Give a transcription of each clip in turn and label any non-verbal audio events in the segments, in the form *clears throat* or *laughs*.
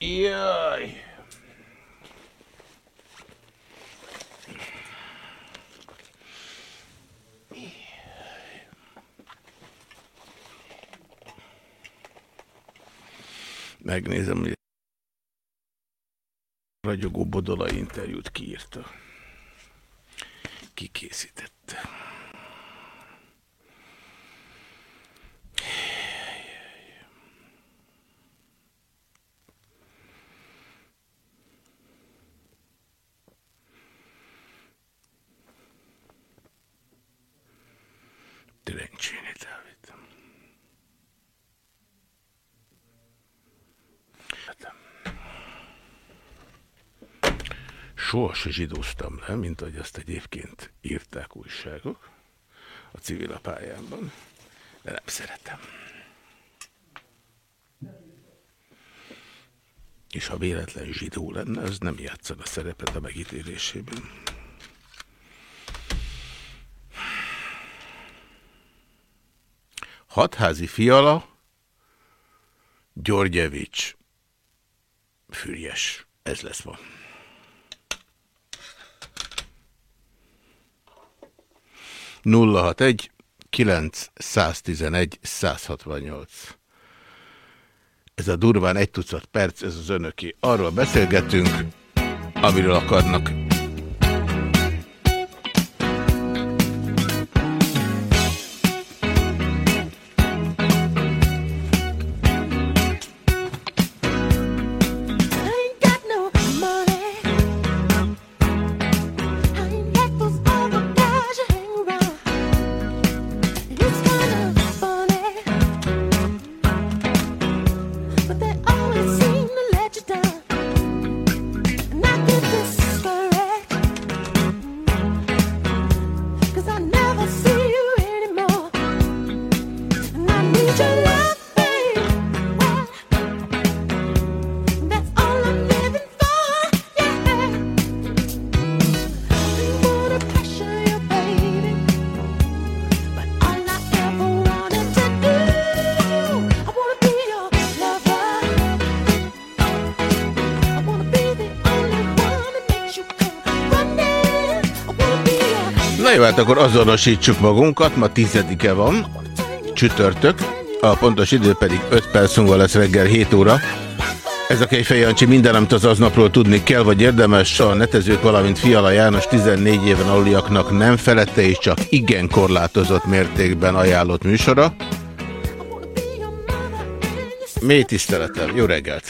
Jaj. Megnézem, hogy ragyogó Bodola interjút kiírta. Ki Trencsini Dávid. Soha se zsidóztam le, mint ahogy azt egyébként írták újságok a civil pályámban, de nem szeretem. És ha véletlen zsidó lenne, az nem játszana szerepet a megítélésében. Hatházi fiala, Györgyevics, Fürjes. Ez lesz ma. Nulla hat egy, kilenc, száztizenegy, százhatvannyolc. Ez a durván egy tucat perc, ez az önöki. Arról beszélgetünk, amiről akarnak akkor azonosítsuk magunkat, ma tizedike van, csütörtök, a pontos idő pedig 5 perc múlva lesz reggel 7 óra. Ez a Kejfej Jancsi minden, amit az aznapról tudni kell, vagy érdemes, a netezők, valamint Fiala János 14 éven aluliaknak nem felette és csak igen korlátozott mértékben ajánlott műsora. Mély tiszteletem, jó reggelt!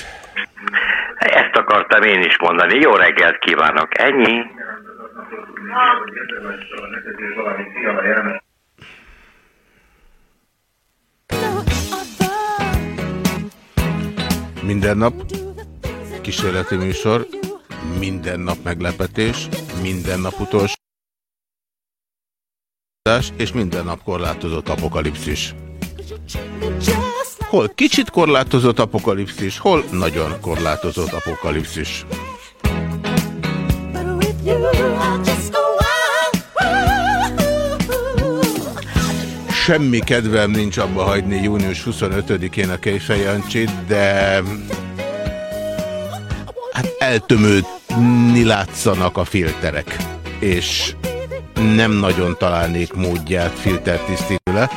Ezt akartam én is mondani, jó reggelt kívánok, ennyi. Minden nap kísérleti műsor, minden nap meglepetés, minden nap utolsó és minden nap korlátozott apokalipszis. Hol kicsit korlátozott apokalipszis, hol nagyon korlátozott apokalipszis. Semmi kedvem nincs abba hagyni június 25-én a Kejfejancsit, de hát eltömődni látszanak a filterek, és nem nagyon találnék módját filtertisztítőle.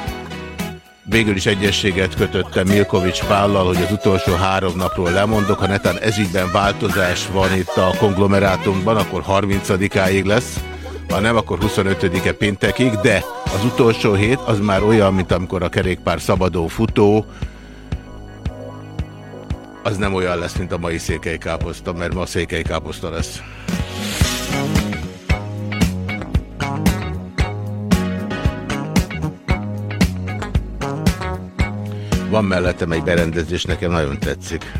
Végül is egyességet kötöttem Milkovics Pállal, hogy az utolsó három napról lemondok. Ha netán ezügyben változás van itt a konglomerátumban, akkor 30-áig lesz ha nem, akkor 25-e péntekig, de az utolsó hét az már olyan, mint amikor a kerékpár szabadó futó, az nem olyan lesz, mint a mai székely káposzta, mert ma székely káposzta lesz. Van mellettem egy berendezés, nekem nagyon tetszik.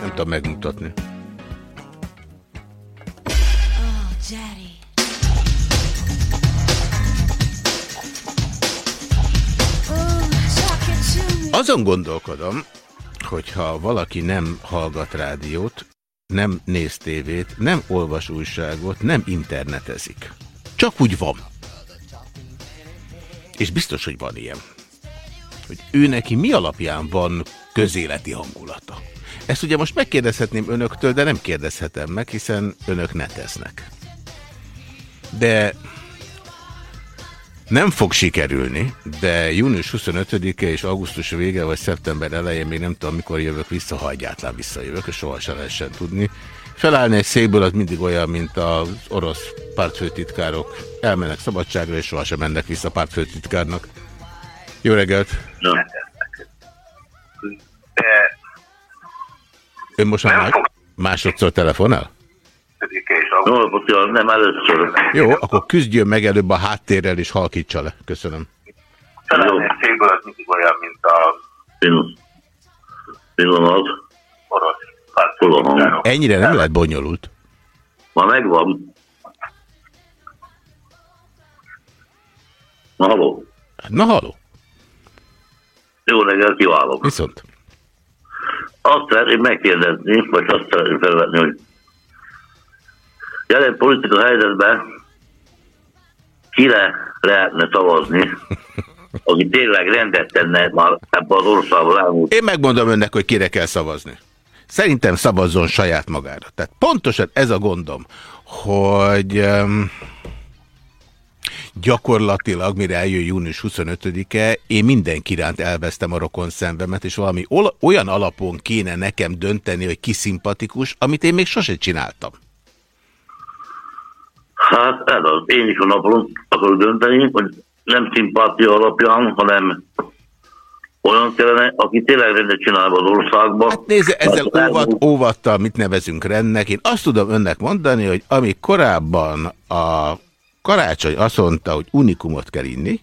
Nem tudom megmutatni. Azon gondolkodom, hogyha valaki nem hallgat rádiót, nem néz tévét, nem olvas újságot, nem internetezik. Csak úgy van. És biztos, hogy van ilyen. Hogy ő neki mi alapján van közéleti hangulata. Ezt ugye most megkérdezhetném önöktől, de nem kérdezhetem meg, hiszen önök ne tesznek. De nem fog sikerülni, de június 25-e és augusztus vége, vagy szeptember elején, még nem tudom, mikor jövök vissza, ha egyáltalán visszajövök, és sohasem lehessen tudni. Felállni egy székből az mindig olyan, mint az orosz pártfőtitkárok. Elmennek szabadságra, és sohasem mennek vissza pártfőtitkárnak. Jó reggelt! Ja. Ön most már másodszor telefonál? Jó, nem először. Jó, akkor küzdjön meg előbb a háttérrel, és halkítsa le. Köszönöm. Jó. Székből az mindig olyan, mint a... Pillanat. Orosz. Ennyire nem lehet bonyolult. Ma megvan. Na, haló. Na, haló. Jó reggelt kívánok. Viszont. Azt szeretném megkérdezni, vagy azt szeretném felvetni, hogy jelen politika helyzetben kire lehetne szavazni, aki tényleg rendet tenne már ebben az országban elmúlt. Én megmondom önnek, hogy kire kell szavazni. Szerintem szavazzon saját magára. Tehát pontosan ez a gondom, hogy... Um, gyakorlatilag, mire eljön június 25-e, én mindenki iránt elvesztem a rokon szembemet, és valami olyan alapon kéne nekem dönteni, hogy ki szimpatikus, amit én még sose csináltam. Hát ez az. Én is a napon akarok dönteni, hogy nem szimpátia alapján, hanem olyan kellene, aki tényleg rendet csinál az országban. Hát nézze, ezzel hát, óvat, óvattal mit nevezünk rendnek. Én azt tudom önnek mondani, hogy ami korábban a Karácsony azt mondta, hogy unikumot kell inni,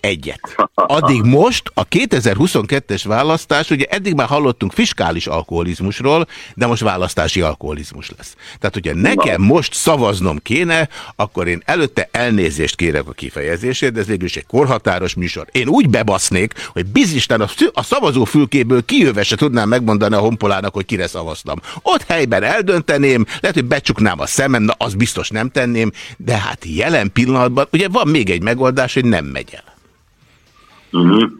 egyet. Addig most a 2022-es választás, ugye eddig már hallottunk fiskális alkoholizmusról, de most választási alkoholizmus lesz. Tehát, hogyha nekem most szavaznom kéne, akkor én előtte elnézést kérek a kifejezésért, de ez végül is egy korhatáros műsor. Én úgy bebasznék, hogy bizisten a, szavazófülkéből kijöve se tudnám megmondani a honpolának, hogy kire szavaztam. Ott helyben eldönteném, lehet, hogy becsuknám a szemem, na az biztos nem tenném, de hát jelen pillanatban, ugye van még egy megoldás, hogy nem megy el. Uh mhm. -huh.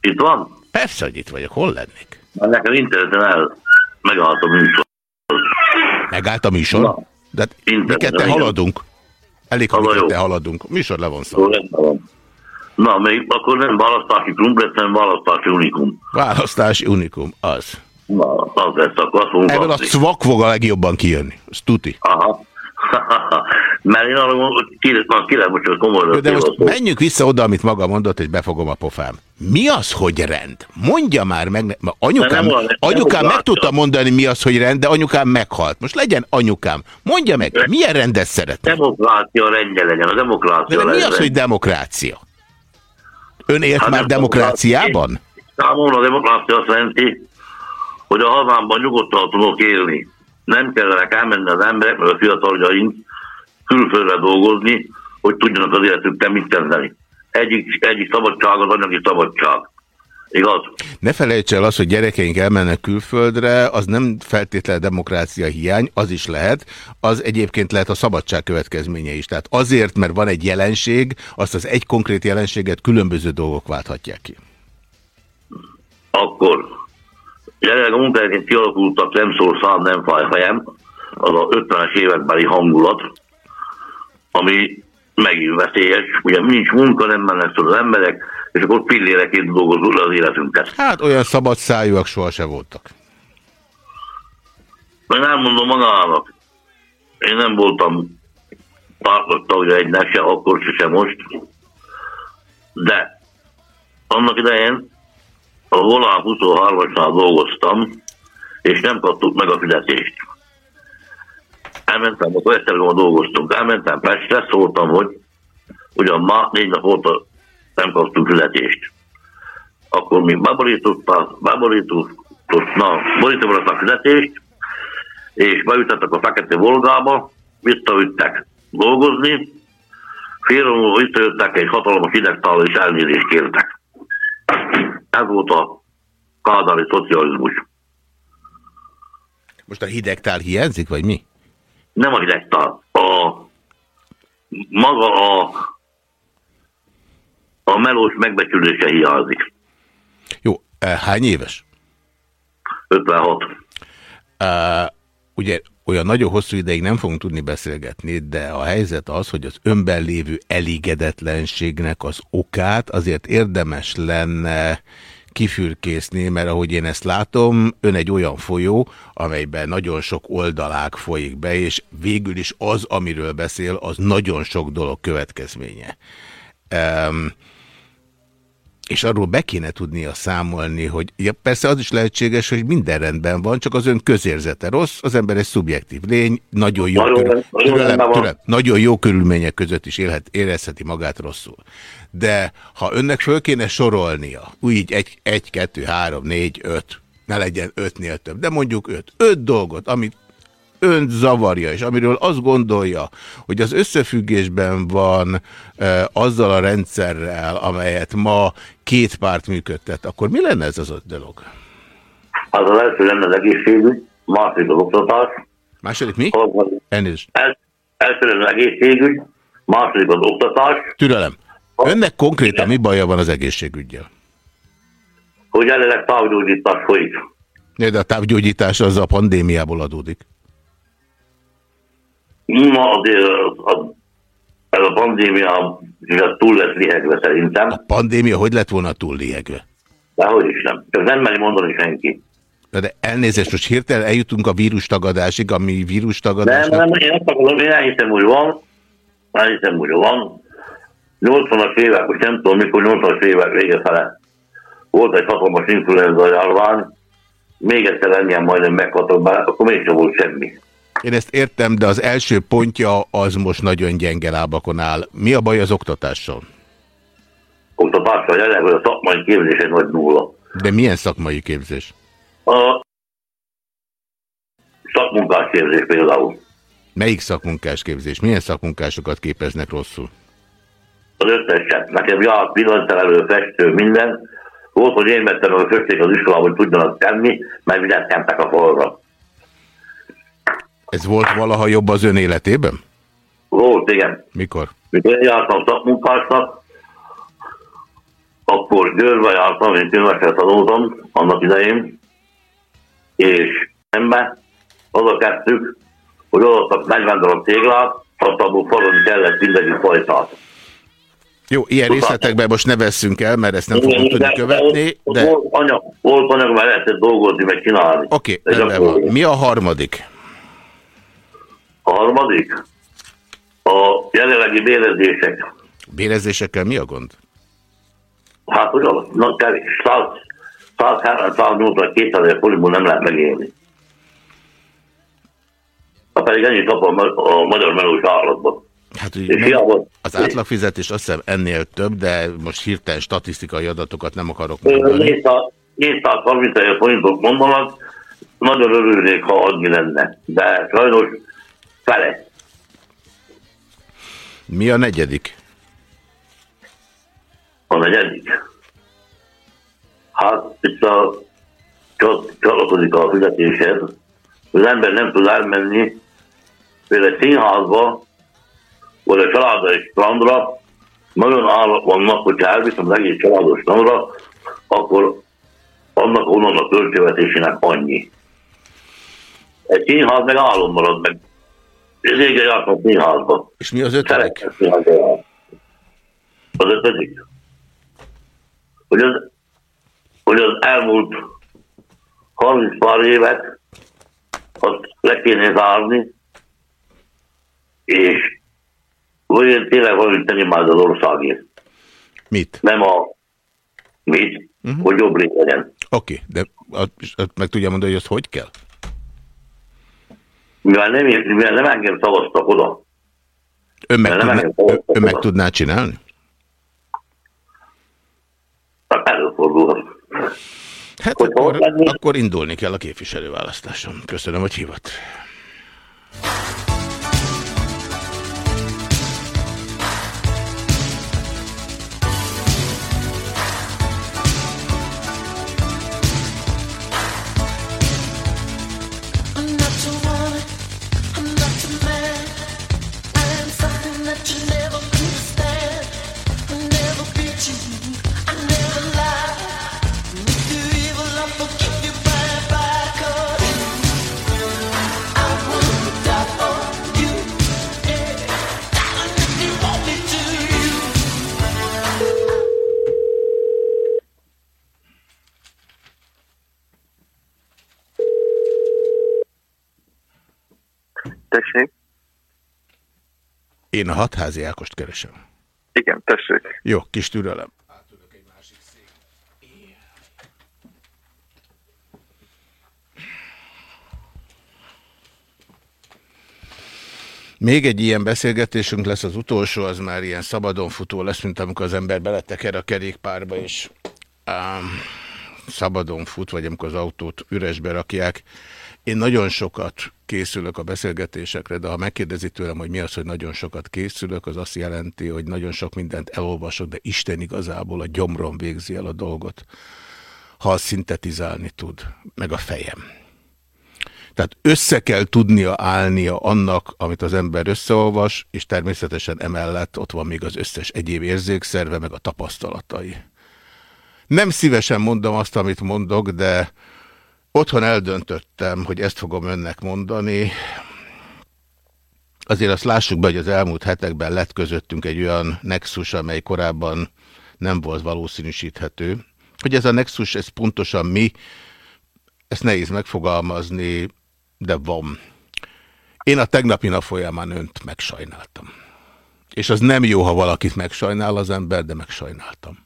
Itt van? Persze, hogy itt vagyok. Hol lennék? Már nekem interneten el megállt a műsor. Megállt a műsor? Na, De hát mi ketten haladunk. Elég, ha mi haladunk. A műsor le van szó. Na, még akkor nem választási klub lesz, nem választási unikum. Választási unikum, az. Na, az lesz, akkor azt fogunk Ebből a szvak fog a legjobban kijönni. Ez tuti. Aha. *laughs* Mert én arra hogy kire bocsánat, komolyra. De most menjünk vissza oda, amit maga mondott, és befogom a pofám. Mi az, hogy rend? Mondja már meg. Ma anyukám, nem, anyukám meg tudta mondani, mi az, hogy rend, de anyukám meghalt. Most legyen anyukám. Mondja meg, milyen rendet szeretne? Demokrácia rendje legyen, a demokrácia de, de mi az, hogy demokrácia? Ön élt hát már demokráciában? Számomra a demokrácia azt jelenti, hogy a hazámban nyugodtan tudok élni nem kellene elmenni az emberek, mert a fiataljaink külföldre dolgozni, hogy tudjanak az életükkel mit kezdeni. Egyik, egyik szabadság az anyagi szabadság. Igaz? Ne felejts el azt, hogy gyerekeink elmennek külföldre, az nem feltétlenül demokrácia hiány, az is lehet, az egyébként lehet a szabadság következménye is. Tehát azért, mert van egy jelenség, azt az egy konkrét jelenséget különböző dolgok válthatják ki. Akkor Jelenleg a munkájaként kialakultak nem szól szám, nem fáj fejem, az a 50-es évekbeli hangulat, ami megint veszélyes, ugye nincs munka, nem mennek az emberek, és akkor pilléreként dolgozunk az életünket. Hát olyan szabad szájúak sohasem voltak. Én nem mondom magának. Én nem voltam pártok tagja egynek se, akkor se, se most. De annak idején a Volán 23-asnál dolgoztam, és nem kaptuk meg a fizetést. Elmentem, a Esztergomban dolgoztunk, elmentem Pestre, szóltam, hogy ugyan ma négy nap óta nem kaptunk fizetést. Akkor mi beborítottak, beborítottak, a fizetést, és beütettek a fekete volgába, visszaüttek dolgozni, fél óra visszajöttek egy hatalmas hidegtál és elnézést kértek. Ez volt a kádári szocializmus. Most a hidegtál hiányzik, vagy mi? Nem a hidegtál. A, maga a, a melós megbecsülése hiányzik. Jó, e, hány éves? 56. Uh, ugye olyan nagyon hosszú ideig nem fogunk tudni beszélgetni, de a helyzet az, hogy az önben lévő elégedetlenségnek az okát azért érdemes lenne kifürkészni, mert ahogy én ezt látom, ön egy olyan folyó, amelyben nagyon sok oldalák folyik be, és végül is az, amiről beszél, az nagyon sok dolog következménye. Um, és arról be kéne tudnia számolni, hogy ja, persze az is lehetséges, hogy minden rendben van, csak az ön közérzete rossz, az ember egy szubjektív lény, nagyon jó, nagyon, körül, nagyon, türelem, türelem, nagyon jó körülmények között is élhet, érezheti magát rosszul. De ha önnek föl kéne sorolnia, úgy egy, egy, kettő, három, négy, öt, ne legyen ötnél több, de mondjuk öt, öt dolgot, amit önt zavarja, és amiről azt gondolja, hogy az összefüggésben van e, azzal a rendszerrel, amelyet ma két párt működtet, akkor mi lenne ez az öt dolog? Az az első lenne az egészségügy, második az oktatás. Második mi? Elnézést. El, első lenne az egészségügy, második az oktatás. Türelem. Önnek konkrétan mi baja van az egészségügyel? Hogy jelenleg távgyógyítás folyik. De a távgyógyítás az a pandémiából adódik. Ma azért a, ez a pandémia túl lett lihegve szerintem. A pandémia hogy lett volna túl lihegve? Dehogy is nem. Csak nem meri mondani senki. De elnézést, most hirtelen eljutunk a vírustagadásig, ami vírustagadás... Nem, nem, én azt akarom, én elhiszem, hogy van. Elhiszem, hogy van. 80-as évek, most nem tudom mikor, 80-as évek vége fele volt egy hatalmas influenza járvány, még egyszer engem majdnem meghatott be, akkor mégsem volt semmi. Én ezt értem, de az első pontja az most nagyon gyenge lábakon áll. Mi a baj az oktatással? Oktatással jelenleg, hogy a szakmai képzés egy nagy nulla. De milyen szakmai képzés? A szakmunkás képzés például. Melyik szakmunkás képzés? Milyen szakmunkásokat képeznek rosszul? Az összeset. Nekem járt villanyszerelő, festő, minden. Volt, hogy én vettem a festék az iskolában, hogy tudjanak tenni, mert mindent kentek a falra. Ez volt valaha jobb az ön életében? Volt, igen. Mikor? Mikor én jártam szakmunkásnak, akkor Győrbe jártam, én filmesre tanultam annak idején, és ember az a kettők, hogy adottak 40 darab téglát, azt abból falon kellett mindegyik fajtát. Jó, ilyen részletekben most ne veszünk el, mert ezt nem fogunk tudni követni. De... Volt anyag, volt anyag, mert lehetett dolgozni, meg csinálni. Oké, okay, van. Mi a harmadik? A harmadik? A jelenlegi bérezések. Bérezésekkel mi a gond? Hát ugye, na kevés. 170-180 200 forintból nem lehet megélni. Ha pedig ennyit kap a, a magyar melós állatban. Hát ugye az átlagfizetés azt hiszem ennél több, de most hirtelen statisztikai adatokat nem akarok mondani. 430 forintot mondanak, nagyon örülnék, ha annyi lenne, de sajnos fele. Mi a negyedik? A negyedik? Hát itt a csatlakozik a fizetéshez. Az ember nem tud elmenni például színházba, vagy a családra és strandra, nagyon állap vannak, hogyha elviszem az egész családos strandra, akkor annak onnan a költségvetésének annyi. Egy színház meg álom marad meg. Régen jártam színházba. És mi az ötödik? Az ötödik? Hogy az, hogy az elmúlt 30 pár évet azt le kéne zárni, és hogy tényleg valamit tenni már az országért. Mit? Nem a mit, uh-huh. hogy jobb legyen. Oké, okay, de meg tudja mondani, hogy azt hogy kell? Mivel nem, mivel nem engem szavaztak oda. Ön meg, tudná, ön, ön meg tudná csinálni? Hát előfordulhat. Hát akkor, akkor indulni kell a képviselőválasztáson. Köszönöm, hogy hívott. Én a hatházi Ákost keresem. Igen, tessék. Jó, kis türelem. Még egy ilyen beszélgetésünk lesz az utolsó, az már ilyen szabadon futó lesz, mint amikor az ember beleteker a kerékpárba, és um, szabadon fut, vagy amikor az autót üresbe rakják. Én nagyon sokat készülök a beszélgetésekre, de ha megkérdezi tőlem, hogy mi az, hogy nagyon sokat készülök, az azt jelenti, hogy nagyon sok mindent elolvasok, de Isten igazából a gyomron végzi el a dolgot, ha szintetizálni tud, meg a fejem. Tehát össze kell tudnia állnia annak, amit az ember összeolvas, és természetesen emellett ott van még az összes egyéb érzékszerve, meg a tapasztalatai. Nem szívesen mondom azt, amit mondok, de otthon eldöntöttem, hogy ezt fogom önnek mondani. Azért azt lássuk be, hogy az elmúlt hetekben lett közöttünk egy olyan nexus, amely korábban nem volt valószínűsíthető. Hogy ez a nexus, ez pontosan mi, ezt nehéz megfogalmazni, de van. Én a tegnapi nap folyamán önt megsajnáltam. És az nem jó, ha valakit megsajnál az ember, de megsajnáltam.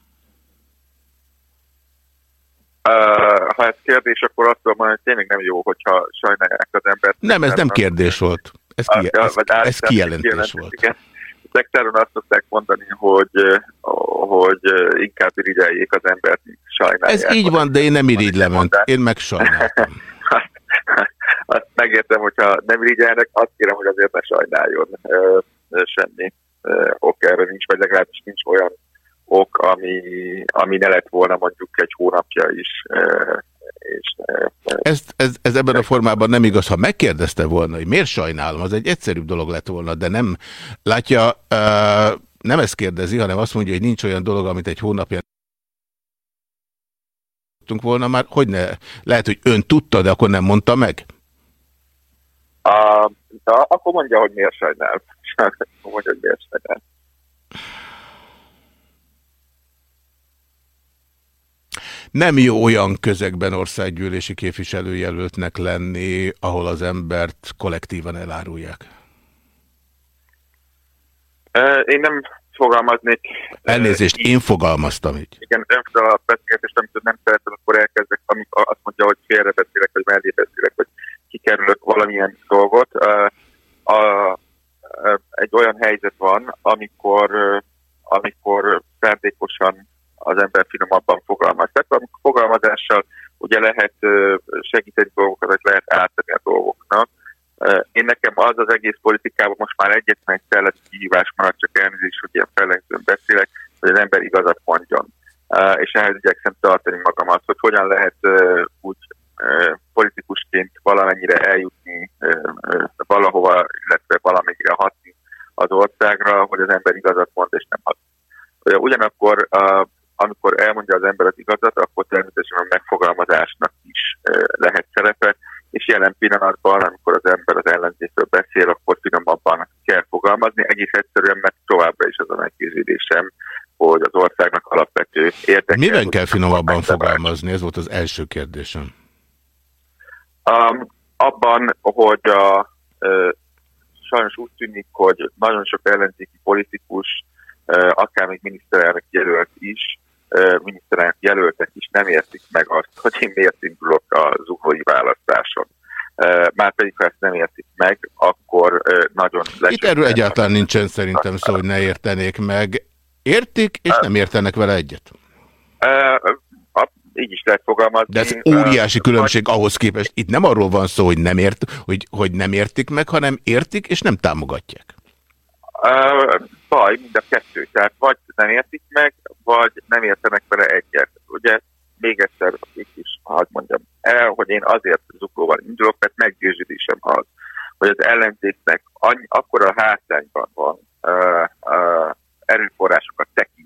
Ha ez kérdés, akkor azt tudom mondani, hogy tényleg nem jó, hogyha sajnálják az embert. Nem, ez nem kérdés volt. Ez, ki, ez, ez kijelentés volt. Igen. Szektáron azt szokták mondani, hogy, hogy inkább irigyeljék az embert, sajnálják. Ez így van, de én nem irigylem önt. Én megsajnáltam. *laughs* azt megértem, hogyha nem irigyelnek, azt kérem, hogy azért ne sajnáljon. Semmi ok erre nincs, vagy legalábbis nincs olyan ok, ami, ami ne lett volna mondjuk egy hónapja is. És, ez, ez, ez ebben a formában nem igaz. Ha megkérdezte volna, hogy miért sajnálom, az egy egyszerűbb dolog lett volna, de nem. Látja, nem ezt kérdezi, hanem azt mondja, hogy nincs olyan dolog, amit egy hónapja volna már, hogy ne? Lehet, hogy ön tudta, de akkor nem mondta meg? A, de akkor mondja, hogy miért sajnál. *laughs* mondja, hogy miért sajnál. Nem jó olyan közegben országgyűlési képviselőjelöltnek lenni, ahol az embert kollektívan elárulják. Én nem fogalmaznék. Elnézést, én fogalmaztam így. Igen, nem a beszélgetést, amit nem szeretem, akkor elkezdek, amikor azt mondja, hogy félre beszélek, vagy mellé beszélek, vagy kikerülök valamilyen dolgot. A, a, egy olyan helyzet van, amikor, amikor szándékosan az ember finomabban fogalmaz. Tehát a fogalmazással ugye lehet segíteni dolgokat, vagy lehet átadni a dolgoknak. Én nekem az az egész politikában most már egyetlen egy területi kihívás maradt, csak elnézést, hogy ilyen fellengzőn beszélek, hogy az ember igazat mondjon. És ehhez igyekszem tartani magamat, hogy hogyan lehet úgy politikusként valamennyire eljutni valahova, illetve valamennyire hatni az országra, hogy az ember igazat mond és nem hat. Ugyanakkor amikor elmondja az ember az igazat, akkor természetesen a megfogalmazásnak is lehet szerepe, és jelen pillanatban, amikor az ember az ellenzékről beszél, akkor finomabban kell fogalmazni, egész egyszerűen, mert továbbra is az a meggyőződésem, hogy az országnak alapvető érdeke. Miben kell finomabban fogalmazni? Ez volt az első kérdésem. Um, abban, hogy a, uh, sajnos úgy tűnik, hogy nagyon sok ellenzéki politikus, uh, akár még miniszterelnök jelölt is, miniszterelnök jelöltek is nem értik meg azt, hogy én miért indulok a zuhói választáson. Már pedig, ha ezt nem értik meg, akkor nagyon. Itt erről egyáltalán nincsen szerintem szó, hogy ne értenék meg. Értik, és nem értenek vele egyet? így is lehet fogalmazni. De ez óriási különbség ahhoz képest. Itt nem arról van szó, hogy nem, ért, hogy, hogy nem értik meg, hanem értik, és nem támogatják. Baj, mind a kettő. Tehát vagy nem értik meg, vagy nem értenek vele egyet. Ugye még egyszer itt is, hadd mondjam el, hogy én azért zuklóval indulok, mert meggyőződésem az, hogy az ellenzéknek annyi, akkora hátrányban van uh, uh, erőforrásokat tekintve,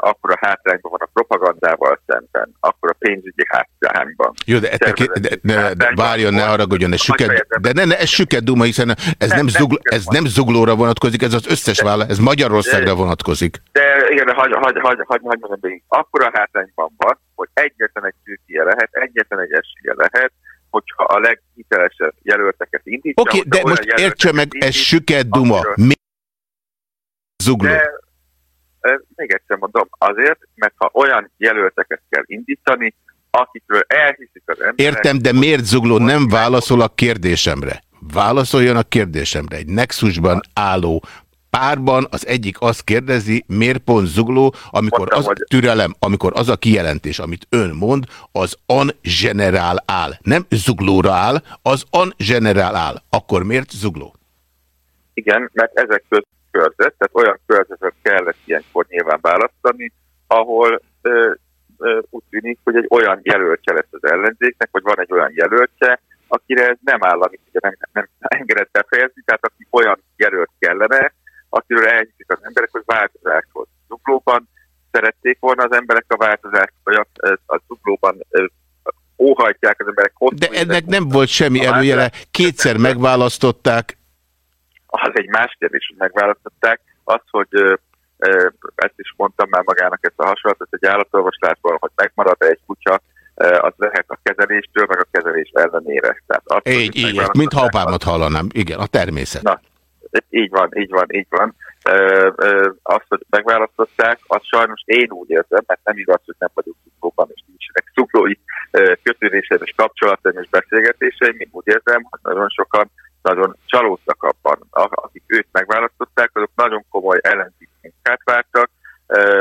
akkor a hátrányban van a propagandával szemben, akkor a pénzügyi hátrányban. Jó, de, ette, de, de, de várjon, ne haragudjon, ez süket, de ne, ne, ez süket duma, hiszen ez nem, nem, zugl, ez nem zuglóra vonatkozik, ez az összes vála, ez Magyarországra vonatkozik. De igen, hagy, hagy, hagy, hagy, hagy mondom végig. Akkor a hátrányban van, hogy egyetlen egy tűzje lehet, egyetlen egy esélye lehet, hogyha a hitelesen jelölteket indítsa. Oké, okay, de most értse meg, ez süket duma. Mi zugló? De, még egyszer mondom, azért, mert ha olyan jelölteket kell indítani, akikről elhiszik az emberek... Értem, de miért zugló nem válaszol a kérdésemre? Válaszoljon a kérdésemre. Egy nexusban álló párban az egyik azt kérdezi, miért pont zugló, amikor az, türelem, amikor az a kijelentés, amit ön mond, az an generál áll. Nem zuglóra áll, az an generál áll. Akkor miért zugló? Igen, mert ezek közt körzet, tehát olyan körzetet kellett ilyenkor nyilván választani, ahol ö, ö, úgy tűnik, hogy egy olyan jelöltje lesz az ellenzéknek, hogy van egy olyan jelöltje, akire ez nem áll, amit ugye nem, nem engedett befejezni, tehát aki olyan jelölt kellene, akiről elhiszik az emberek, hogy változás volt. Zuglóban szerették volna az emberek a változást, vagy a, a zuglóban óhajtják az emberek. De ennek nem volt semmi előjele. Kétszer megválasztották. Az egy más kérdés, hogy megválasztották. Az, hogy ezt is mondtam már magának ezt a hasonlatot, egy állatorvoslásban, hogy megmarad-e egy kutya, az lehet a kezeléstől, meg a kezelés ellenére. Tehát azt, így, így, mint ha apámat hallanám. Igen, a természet. Na, így van, így van, így van. Ö, ö, azt, hogy megválasztották, azt sajnos én úgy érzem, mert nem igaz, hogy nem vagyok zuglóban, és nincsenek zuglói kötődéseim és kapcsolataim és beszélgetéseim. Én úgy érzem, hogy nagyon sokan nagyon csalódtak abban, akik őt megválasztották, azok nagyon komoly ellenzéki munkát vártak,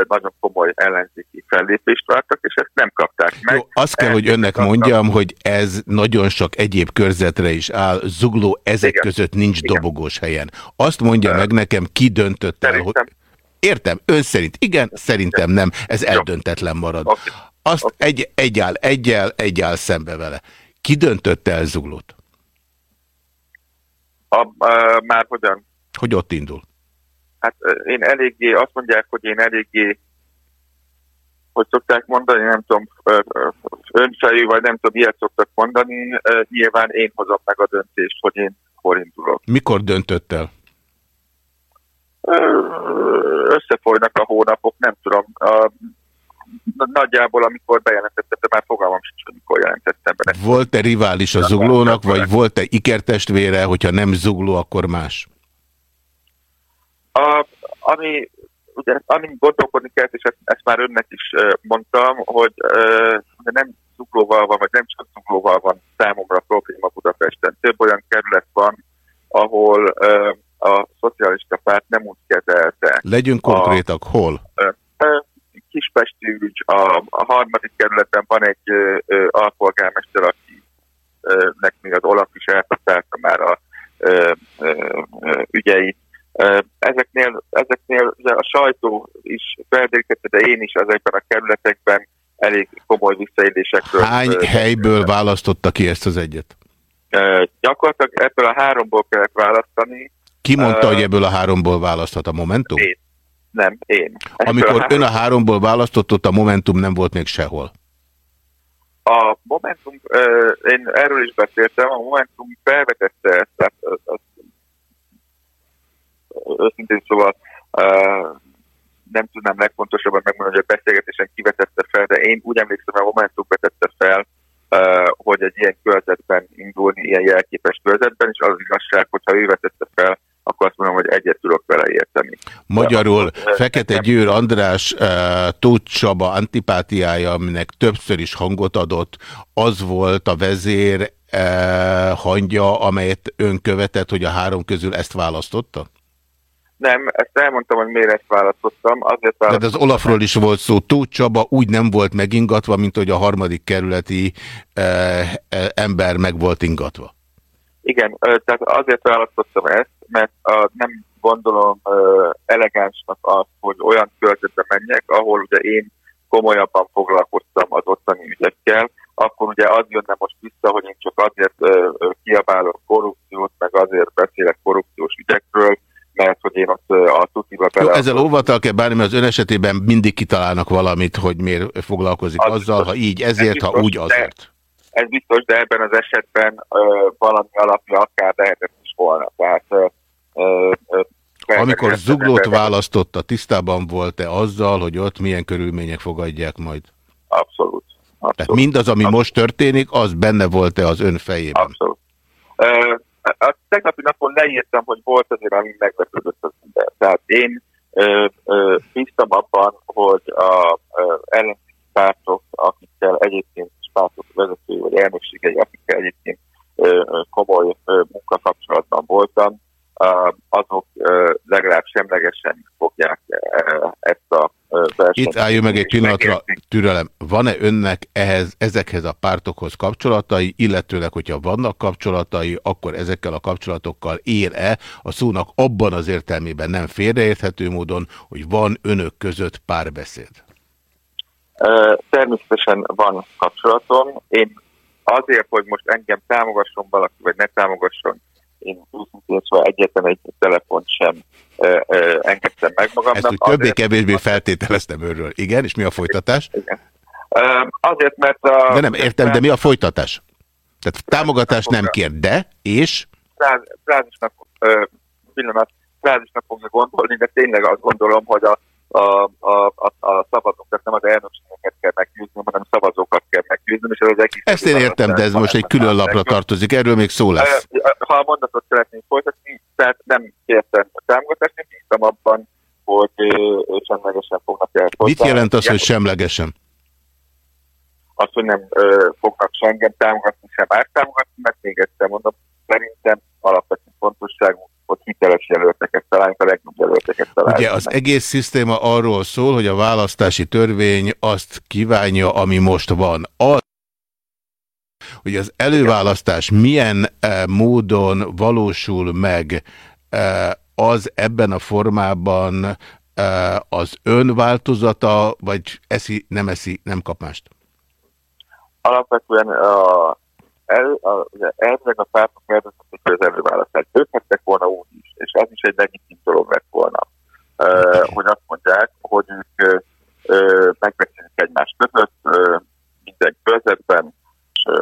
nagyon komoly ellenzéki fellépést vártak, és ezt nem kapták meg. Jó, azt kell, hogy önnek mondjam, hogy ez nagyon sok egyéb körzetre is áll, zugló ezek Igen. között nincs Igen. dobogós helyen. Azt mondja uh, meg nekem, ki döntött el, hogy... Értem, ön szerint igen, szerintem nem, ez eldöntetlen marad. Azt egy, egy áll egyel, egy áll szembe vele. Ki döntött el zuglót? A, a, már hogyan? Hogy ott indul? Hát én eléggé, azt mondják, hogy én eléggé, hogy szokták mondani, nem tudom, önfejű, vagy nem tudom, ilyet szoktak mondani, nyilván én hozom meg a döntést, hogy én hol indulok. Mikor döntött el? Összefolynak a hónapok, nem tudom. A, nagyjából, amikor bejelentettem, de már fogalmam sincs, hogy mikor jelentettem be. Volt-e rivális a zuglónak, vagy volt-e ikertestvére, hogyha nem zugló, akkor más? A, ami, ugye, amin gondolkodni kell, és ezt, ezt már önnek is mondtam, hogy uh, nem zuglóval van, vagy nem csak zuglóval van számomra probléma Budapesten. Több olyan kerület van, ahol uh, a szocialista párt nem úgy kezelte. Legyünk konkrétak, a, hol? Uh, uh, Kispesti ügy, a, a harmadik kerületben van egy uh, uh, alpolgármester, akinek még az Olaf is elhatárta már a uh, uh, ügyeit. Ezeknél, ezeknél ugye a sajtó is felderítette, de én is ezekben a kerületekben elég komoly visszaélésekről. Hány helyből választotta ki ezt az egyet? Gyakorlatilag ebből a háromból kellett választani. Ki mondta, uh, hogy ebből a háromból választhat a Momentum? Én. Nem, én. Ebből Amikor a ön a háromból választott, ott a Momentum nem volt még sehol. A Momentum, én erről is beszéltem, a Momentum felvetette ezt, tehát az őszintén szóval nem tudnám legfontosabban megmondani, hogy a beszélgetésen kivetette fel, de én úgy emlékszem, hogy a Momentum vetette fel, hogy egy ilyen körzetben indulni, ilyen jelképes körzetben, és az igazság, hogyha ő vetette fel, akkor azt mondom, hogy egyet tudok vele érteni. Magyarul De, Fekete Győr András uh, Tóth Csaba antipátiája, aminek többször is hangot adott, az volt a vezér uh, hangja, amelyet ön követett, hogy a három közül ezt választotta? Nem, ezt elmondtam, hogy miért ezt választottam. Azért választottam. Tehát az Olafról is volt szó. Tóth Csaba úgy nem volt megingatva, mint hogy a harmadik kerületi eh, eh, ember meg volt ingatva. Igen, tehát azért választottam ezt, mert a, nem gondolom elegánsnak az, hogy olyan körzetbe menjek, ahol ugye én komolyabban foglalkoztam az ottani ügyekkel, akkor ugye az jönne most vissza, hogy én csak azért uh, kiabálok korrupciót, meg azért beszélek korrupciós ügyekről, mert hogy én ott a tutiba bele... Jó, ezzel óvatal kell bárni, mert az ön esetében mindig kitalálnak valamit, hogy miért foglalkozik az azzal, biztos, ha így ezért, biztos, ha úgy azért. Ez biztos, de ebben az esetben ö, valami alapja akár lehetett is volna. Tehát, ö, ö, Amikor Zuglót választotta, tisztában volt-e azzal, hogy ott milyen körülmények fogadják majd? Abszolút. Abszolút. Tehát mindaz, ami Abszolút. most történik, az benne volt-e az ön fejében? Abszolút. tegnapi napon leírtam, hogy volt azért, ami meglepődött az ember. Tehát én ö, ö, bíztam abban, hogy a ellenzéki pártok, akikkel egyébként pártok vezetői vagy elnökségei, akikkel egyébként ö, komoly ö, munkakapcsolatban voltam, azok legalább semlegesen fogják ezt a versenyt. Itt álljon meg egy pillanatra, türelem. Van-e önnek ehhez, ezekhez a pártokhoz kapcsolatai, illetőleg, hogyha vannak kapcsolatai, akkor ezekkel a kapcsolatokkal ér-e a szónak abban az értelmében nem félreérthető módon, hogy van önök között párbeszéd? Természetesen van kapcsolatom. Én azért, hogy most engem támogasson valaki, vagy ne támogasson, én őszintén szóval egyetlen egy telefont sem ö, ö, engedtem meg magamnak. Ezt többé-kevésbé feltételeztem őről. Igen, és mi a folytatás? Igen. Ö, azért, mert... A, de nem értem, de mi a folytatás? Tehát támogatást nem kér, de, és? Frázisnak, pillanat, frázisnak fogja gondolni, de tényleg azt gondolom, hogy a a, a, a, a szavazókat, nem az elnökségeket kell meggyőzni, hanem szavazókat kell meggyőzni. És az egész Ezt én értem, de ez most egy külön lapra tartozik, erről még szó lesz. Ha a mondatot szeretném folytatni, tehát nem kértem a támogatást, én bíztam abban, hogy semlegesen fognak elfogadni. Mit jelent az, hogy semlegesen? Azt, hogy nem ö, fognak sem támogatni, sem ártámogatni, mert még egyszer mondom, szerintem alapvető fontosságú hogy hiteles jelölteket találjunk, a legjobb jelölteket találjunk. Ugye az egész szisztéma arról szól, hogy a választási törvény azt kívánja, ami most van. Az, hogy az előválasztás milyen e, módon valósul meg, e, az ebben a formában e, az önváltozata, vagy eszi, nem eszi, nem kap mást? Alapvetően a el, a, ugye elvileg a pártok eldöntötték, hogy az előválasztás. Dönthettek volna úgy is, és ez is egy legitim dolog lett volna, hogy azt mondják, hogy ők megbeszélik egymás között minden körzetben, és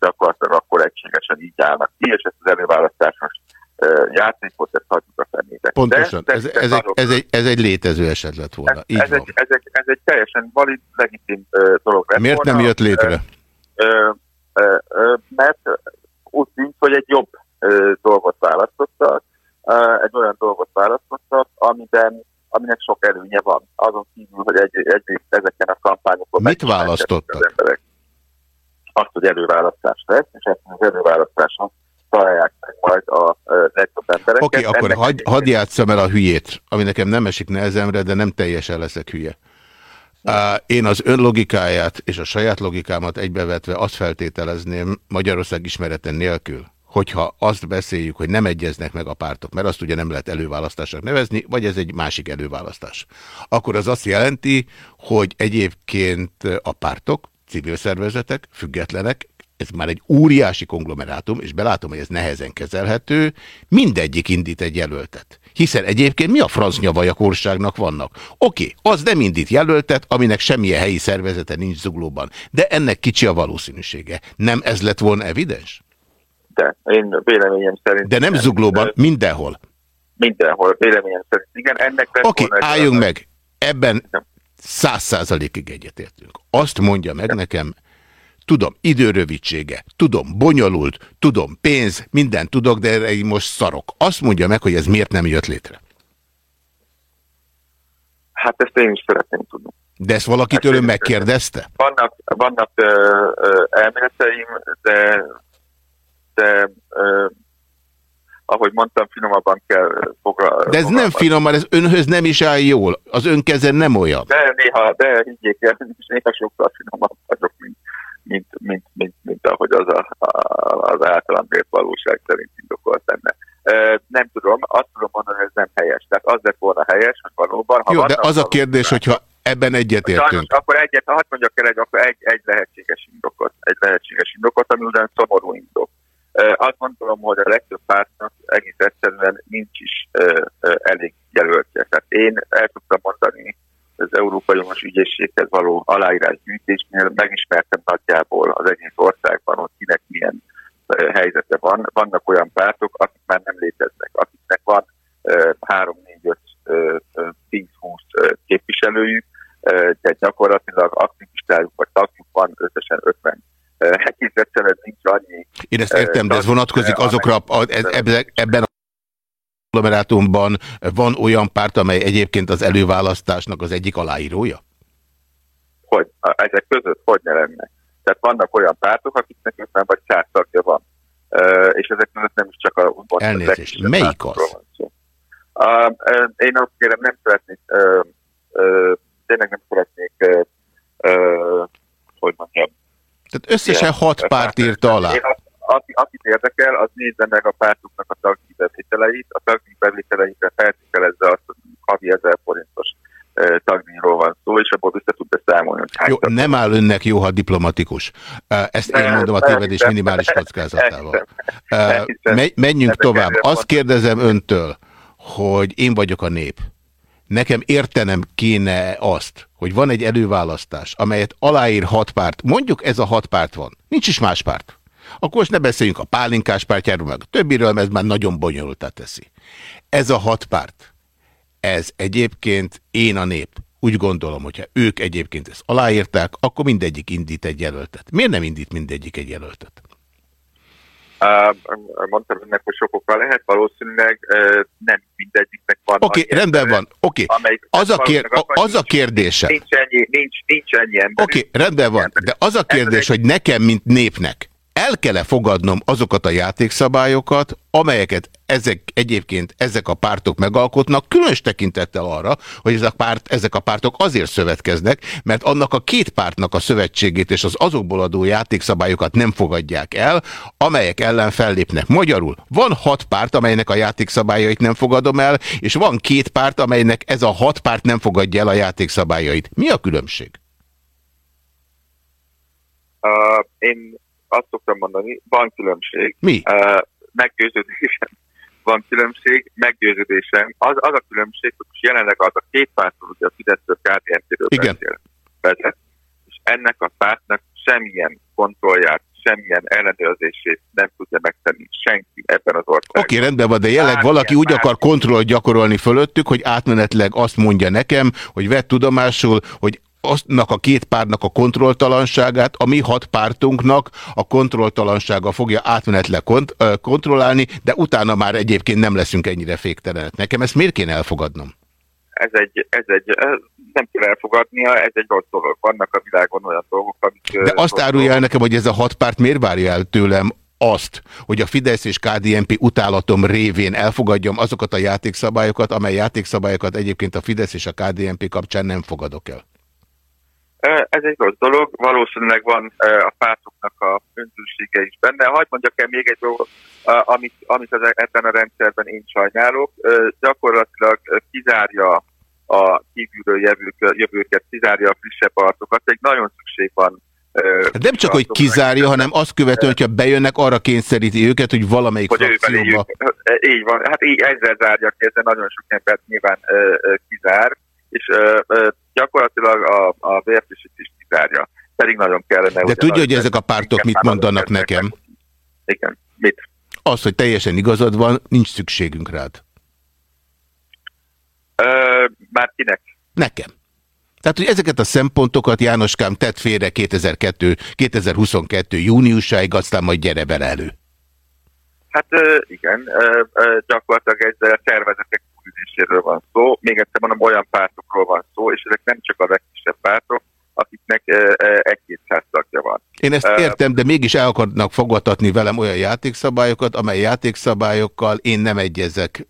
gyakorlatilag akkor egységesen így állnak ki, és ezt az előválasztásos játékot, ezt hagyjuk a fenének. Pontosan, de, de, ez, ez, egy, ez, egy, ez egy létező eset lett volna. Ez, így ez, egy, ez, egy, ez egy teljesen valid, legitim dolog lett Miért volna. nem jött létre? Uh, mert úgy tűnt, hogy egy jobb dolgot választottak, egy olyan dolgot választottak, amiben, aminek sok előnye van. Azon kívül, hogy egy, egyrészt ezeken a kampányokon... Mit választottak? Az emberek. Azt, hogy előválasztás lesz, és ezt az előválasztáson találják meg majd a legjobb embereket. Oké, okay, akkor hagy, hadd játsszam el a hülyét, ami nekem nem esik nehezemre, de nem teljesen leszek hülye. Én az ön logikáját és a saját logikámat egybevetve azt feltételezném Magyarország ismereten nélkül, hogyha azt beszéljük, hogy nem egyeznek meg a pártok, mert azt ugye nem lehet előválasztásnak nevezni, vagy ez egy másik előválasztás. Akkor az azt jelenti, hogy egyébként a pártok, civil szervezetek, függetlenek, ez már egy óriási konglomerátum, és belátom, hogy ez nehezen kezelhető, mindegyik indít egy jelöltet. Hiszen egyébként mi a franc nyavajakorságnak vannak? Oké, az nem indít jelöltet, aminek semmilyen helyi szervezete nincs zuglóban. De ennek kicsi a valószínűsége. Nem ez lett volna evidens? De én véleményem szerint... De nem zuglóban, mindenhol. Mindenhol, véleményem szerint. Igen, ennek Oké, okay, álljunk meg. Ebben száz százalékig egyetértünk. Azt mondja meg nekem, Tudom, időrövidsége, tudom, bonyolult, tudom, pénz, mindent tudok, de erre így most szarok. Azt mondja meg, hogy ez miért nem jött létre. Hát ezt én is szeretném tudni. De ezt valakitől ön megkérdezte? Vannak, vannak ö, ö, elméleteim, de, de ö, ahogy mondtam, finomabban kell foglalkozni. De ez nem finom, ez önhöz nem is áll jól. Az ön keze nem olyan. De néha, de higgyék el, *laughs* néha sokkal finomabb vagyok, mint mint, mint, mint, mint ahogy az, a, az általam bért valóság szerint indokolt lenne. Nem tudom, azt tudom mondani, hogy ez nem helyes. Tehát az lett volna helyes, hogy valóban... Ha Jó, de az a kérdés, hogyha ebben egyetértünk. Sajnos, akkor egyet, ha mondjak el egy, akkor egy, egy lehetséges indokot, egy lehetséges indokot, ami ugyan szomorú indok. Azt gondolom, hogy a legtöbb pártnak egész egyszerűen nincs is elég jelöltje. Tehát én el tudtam mondani az Európai Uniós ügyészséghez való aláírásgyűjtésnél megismertem nagyjából az egész országban, hogy kinek milyen helyzete van. Vannak olyan pártok, akik már nem léteznek, akiknek van 3-4-5-10-20 képviselőjük, de gyakorlatilag aktivistájuk vagy tagjuk van összesen 50 egész egyszerűen nincs annyi. Én ezt értem, de ez vonatkozik azokra, a, ebben a agglomerátumban van olyan párt, amely egyébként az előválasztásnak az egyik aláírója? Hogy? Ezek között hogy ne lenne? Tehát vannak olyan pártok, akiknek 50 vagy 100 tagja van. Uh, és ezek között nem is csak a... Elnézést, melyik az? Uh, én azt kérem, nem szeretnék, uh, uh, tényleg nem szeretnék, uh, uh, hogy mondjam. Tehát összesen ilyen, hat párt írta alá. Én azt, aki, akit érdekel, az nézze meg a pártoknak a tagdíj bevételeit, a tagdíj bevételeikre feltételezze azt, hogy havi 1000 forintos tagdíjról van szó, és abból vissza tud beszámolni, hogy Jó, tagdíj. nem áll önnek jó, ha diplomatikus. Ezt én mondom a tévedés minimális kockázatával. Menjünk tovább. Azt kérdezem öntől, hogy én vagyok a nép. Nekem értenem kéne azt, hogy van egy előválasztás, amelyet aláír hat párt. Mondjuk ez a hat párt van. Nincs is más párt. Akkor most ne beszéljünk a pálinkás pártjáról, meg a többiről, mert ez már nagyon bonyolultá teszi. Ez a hat párt, ez egyébként én a nép. Úgy gondolom, hogyha ők egyébként ezt aláírták, akkor mindegyik indít egy jelöltet. Miért nem indít mindegyik egy jelöltet? Uh, mondtam önnek, hogy sokokkal lehet, valószínűleg uh, nem mindegyiknek van. Oké, okay, rendben van. Oké, okay. az, a kér, az a kérdése. Nincs ennyi, nincs, nincs ennyi ember. Oké, okay, rendben van, de az a kérdés, hogy nekem, mint népnek, el kell-e fogadnom azokat a játékszabályokat, amelyeket ezek egyébként ezek a pártok megalkotnak, különös tekintettel arra, hogy ezek a, párt, ezek a pártok azért szövetkeznek, mert annak a két pártnak a szövetségét és az azokból adó játékszabályokat nem fogadják el, amelyek ellen fellépnek. Magyarul van hat párt, amelynek a játékszabályait nem fogadom el, és van két párt, amelynek ez a hat párt nem fogadja el a játékszabályait. Mi a különbség? Uh, én azt szoktam mondani, van különbség. Mi? Uh, meggyőződésem van különbség, meggyőződésem. Az, az a különbség, hogy jelenleg az a két párt, hogy a Fideszről KDNP-ről vezet, és ennek a pártnak semmilyen kontrollját, semmilyen ellenőrzését nem tudja megtenni senki ebben az országban. Oké, okay, rendben van, de jelenleg valaki úgy akar kontroll gyakorolni fölöttük, hogy átmenetleg azt mondja nekem, hogy vett tudomásul, hogy aznak a két párnak a kontrolltalanságát, a mi hat pártunknak a kontrolltalansága fogja átmenetleg kont kontrollálni, de utána már egyébként nem leszünk ennyire féktelenek. Nekem ezt miért kéne elfogadnom? Ez egy, ez egy, nem kell elfogadnia, ez egy rossz dolog. Vannak a világon olyan dolgok, amik... De azt árulja el nekem, hogy ez a hat párt miért várja el tőlem azt, hogy a Fidesz és KDNP utálatom révén elfogadjam azokat a játékszabályokat, amely játékszabályokat egyébként a Fidesz és a KDNP kapcsán nem fogadok el. Ez egy rossz dolog, valószínűleg van a pártoknak a öntősége is benne. Hagy mondjak el még egy dolgot, amit, amit az, ebben a rendszerben én sajnálok. Gyakorlatilag kizárja a kívülről jövők, jövőket, kizárja a frissebb arcokat. Egy nagyon szükség van Hát nem csak, hogy kizárja, hanem azt követően, hogyha bejönnek, arra kényszeríti őket, hogy valamelyik hogy frakcióba... Így van, hát így ezzel zárja ki, ezzel nagyon sok embert nyilván kizár és gyakorlatilag a, a vérfrissít is kizárja. Pedig nagyon kellene... De tudja, hogy ezek a pártok mit mondanak nekem? Igen, mit? Az, hogy teljesen igazad van, nincs szükségünk rád. Ö, már kinek? Nekem. Tehát, hogy ezeket a szempontokat Jánoskám tett félre 2002, 2022 júniusáig, aztán majd gyere bele elő. Hát igen, gyakorlatilag egy szervezetek küldéséről van szó. Még egyszer mondom, olyan pártokról van szó, és ezek nem csak a legkisebb pártok, akiknek egy-két száz tagja van. Én ezt értem, de mégis el akarnak fogadtatni velem olyan játékszabályokat, amely játékszabályokkal én nem egyezek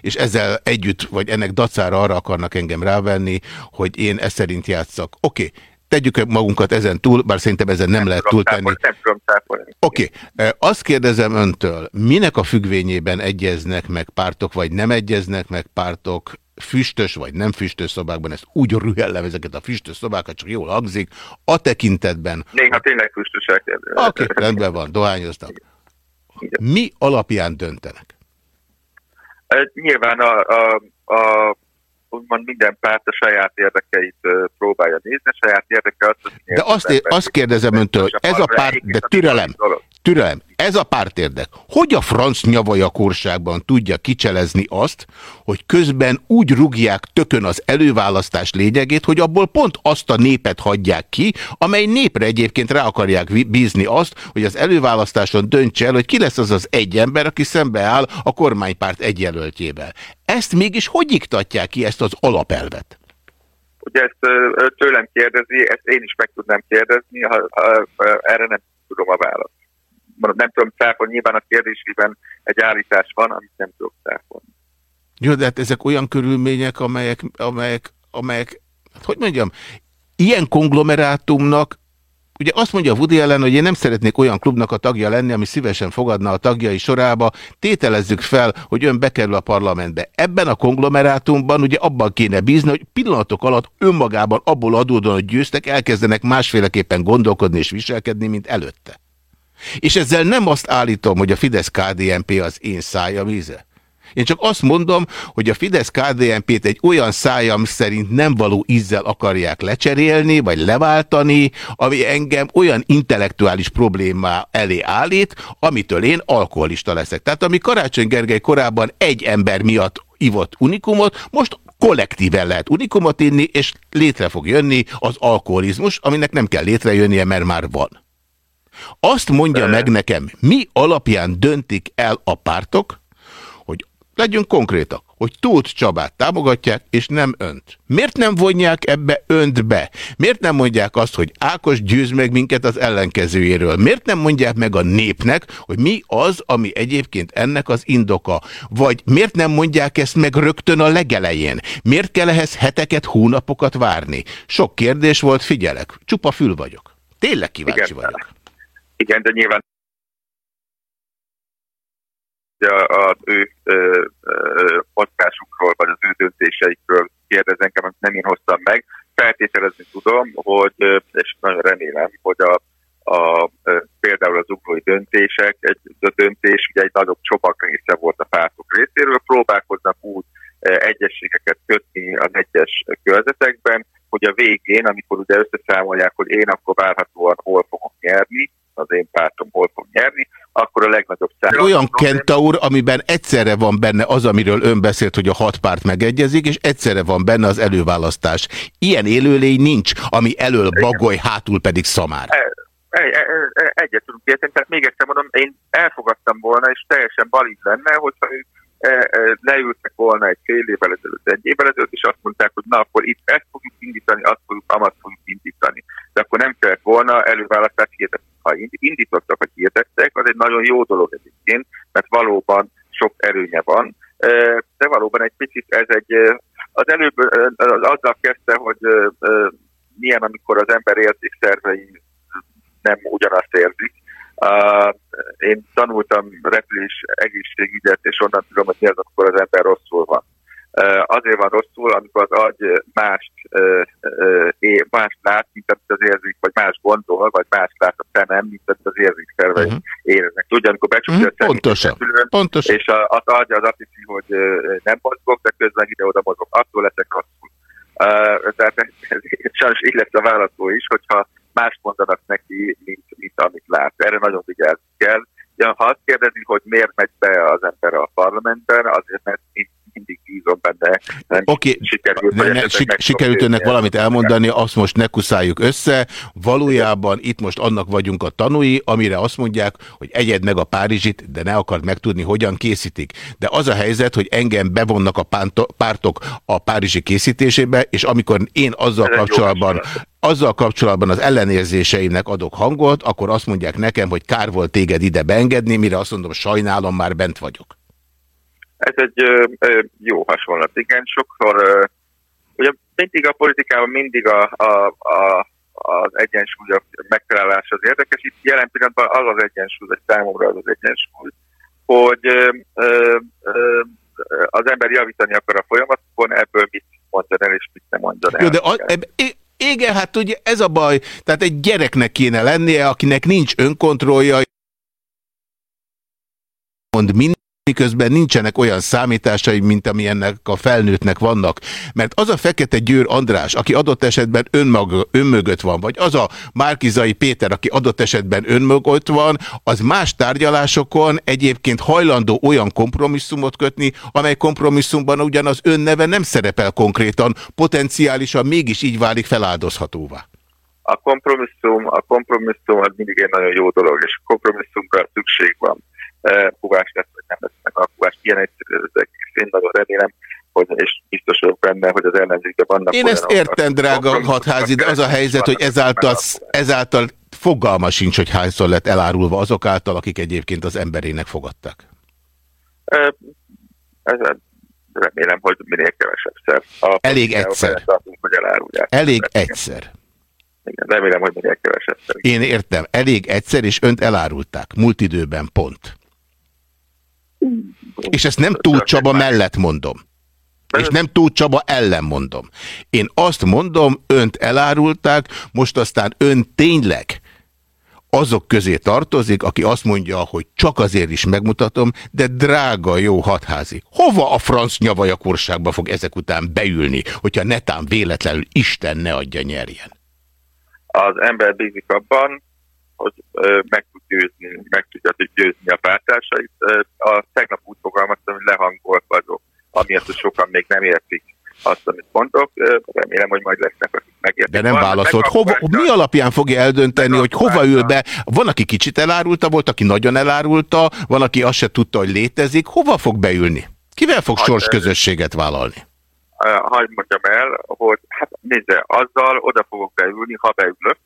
és ezzel együtt, vagy ennek dacára arra akarnak engem rávenni, hogy én ezt szerint játszak. Oké, okay tegyük magunkat ezen túl, bár szerintem ezen nem, nem lehet túltenni. Oké, okay. azt kérdezem öntől, minek a függvényében egyeznek meg pártok, vagy nem egyeznek meg pártok, füstös vagy nem füstös szobákban, ezt úgy rühellem ezeket a füstös szobákat, csak jól hangzik, a tekintetben... Néha tényleg füstösek. Oké, okay, rendben van, dohányoztak. Mi alapján döntenek? Nyilván a, a, a úgymond minden párt a saját érdekeit próbálja nézni, a saját érdeke az, hogy... De azt, azt kérdezem öntől, ez a párt, de türelem, Türelem, ez a pártérdek. Hogy a franc nyavajakorságban tudja kicselezni azt, hogy közben úgy rugják tökön az előválasztás lényegét, hogy abból pont azt a népet hagyják ki, amely népre egyébként rá akarják bízni azt, hogy az előválasztáson döntse el, hogy ki lesz az az egy ember, aki szembeáll a kormánypárt egyjelöltjével. Ezt mégis hogy iktatják ki ezt az alapelvet? Ugye ezt tőlem kérdezi, ezt én is meg tudnám kérdezni, ha, ha, ha erre nem tudom a választ nem tudom cáfolni, nyilván a kérdésében egy állítás van, amit nem tudok cáfolni. Jó, de hát ezek olyan körülmények, amelyek, amelyek, amelyek hát hogy mondjam, ilyen konglomerátumnak Ugye azt mondja Woody ellen, hogy én nem szeretnék olyan klubnak a tagja lenni, ami szívesen fogadna a tagjai sorába. Tételezzük fel, hogy ön bekerül a parlamentbe. Ebben a konglomerátumban ugye abban kéne bízni, hogy pillanatok alatt önmagában abból adódóan, hogy győztek, elkezdenek másféleképpen gondolkodni és viselkedni, mint előtte. És ezzel nem azt állítom, hogy a Fidesz-KDNP az én szájam íze. Én csak azt mondom, hogy a Fidesz-KDNP-t egy olyan szájam szerint nem való ízzel akarják lecserélni, vagy leváltani, ami engem olyan intellektuális problémá elé állít, amitől én alkoholista leszek. Tehát ami Karácsony Gergely korábban egy ember miatt ivott unikumot, most kollektíven lehet unikumot inni, és létre fog jönni az alkoholizmus, aminek nem kell létrejönnie, mert már van. Azt mondja meg nekem, mi alapján döntik el a pártok, hogy legyünk konkrétak, hogy Tóth Csabát támogatják, és nem önt. Miért nem vonják ebbe önt be? Miért nem mondják azt, hogy Ákos győz meg minket az ellenkezőjéről? Miért nem mondják meg a népnek, hogy mi az, ami egyébként ennek az indoka? Vagy miért nem mondják ezt meg rögtön a legelején? Miért kell ehhez heteket, hónapokat várni? Sok kérdés volt, figyelek, csupa fül vagyok. Tényleg kíváncsi Igen. vagyok. Igen, de nyilván az ő mozgásukról, vagy az ő döntéseikről kérdez engem, amit nem én hoztam meg. Feltételezni tudom, hogy, és nagyon remélem, hogy a, a, például az ugrói döntések, egy a döntés ugye egy nagyobb csomag része volt a pártok részéről, próbálkoznak úgy egyességeket kötni az egyes körzetekben, hogy a végén, amikor ugye összeszámolják, hogy én akkor várhatóan hol fogok nyerni, az én pártom hol fog nyerni, akkor a legnagyobb szám. Olyan kentaur, amiben egyszerre van benne az, amiről ön beszélt, hogy a hat párt megegyezik, és egyszerre van benne az előválasztás. Ilyen élőlény nincs, ami elől bagoly, hátul pedig szamár. E, e, e, egyet tudunk érteni, tehát még egyszer mondom, én elfogadtam volna, és teljesen balint lenne, hogyha ők leültek volna egy fél évvel ezelőtt, egy évvel ezelőtt, és azt mondták, hogy na akkor itt ezt fogjuk indítani, azt fogjuk, amat fogjuk indítani. De akkor nem kellett volna előválasztást hirdetni. Ha indítottak, vagy hirdettek, az egy nagyon jó dolog egyébként, mert valóban sok erőnye van, de valóban egy picit ez egy, az előbb azzal kezdte, hogy milyen, amikor az ember érzékszervei nem ugyanazt érzik, Uh, én tanultam repülés egészségügyet, és onnan tudom, hogy mi az, amikor az ember rosszul van. Uh, azért van rosszul, amikor az agy mást, uh, mást lát, mint amit az érzik, vagy más gondol, vagy más lát a szemem, mint amit az érzik szervei uh mhm. -huh. éreznek. Tudja, amikor becsukja uh mhm. -huh. a Pontosan. Repülőn, Pontosan. és a, az agy az azt hiszi, hogy nem mozgok, de közben ide-oda mozgok. Attól leszek rosszul. Uh, tehát ez, sajnos így lesz a választó is, hogyha mást mondanak neki, mint, mint amit lát. Erre nagyon vigyázni kell. Ja, ha azt kérdezi, hogy miért megy be az ember a parlamentben, azért mert mindig bízom benne. Oké, okay. sikerült, ne, ne, sik sikerült önnek valamit elmondani, azt most ne kuszáljuk össze. Valójában itt most annak vagyunk a tanúi, amire azt mondják, hogy egyed meg a Párizsit, de ne akart megtudni, hogyan készítik. De az a helyzet, hogy engem bevonnak a pártok a Párizsi készítésébe, és amikor én azzal kapcsolatban azzal kapcsolatban az ellenérzéseimnek adok hangot, akkor azt mondják nekem, hogy kár volt téged ide beengedni, mire azt mondom, sajnálom, már bent vagyok. Ez egy ö, ö, jó hasonlat, igen. Sokszor, ö, ugye mindig a politikában mindig a, a, a, az egyensúly a megtalálás az érdekes. Itt jelen pillanatban az az egyensúly, vagy számomra az az egyensúly, hogy ö, ö, ö, az ember javítani akar a folyamatokon, ebből mit mondja el, és mit nem mondja el. Jó, de a, eb, igen, hát ugye ez a baj, tehát egy gyereknek kéne lennie, akinek nincs önkontrollja, mond mind miközben nincsenek olyan számításai, mint amilyennek a felnőttnek vannak. Mert az a Fekete Győr András, aki adott esetben önmaga, önmögött van, vagy az a Márkizai Péter, aki adott esetben önmögött van, az más tárgyalásokon egyébként hajlandó olyan kompromisszumot kötni, amely kompromisszumban ugyanaz önneve nem szerepel konkrétan, potenciálisan mégis így válik feláldozhatóvá. A kompromisszum, a kompromisszum az mindig egy nagyon jó dolog, és kompromisszumra szükség van lesz, vagy nem lesz meg a fogás. Ilyen egyszerű. Én nagyon remélem, hogy, és biztos vagyok benne, hogy az ellenzékben vannak Én ezt értem, drága hatházi, de az a helyzet, hogy ezáltal, ezáltal fogalma sincs, hogy hányszor lett elárulva azok által, akik egyébként az emberének fogadtak. remélem, hogy minél kevesebb szer. Elég egyszer. Tartunk, hogy Elég egyszer. Igen, remélem, hogy minél kevesebb szer. Én értem. Elég egyszer, és önt elárulták. Múlt időben pont. És ezt nem túl Csaba mellett mondom. És nem túl Csaba ellen mondom. Én azt mondom, önt elárulták, most aztán ön tényleg azok közé tartozik, aki azt mondja, hogy csak azért is megmutatom, de drága jó hatházi. Hova a franc nyavajakorságba fog ezek után beülni, hogyha netán véletlenül Isten ne adja nyerjen? Az ember bízik abban, hogy meg tud győzni, meg tudja győzni a pártársait. A tegnap úgy fogalmaztam, hogy lehangolt vagyok, amiatt, hogy sokan még nem értik azt, amit mondok. Remélem, hogy majd lesznek, akik megértik. De nem válaszolt. Hova, mi alapján fogja eldönteni, hogy hova ül be? Van, aki kicsit elárulta volt, aki nagyon elárulta, van, aki azt se tudta, hogy létezik. Hova fog beülni? Kivel fog hát, sors közösséget vállalni? Hagy mondjam el, hogy hát nézze, azzal oda fogok beülni, ha beülök,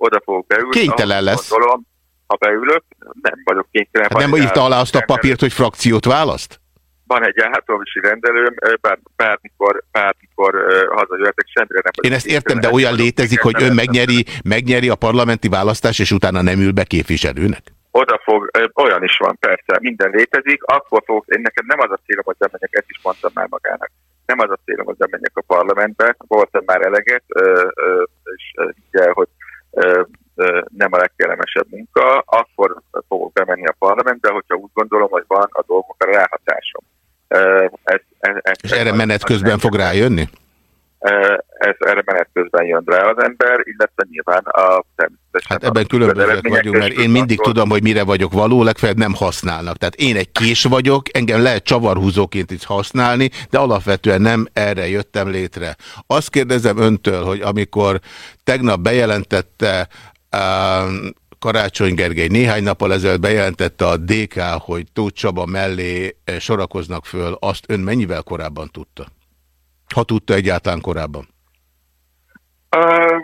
oda fogok beülni. Kénytelen lesz. Gondolom, ha beülök, nem vagyok kénytelen. Hát nem írta alá azt a papírt, hogy frakciót választ? Van egy elhátorvisi rendelőm, bár, bármikor, bármikor uh, hazajöhetek, semmire nem Én ezt értem, de olyan létezik, hogy ön megnyeri, megnyeri a parlamenti választást, és utána nem ül be képviselőnek? Oda fog, olyan is van, persze, minden létezik, akkor fogok, én nekem nem az a célom, hogy bemenjek, ezt is mondtam már magának. Nem az a célom, hogy bemenjek a parlamentbe, voltam már eleget, és így hogy nem a legkellemesebb munka, akkor fogok bemenni a parlamentbe, hogyha úgy gondolom, hogy van a dolgokra ráhatásom. Ez, ez, ez, És erre menet közben fog rájönni? Ez, erre menet közben jön rá az ember, illetve nyilván a Hát ebben különbözőek vagyunk, mert én mindig tudom, hogy mire vagyok való, legfeljebb nem használnak. Tehát én egy kés vagyok, engem lehet csavarhúzóként is használni, de alapvetően nem erre jöttem létre. Azt kérdezem öntől, hogy amikor tegnap bejelentette Karácsony Gergely néhány nappal ezelőtt bejelentette a DK, hogy Tóth Csaba mellé sorakoznak föl, azt ön mennyivel korábban tudta? Ha tudta egyáltalán korábban? Uh,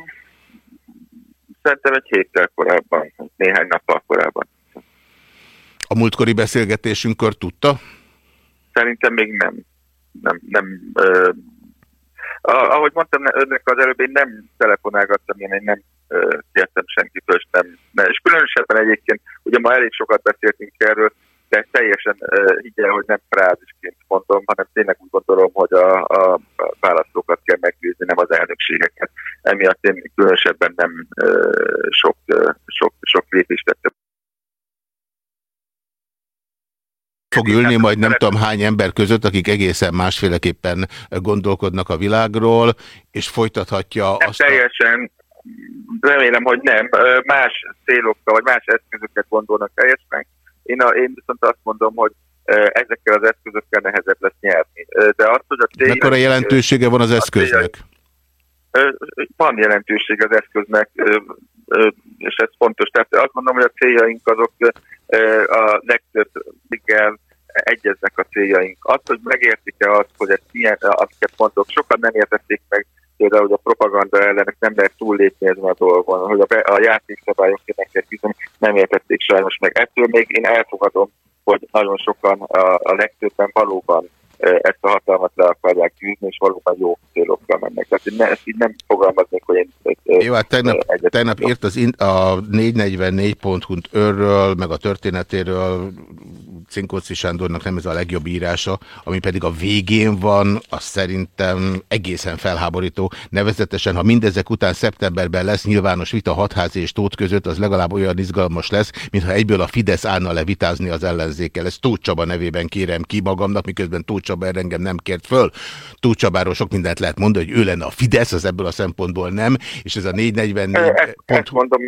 szerintem egy héttel korábban, néhány nappal korábban. A múltkori beszélgetésünkkor tudta? Szerintem még nem. Nem, nem uh, ahogy mondtam önnek az előbb, én nem telefonálgattam, én nem kértem senkitől, és, nem, nem, és különösebben egyébként, ugye ma elég sokat beszéltünk erről, de teljesen uh, higgyel, hogy nem frázisként mondom, hanem tényleg úgy gondolom, hogy a, a választókat kell meggyőzni, nem az elnökségeket. Emiatt én különösebben nem uh, sok, uh, sok, sok lépést tettem. fog ülni majd nem tudom hány ember között, akik egészen másféleképpen gondolkodnak a világról, és folytathatja nem azt teljesen, remélem, hogy nem. Más célokkal, vagy más eszközöket gondolnak teljesen. Én, a, én viszont azt mondom, hogy ezekkel az eszközökkel nehezebb lesz nyerni. De azt, hogy a cél, Mekkora jelentősége van az eszköznek? Van jelentőség az eszköznek, és ez fontos. Tehát azt mondom, hogy a céljaink azok a legtöbb igen, egyeznek a céljaink. Az, hogy megértik-e azt, hogy ezt milyen, amiket mondok, sokan nem értették meg, például, hogy a propaganda ellenek nem lehet túllépni ezen a dolgon, hogy a, be, a játékszabályok meg kell küzdeni, nem értették sajnos meg. Ettől még én elfogadom, hogy nagyon sokan, a, a legtöbben valóban ezt a hatalmat le akarják gyűjtni, és valóban jó célokkal mennek. Tehát ne, ezt így nem fogalmaznék, hogy én... Jó, hát tegnap, tegnap írt az a 444.hu örről, meg a történetéről Cinkóci Sándornak nem ez a legjobb írása, ami pedig a végén van, az szerintem egészen felháborító. Nevezetesen, ha mindezek után szeptemberben lesz nyilvános vita hatházi és Tóth között, az legalább olyan izgalmas lesz, mintha egyből a Fidesz állna le vitázni az ellenzékkel. Ezt Tóth Csaba nevében kérem ki magamnak, miközben Tóth Csaba engem nem kért föl. Tóth Csabáról sok mindent lehet mondani, hogy ő lenne a Fidesz, az ebből a szempontból nem, és ez a 444 pont, mondom,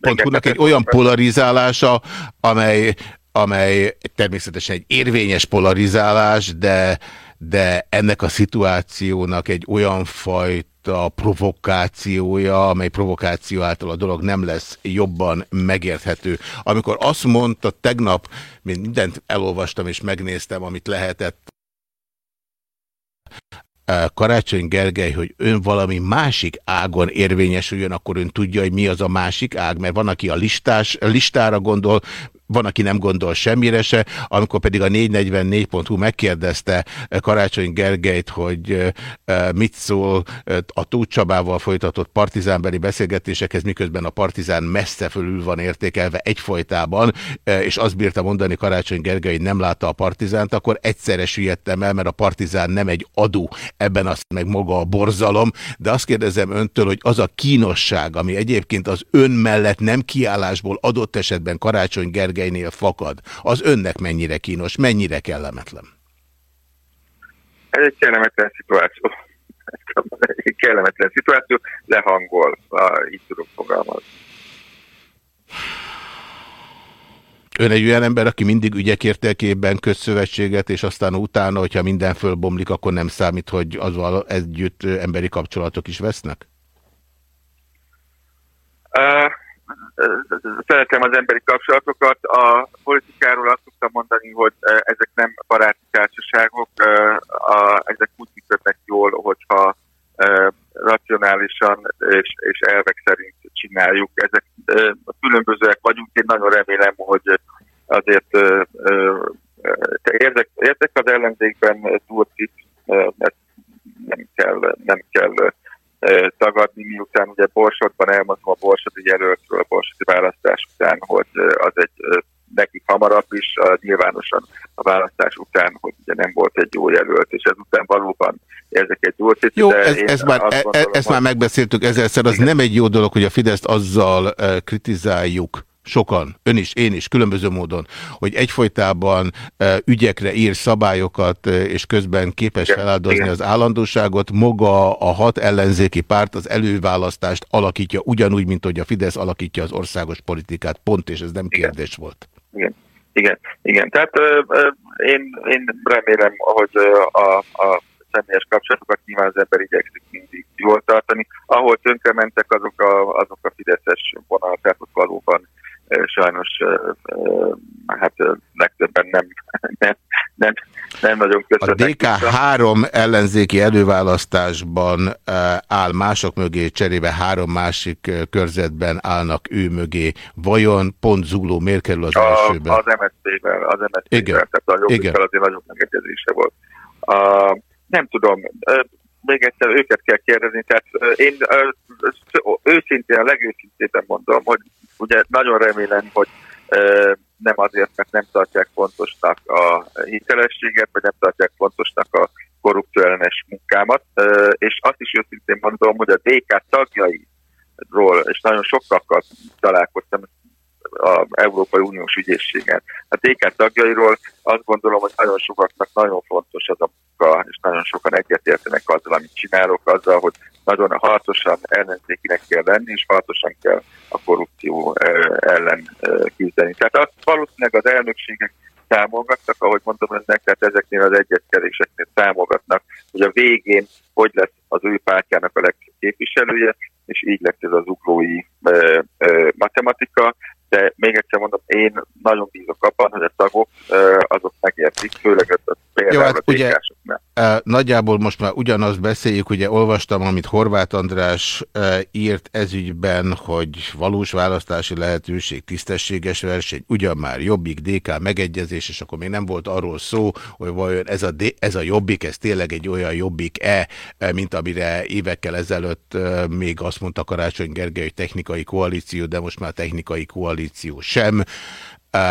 pont egy olyan polarizálása, amely, amely természetesen egy érvényes polarizálás, de, de ennek a szituációnak egy olyan fajta provokációja, amely provokáció által a dolog nem lesz jobban megérthető. Amikor azt mondta tegnap, mint mindent elolvastam és megnéztem, amit lehetett, Karácsony Gergely, hogy ön valami másik ágon érvényesüljön, akkor ön tudja, hogy mi az a másik ág, mert van, aki a listás, listára gondol, van, aki nem gondol semmire se, amikor pedig a 444.hu megkérdezte eh, Karácsony Gergelyt, hogy eh, eh, mit szól a Tóth Csabával folytatott partizánbeli beszélgetésekhez, miközben a partizán messze fölül van értékelve egyfolytában, és azt bírta mondani Karácsony Gergely, hogy nem látta a partizánt, akkor egyszerre süllyedtem el, mert a partizán nem egy adó, ebben azt meg maga a borzalom, de azt kérdezem öntől, hogy az a kínosság, ami egyébként az ön mellett nem kiállásból adott esetben Karácsony Gergely Gergelynél fakad, az önnek mennyire kínos, mennyire kellemetlen? Ez egy kellemetlen szituáció. Egy kellemetlen szituáció, lehangol, így tudok fogalmazni. Ön egy olyan ember, aki mindig ügyek értelkében közszövetséget, és aztán utána, hogyha minden fölbomlik, akkor nem számít, hogy azzal együtt emberi kapcsolatok is vesznek? Uh, szeretem az emberi kapcsolatokat. A politikáról azt szoktam mondani, hogy ezek nem baráti társaságok, ezek úgy működnek jól, hogyha racionálisan és, és elvek szerint csináljuk. Ezek különbözőek vagyunk, én nagyon remélem, hogy azért érdek, érdek az ellenzékben mert nem kell, nem kell tagadni, miután ugye Borsodban elmondtam a Borsodi jelöltről, a Borsodi választás után, hogy az egy nekik hamarabb is, nyilvánosan a választás után, hogy ugye nem volt egy jó jelölt, és ezután valóban ezek egy jó című. Jó, ez, ez már, e- gondolom, ezt már megbeszéltük ezerszer, az igen. nem egy jó dolog, hogy a Fideszt azzal kritizáljuk, sokan, ön is, én is, különböző módon, hogy egyfolytában e, ügyekre ír szabályokat, e, és közben képes feláldozni igen. az állandóságot, maga a hat ellenzéki párt az előválasztást alakítja ugyanúgy, mint hogy a Fidesz alakítja az országos politikát. Pont, és ez nem igen. kérdés volt. Igen. Igen, igen. Tehát ö, ö, én, én remélem, hogy a, a személyes kapcsolatokat nyilván az ember igyekszik mindig jól tartani. Ahol tönkre mentek, azok a, azok a fideszes vonal, tehát ott valóban sajnos hát legtöbben *laughs* nem, nem, nem, nem nagyon köszönnek. A DK három ellenzéki előválasztásban áll mások mögé, cserébe három másik körzetben állnak ő mögé. Vajon pont Zugló miért kerül az a, elsőbe? Az MSZP-vel, az MSZP-vel, tehát a jobbikkal azért nagyobb megegyezése volt. A, nem tudom, még egyszer őket kell kérdezni, tehát én őszintén, a legőszintében mondom, hogy ugye nagyon remélem, hogy nem azért, mert nem tartják fontosnak a hitelességet, vagy nem tartják fontosnak a korrupcióellenes munkámat, és azt is őszintén mondom, hogy a DK tagjairól, és nagyon sokakkal találkoztam, az Európai Uniós ügyészségen. A DK tagjairól azt gondolom, hogy nagyon sokaknak nagyon fontos az a munka, és nagyon sokan egyetértenek azzal, amit csinálok, azzal, hogy nagyon harcosan ellenzékinek kell lenni, és harcosan kell a korrupció ellen küzdeni. Tehát azt valószínűleg az elnökségek támogatnak, ahogy mondom önnek, tehát ezeknél az egyetkeréseknél támogatnak, hogy a végén hogy lesz az ő pártjának a legképviselője, és így lett ez az uglói matematika, de még egyszer mondom, én nagyon bízok abban, hogy a tagok azok megértik, főleg a Jó, hát ugye, nagyjából most már ugyanazt beszéljük, ugye olvastam, amit Horváth András írt ezügyben, hogy valós választási lehetőség, tisztességes verseny, ugyan már Jobbik, DK megegyezés, és akkor még nem volt arról szó, hogy vajon ez a, ez a Jobbik, ez tényleg egy olyan Jobbik-e, mint amire évekkel ezelőtt még azt mondta Karácsony Gergely, hogy technikai koalíció, de most már technikai koalíció sem.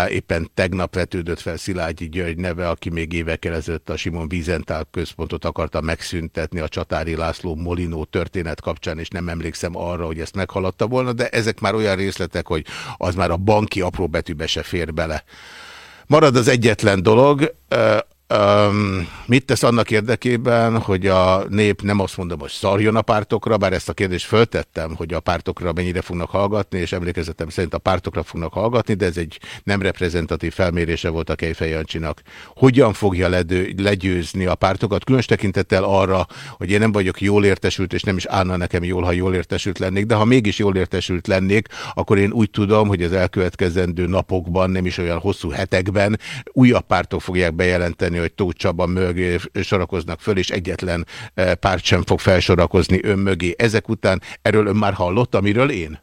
Éppen tegnap vetődött fel Szilágyi György neve, aki még évekkel ezelőtt a Simon Wiesenthal központot akarta megszüntetni a Csatári László Molinó történet kapcsán, és nem emlékszem arra, hogy ezt meghaladta volna, de ezek már olyan részletek, hogy az már a banki apróbetűbe se fér bele. Marad az egyetlen dolog, Um, mit tesz annak érdekében, hogy a nép nem azt mondom, hogy szarjon a pártokra, bár ezt a kérdést föltettem, hogy a pártokra mennyire fognak hallgatni, és emlékezetem szerint a pártokra fognak hallgatni, de ez egy nem reprezentatív felmérése volt a Kejfej Jancsinak. Hogyan fogja ledő, legyőzni a pártokat, különös tekintettel arra, hogy én nem vagyok jól értesült, és nem is állna nekem jól, ha jól értesült lennék, de ha mégis jól értesült lennék, akkor én úgy tudom, hogy az elkövetkezendő napokban, nem is olyan hosszú hetekben újabb pártok fogják bejelenteni, mondani, hogy Tóth Csaba mögé sorakoznak föl, és egyetlen eh, párt sem fog felsorakozni ön mögé. Ezek után erről ön már hallott, amiről én?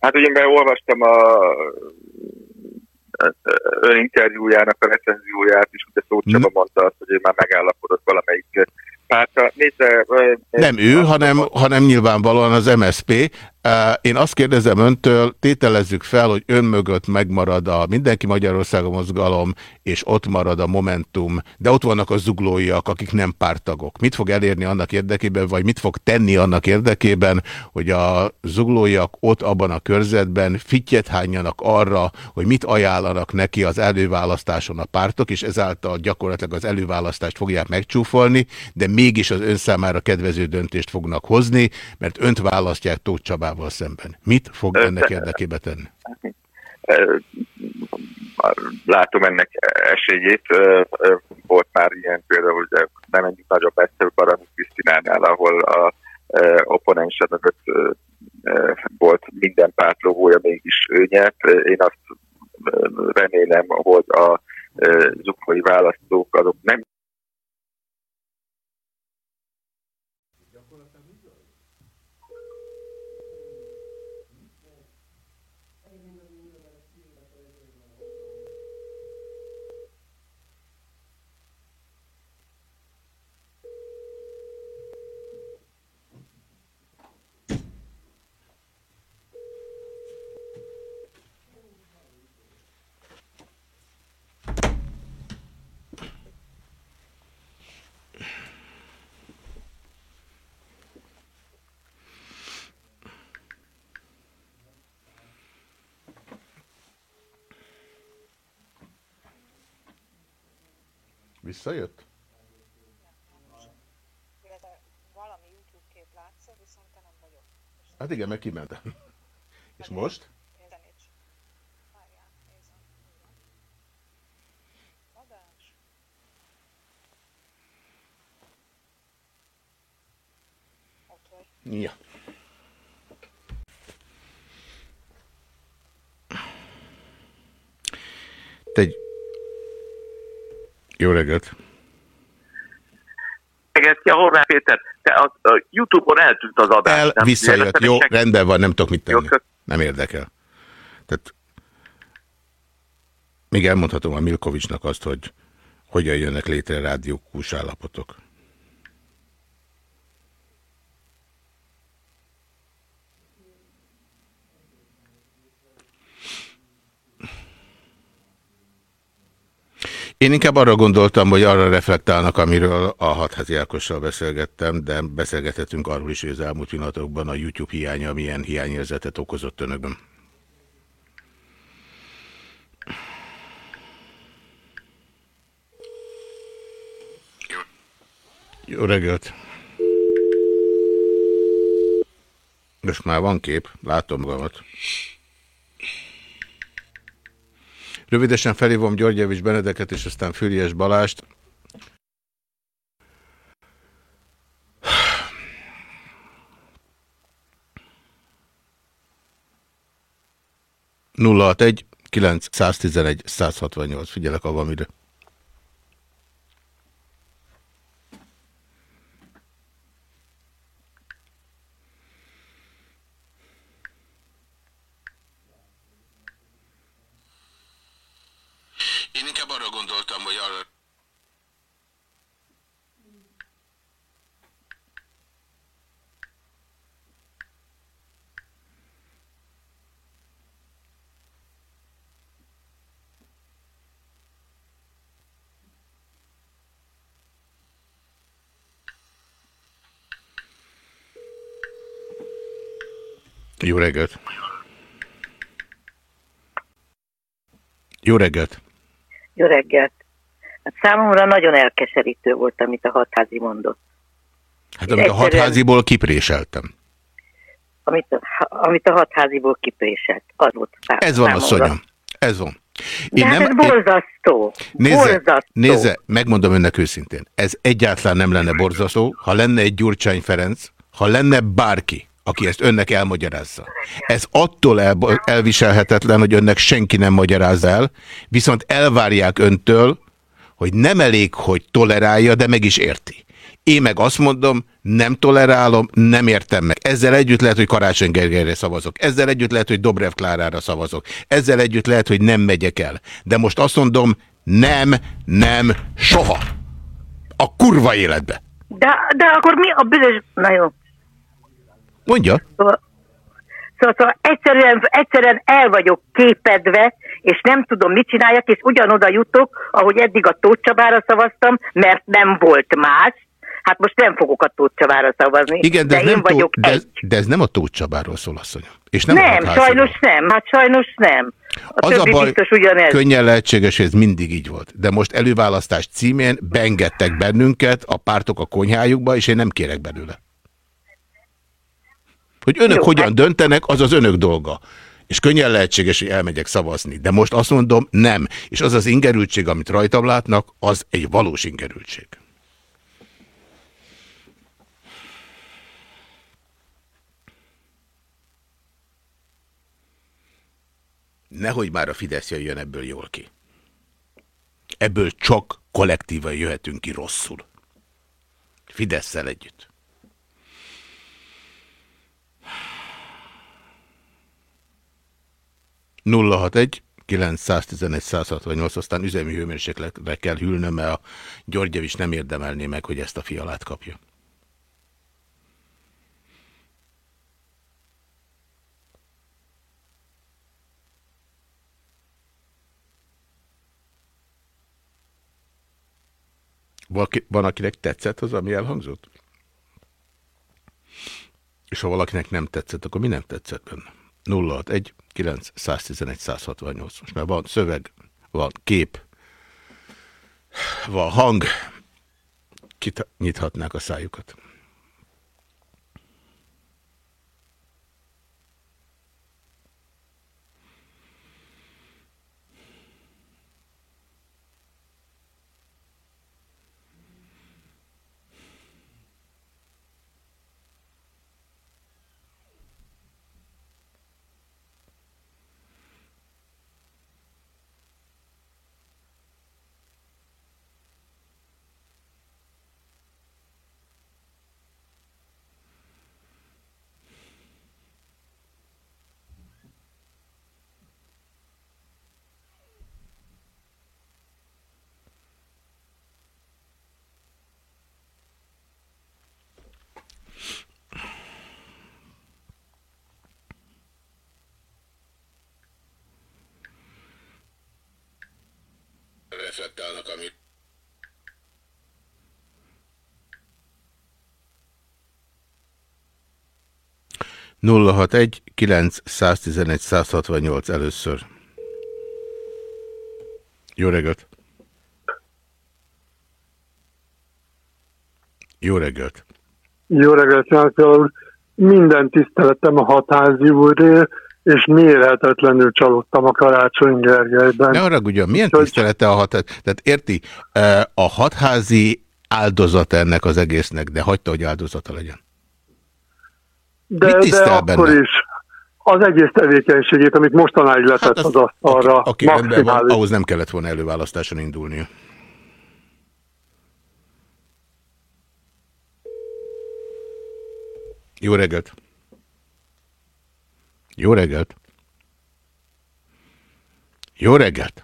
Hát ugye olvastam a ön interjújának a recenzióját, és ugye Tóth Csaba hm. mondta azt, hogy ő már megállapodott valamelyik pártra. Nézze, nem ő, hanem, hanem nyilvánvalóan az MSP. Én azt kérdezem öntől, tételezzük fel, hogy ön mögött megmarad a Mindenki Magyarországon mozgalom, és ott marad a Momentum, de ott vannak a zuglóiak, akik nem pártagok. Mit fog elérni annak érdekében, vagy mit fog tenni annak érdekében, hogy a zuglóiak ott abban a körzetben fittyet hányjanak arra, hogy mit ajánlanak neki az előválasztáson a pártok, és ezáltal gyakorlatilag az előválasztást fogják megcsúfolni, de mégis az ön számára kedvező döntést fognak hozni, mert önt választják Tóth Csabával szemben. Mit fog ennek érdekébe tenni? Látom ennek esélyét. Volt már ilyen például, hogy nem menjünk nagyobb messze Barani Krisztinánál, ahol a opponense mögött volt minden párt logója, mégis ő nyert. Én azt remélem, hogy a zuklói választók azok nem Visszajött? Valami YouTube kép látszik, viszont te nem vagyok. Hát igen, meg kimentem. *laughs* És most? Ja. Te egy jó reggelt! reggelt, ja, Horváth Péter, te a, a Youtube-on eltűnt az adás. El, nem? visszajött, jó, senki? rendben van, nem tudok mit tenni. Jó, nem érdekel. Tehát még elmondhatom a Milkovicsnak azt, hogy hogyan jönnek létre rádiókús állapotok. Én inkább arra gondoltam, hogy arra reflektálnak, amiről a hatházi Ákossal beszélgettem, de beszélgethetünk arról is, hogy az elmúlt pillanatokban a YouTube hiánya milyen hiányérzetet okozott önökben. Jó reggelt! Most már van kép, látom magamat. Rövidesen felhívom Györgyevics Benedeket, és aztán Füriás Balást. Nulla egy 911 168. Figyelek a valamire. Én inkább arra gondoltam, hogy arra... Jó reggelt! Jó reggelt! Jó reggelt! Hát számomra nagyon elkeserítő volt, amit a hatházi mondott. Hát amit a hatháziból kipréseltem. Amit, a- amit a hatháziból kipréselt. Az volt szám, Ez van a számomra. szonyom. Ez van. De hát ez én- borzasztó. Nézze, borzasztó. nézze, megmondom önnek őszintén, ez egyáltalán nem lenne borzasztó, ha lenne egy Gyurcsány Ferenc, ha lenne bárki, aki ezt önnek elmagyarázza. Ez attól el, elviselhetetlen, hogy önnek senki nem magyarázza el, viszont elvárják öntől, hogy nem elég, hogy tolerálja, de meg is érti. Én meg azt mondom, nem tolerálom, nem értem meg. Ezzel együtt lehet, hogy Karácsony Gergelyre szavazok. Ezzel együtt lehet, hogy Dobrev Klárára szavazok. Ezzel együtt lehet, hogy nem megyek el. De most azt mondom, nem, nem, soha. A kurva életbe. De, de akkor mi a büdös... Na jó. Mondja. Szóval, szóval, szóval egyszerűen, egyszerűen el vagyok képedve, és nem tudom, mit csináljak, és ugyanoda jutok, ahogy eddig a Tóth Csabára szavaztam, mert nem volt más. Hát most nem fogok a Tóth Csabára szavazni, Igen, de, de ez én nem, tó, vagyok de, egy. de ez nem a Tóth Csabáról szól, asszonyom. És nem, Nem, a nem sajnos nem, hát sajnos nem. A Az a baj, biztos ugyanez. könnyen lehetséges, hogy ez mindig így volt. De most előválasztás címén beengedtek bennünket a pártok a konyhájukba, és én nem kérek belőle. Hogy önök Jó, hogyan hát- döntenek, az az önök dolga. És könnyen lehetséges, hogy elmegyek szavazni. De most azt mondom, nem. És az az ingerültség, amit rajtam látnak, az egy valós ingerültség. Nehogy már a Fidesz jöjjön ebből jól ki. Ebből csak kollektívan jöhetünk ki rosszul. Fideszsel együtt. Nulla hat egy 911 168, aztán üzemi hőmérsékletre kell hűlnöm, mert a Györgyevics nem érdemelné meg, hogy ezt a fialát kapja. Valaki, van, akinek tetszett az, ami elhangzott? És ha valakinek nem tetszett, akkor mi nem tetszett benne? 061 9 111 168. Most már van szöveg, van kép, van hang, Kit nyithatnák a szájukat. 061 911 168 először. Jó reggelt! Jó reggelt! Jó reggelt, Jászol úr! Minden tiszteletem a hatházi úré, és mérhetetlenül csalódtam a Karácsony Gergelyben. Ne haragudjon, milyen Hogy- tisztelete a hat... Tehát érti, eh, a hatházi áldozat ennek az egésznek, de hagyta, hogy áldozata legyen. De, mit de tisztel akkor benne? is az egész tevékenységét, amit mostanáig letett hát az, az asztalra, Aki, aki rendben van, maximális. ahhoz nem kellett volna előválasztáson indulnia. Jó reggelt! Jó reggelt! Jó reggelt!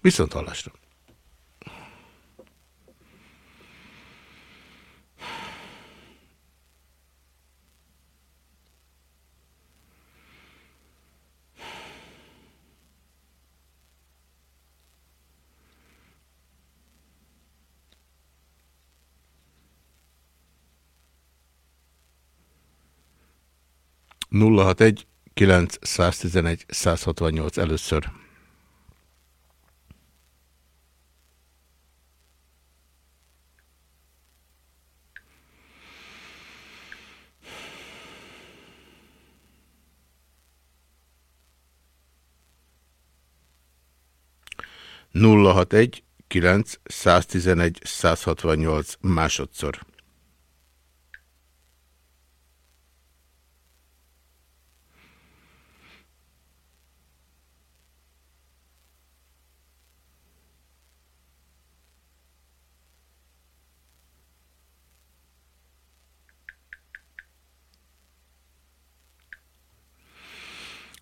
Viszont hallásra! 061 911 168 először. Nulla hat egy kilenc száztizenegy százhatvannyolc másodszor.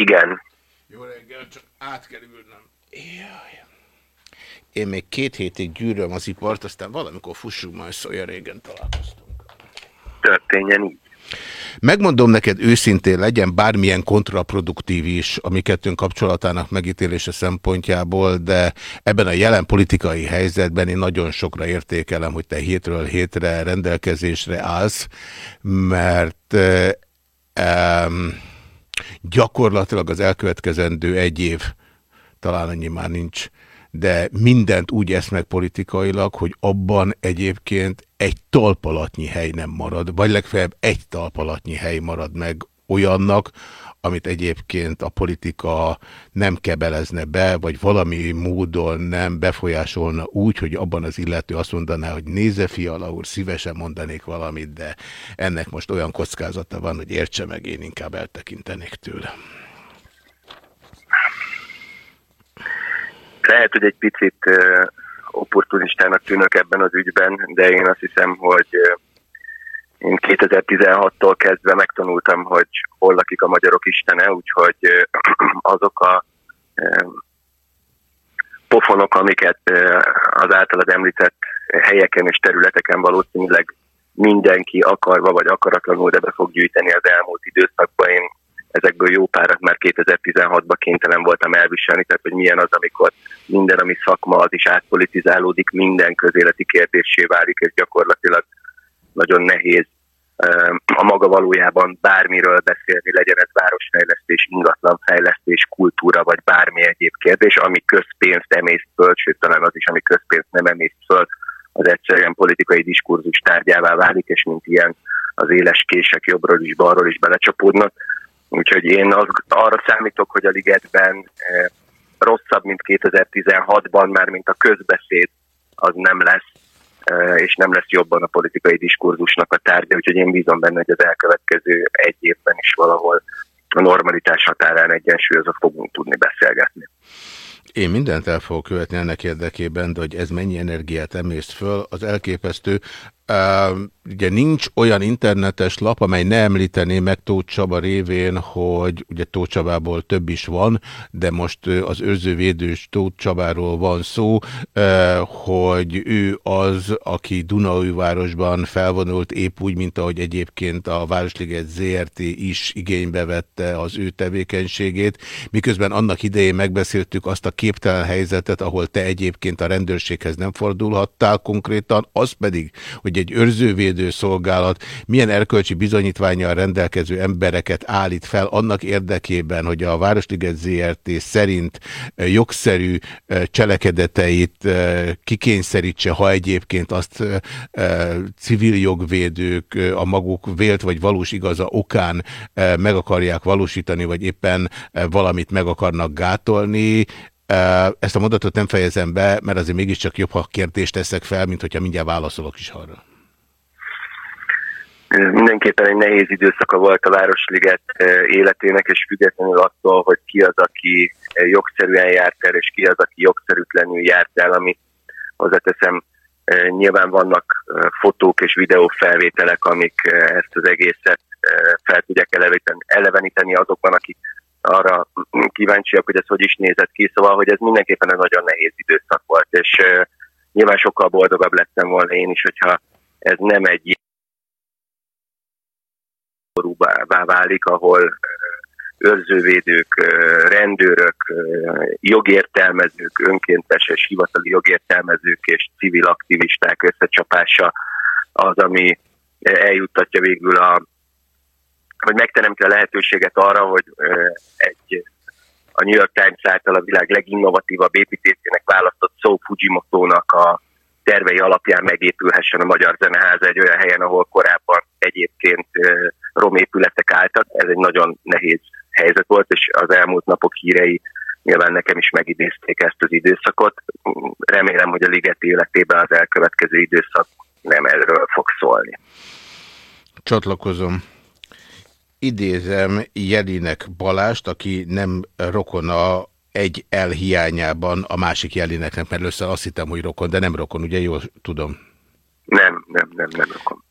Igen. Jó reggel, csak át kell ülnöm. Jaj. Én még két hétig gyűröm az ipart, aztán valamikor fussunk majd olyan régen találkoztunk. Történjen így. Megmondom neked őszintén, legyen bármilyen kontraproduktív is a mi kettőnk kapcsolatának megítélése szempontjából, de ebben a jelen politikai helyzetben én nagyon sokra értékelem, hogy te hétről hétre rendelkezésre állsz, mert um, gyakorlatilag az elkövetkezendő egy év, talán annyi már nincs, de mindent úgy esz politikailag, hogy abban egyébként egy talpalatnyi hely nem marad, vagy legfeljebb egy talpalatnyi hely marad meg olyannak, amit egyébként a politika nem kebelezne be, vagy valami módon nem befolyásolna úgy, hogy abban az illető azt mondaná, hogy nézze fiala úr, szívesen mondanék valamit, de ennek most olyan kockázata van, hogy értse meg, én inkább eltekintenék tőle. Lehet, hogy egy picit opportunistának tűnök ebben az ügyben, de én azt hiszem, hogy én 2016-tól kezdve megtanultam, hogy hol lakik a magyarok istene, úgyhogy *clears throat* azok a pofonok, amiket az általad említett helyeken és területeken valószínűleg mindenki akarva vagy akaratlanul, de be fog gyűjteni az elmúlt időszakban. Én ezekből jó párat már 2016-ban kénytelen voltam elviselni, tehát hogy milyen az, amikor minden, ami szakma, az is átpolitizálódik, minden közéleti kérdésé válik, és gyakorlatilag nagyon nehéz a maga valójában bármiről beszélni, legyen ez városfejlesztés, ingatlanfejlesztés, kultúra, vagy bármi egyéb kérdés, ami közpénzt emészt föl, sőt talán az is, ami közpénzt nem emészt föl, az egyszerűen politikai diskurzus tárgyává válik, és mint ilyen az éles kések jobbról is, balról is belecsapódnak. Úgyhogy én az, arra számítok, hogy a ligetben rosszabb, mint 2016-ban, már mint a közbeszéd, az nem lesz és nem lesz jobban a politikai diskurzusnak a tárgya, úgyhogy én bízom benne, hogy az elkövetkező egy évben is valahol a normalitás határán egyensúlyozva fogunk tudni beszélgetni. Én mindent el fogok követni ennek érdekében, de hogy ez mennyi energiát emészt föl, az elképesztő. Ugye nincs olyan internetes lap, amely ne említené meg Tóth Csaba révén, hogy ugye Tóth Csabából több is van, de most az őrzővédős Tóth Csabáról van szó, hogy ő az, aki Dunaújvárosban felvonult épp úgy, mint ahogy egyébként a Városliget ZRT is igénybe vette az ő tevékenységét, miközben annak idején megbeszéltük azt a képtelen helyzetet, ahol te egyébként a rendőrséghez nem fordulhattál konkrétan, az pedig, hogy egy őrzővédő szolgálat milyen erkölcsi bizonyítványjal rendelkező embereket állít fel annak érdekében, hogy a Városliget ZRT szerint jogszerű cselekedeteit kikényszerítse, ha egyébként azt civil jogvédők a maguk vélt vagy valós igaza okán meg akarják valósítani, vagy éppen valamit meg akarnak gátolni, ezt a mondatot nem fejezem be, mert azért mégiscsak jobb, ha kérdést teszek fel, mint hogyha mindjárt válaszolok is arra. Mindenképpen egy nehéz időszaka volt a Városliget életének, és függetlenül attól, hogy ki az, aki jogszerűen járt el, és ki az, aki jogszerűtlenül járt el, ami hozzáteszem, nyilván vannak fotók és videófelvételek, amik ezt az egészet fel tudják eleveníteni azokban, akik arra kíváncsiak, hogy ez hogy is nézett ki, szóval, hogy ez mindenképpen egy nagyon nehéz időszak volt, és nyilván sokkal boldogabb lettem volna én is, hogyha ez nem egy borúvá válik, ahol őrzővédők, rendőrök, jogértelmezők, önkénteses hivatali jogértelmezők és civil aktivisták összecsapása az, ami eljuttatja végül a, hogy megteremti a lehetőséget arra, hogy egy a New York Times által a világ leginnovatívabb építészének választott Szó Fujimoto-nak a tervei alapján megépülhessen a Magyar Zeneháza egy olyan helyen, ahol korábban egyébként romépületek álltak. Ez egy nagyon nehéz helyzet volt, és az elmúlt napok hírei nyilván nekem is megidézték ezt az időszakot. Remélem, hogy a Liget életében az elkövetkező időszak nem erről fog szólni. Csatlakozom. Idézem Jelinek Balást, aki nem rokona egy elhiányában a másik Jelineknek, mert össze azt hittem, hogy rokon, de nem rokon, ugye jól tudom? Nem, nem, nem, nem rokon.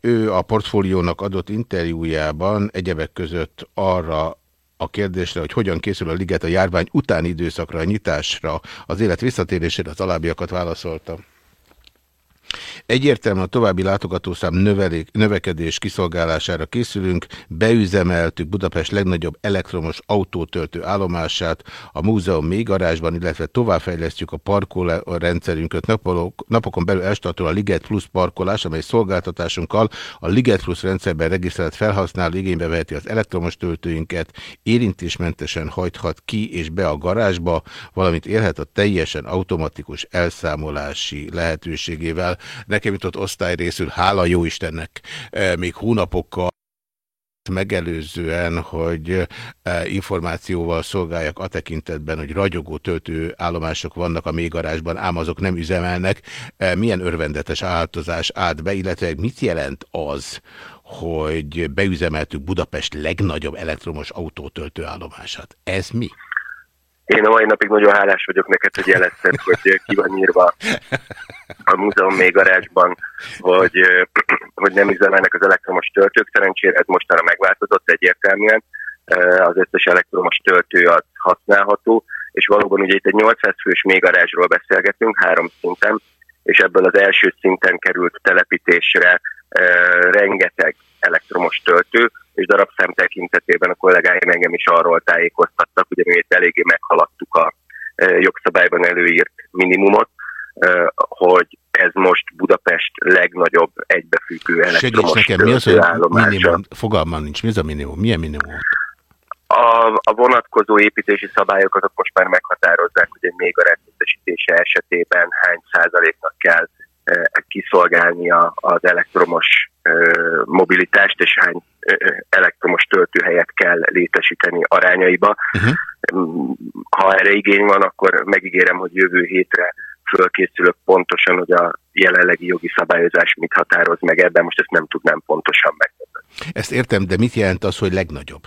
Ő a portfóliónak adott interjújában egyebek között arra a kérdésre, hogy hogyan készül a liget a járvány utáni időszakra, a nyitásra, az élet visszatérésére, az alábbiakat válaszolta. Egyértelműen a további látogatószám növelék, növekedés kiszolgálására készülünk, beüzemeltük Budapest legnagyobb elektromos autótöltő állomását a múzeum még garázsban, illetve továbbfejlesztjük a parkolórendszerünket. Napokon belül elstartol a Liget Plus parkolás, amely szolgáltatásunkkal a Liget Plus rendszerben regisztrált felhasználó igénybe veheti az elektromos töltőinket, érintésmentesen hajthat ki és be a garázsba, valamint élhet a teljesen automatikus elszámolási lehetőségével. Nekem jutott osztályrészül, hála jó Istennek, e, még hónapokkal megelőzően, hogy e, információval szolgáljak a tekintetben, hogy ragyogó töltő állomások vannak a mélygarázsban, ám azok nem üzemelnek. E, milyen örvendetes áltozás állt be, illetve mit jelent az, hogy beüzemeltük Budapest legnagyobb elektromos autótöltő állomását? Ez mi? Én a mai napig nagyon hálás vagyok neked, hogy jelezted, hogy ki van írva a múzeum még garázsban, hogy, *clears throat* hogy nem üzemelnek az elektromos töltők. Szerencsére ez mostanra megváltozott egyértelműen. Az összes elektromos töltő az használható, és valóban ugye itt egy 800 fős mélygarázsról beszélgetünk, három szinten, és ebből az első szinten került telepítésre rengeteg elektromos töltő, és darabszám tekintetében a kollégáim engem is arról tájékoztattak, ugye mi itt eléggé meghaladtuk a jogszabályban előírt minimumot, hogy ez most Budapest legnagyobb egybefüggő elektromos Segíts nekem, mi az, hogy minimum, fogalmam nincs, mi az a minimum? Milyen minimum? A, a vonatkozó építési szabályok azok most már meghatározzák, hogy egy még a rendszeresítése esetében hány százaléknak kell kiszolgálnia az elektromos mobilitást, és hány elektromos töltőhelyet kell létesíteni arányaiba. Uh-huh. Ha erre igény van, akkor megígérem, hogy jövő hétre fölkészülök pontosan, hogy a jelenlegi jogi szabályozás mit határoz meg ebben, most ezt nem tudnám pontosan megmondani. Ezt értem, de mit jelent az, hogy legnagyobb?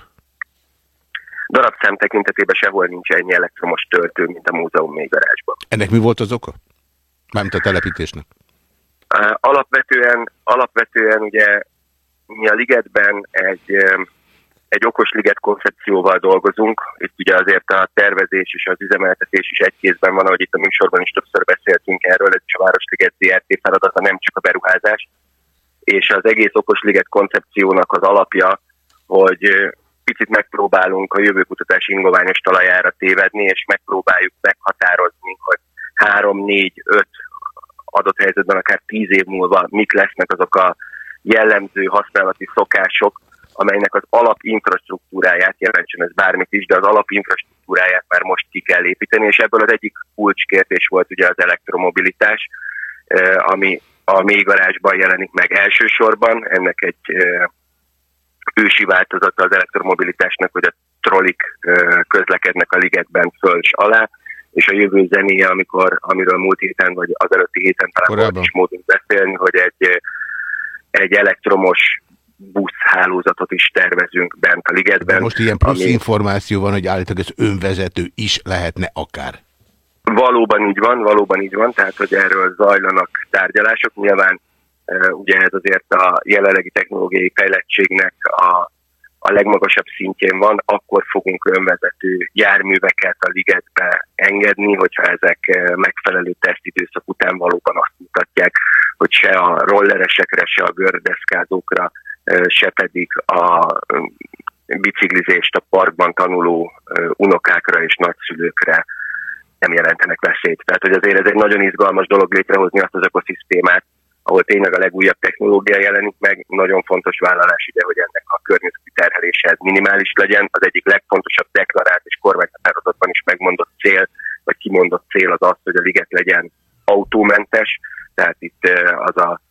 Darabszám tekintetében sehol nincs ennyi elektromos töltő, mint a múzeum még garázsban. Ennek mi volt az oka? Mármint a telepítésnek? Alapvetően, alapvetően ugye mi a ligetben egy, egy okos liget koncepcióval dolgozunk. Itt ugye azért a tervezés és az üzemeltetés is egy kézben van, ahogy itt a műsorban is többször beszéltünk erről, ez is a Városliget ZRT feladata, nem csak a beruházás. És az egész okos liget koncepciónak az alapja, hogy picit megpróbálunk a jövőkutatási ingoványos talajára tévedni, és megpróbáljuk meghatározni, hogy három, négy, öt adott helyzetben akár tíz év múlva mik lesznek azok a jellemző használati szokások, amelynek az alapinfrastruktúráját jelentsen ez bármit is, de az alapinfrastruktúráját már most ki kell építeni, és ebből az egyik kulcskérdés volt ugye az elektromobilitás, ami a mélygarázsban jelenik meg elsősorban. Ennek egy ősi változata az elektromobilitásnak, hogy a trollik közlekednek a ligetben föl alá, és a jövő zenéje, amikor, amiről múlt héten, vagy az előtti héten talán volt is módunk beszélni, hogy egy, egy elektromos buszhálózatot is tervezünk bent a ligetben. De most ilyen plusz ami... információ van, hogy állítólag ez önvezető is lehetne akár. Valóban így van, valóban így van, tehát hogy erről zajlanak tárgyalások. Nyilván Ugye ez azért a jelenlegi technológiai fejlettségnek a, a legmagasabb szintjén van, akkor fogunk önvezető járműveket a ligetbe engedni, hogyha ezek megfelelő tesztidőszak után valóban azt mutatják, hogy se a rolleresekre, se a gördeszkázókra, se pedig a biciklizést a parkban tanuló unokákra és nagyszülőkre nem jelentenek veszélyt. Tehát, hogy azért ez egy nagyon izgalmas dolog létrehozni azt az ökoszisztémát, ahol tényleg a legújabb technológia jelenik meg, nagyon fontos vállalás ide, hogy ennek a környezeti terhelése minimális legyen. Az egyik legfontosabb deklarált és kormányhatározatban is megmondott cél, vagy kimondott cél az az, hogy a liget legyen autómentes, tehát itt az a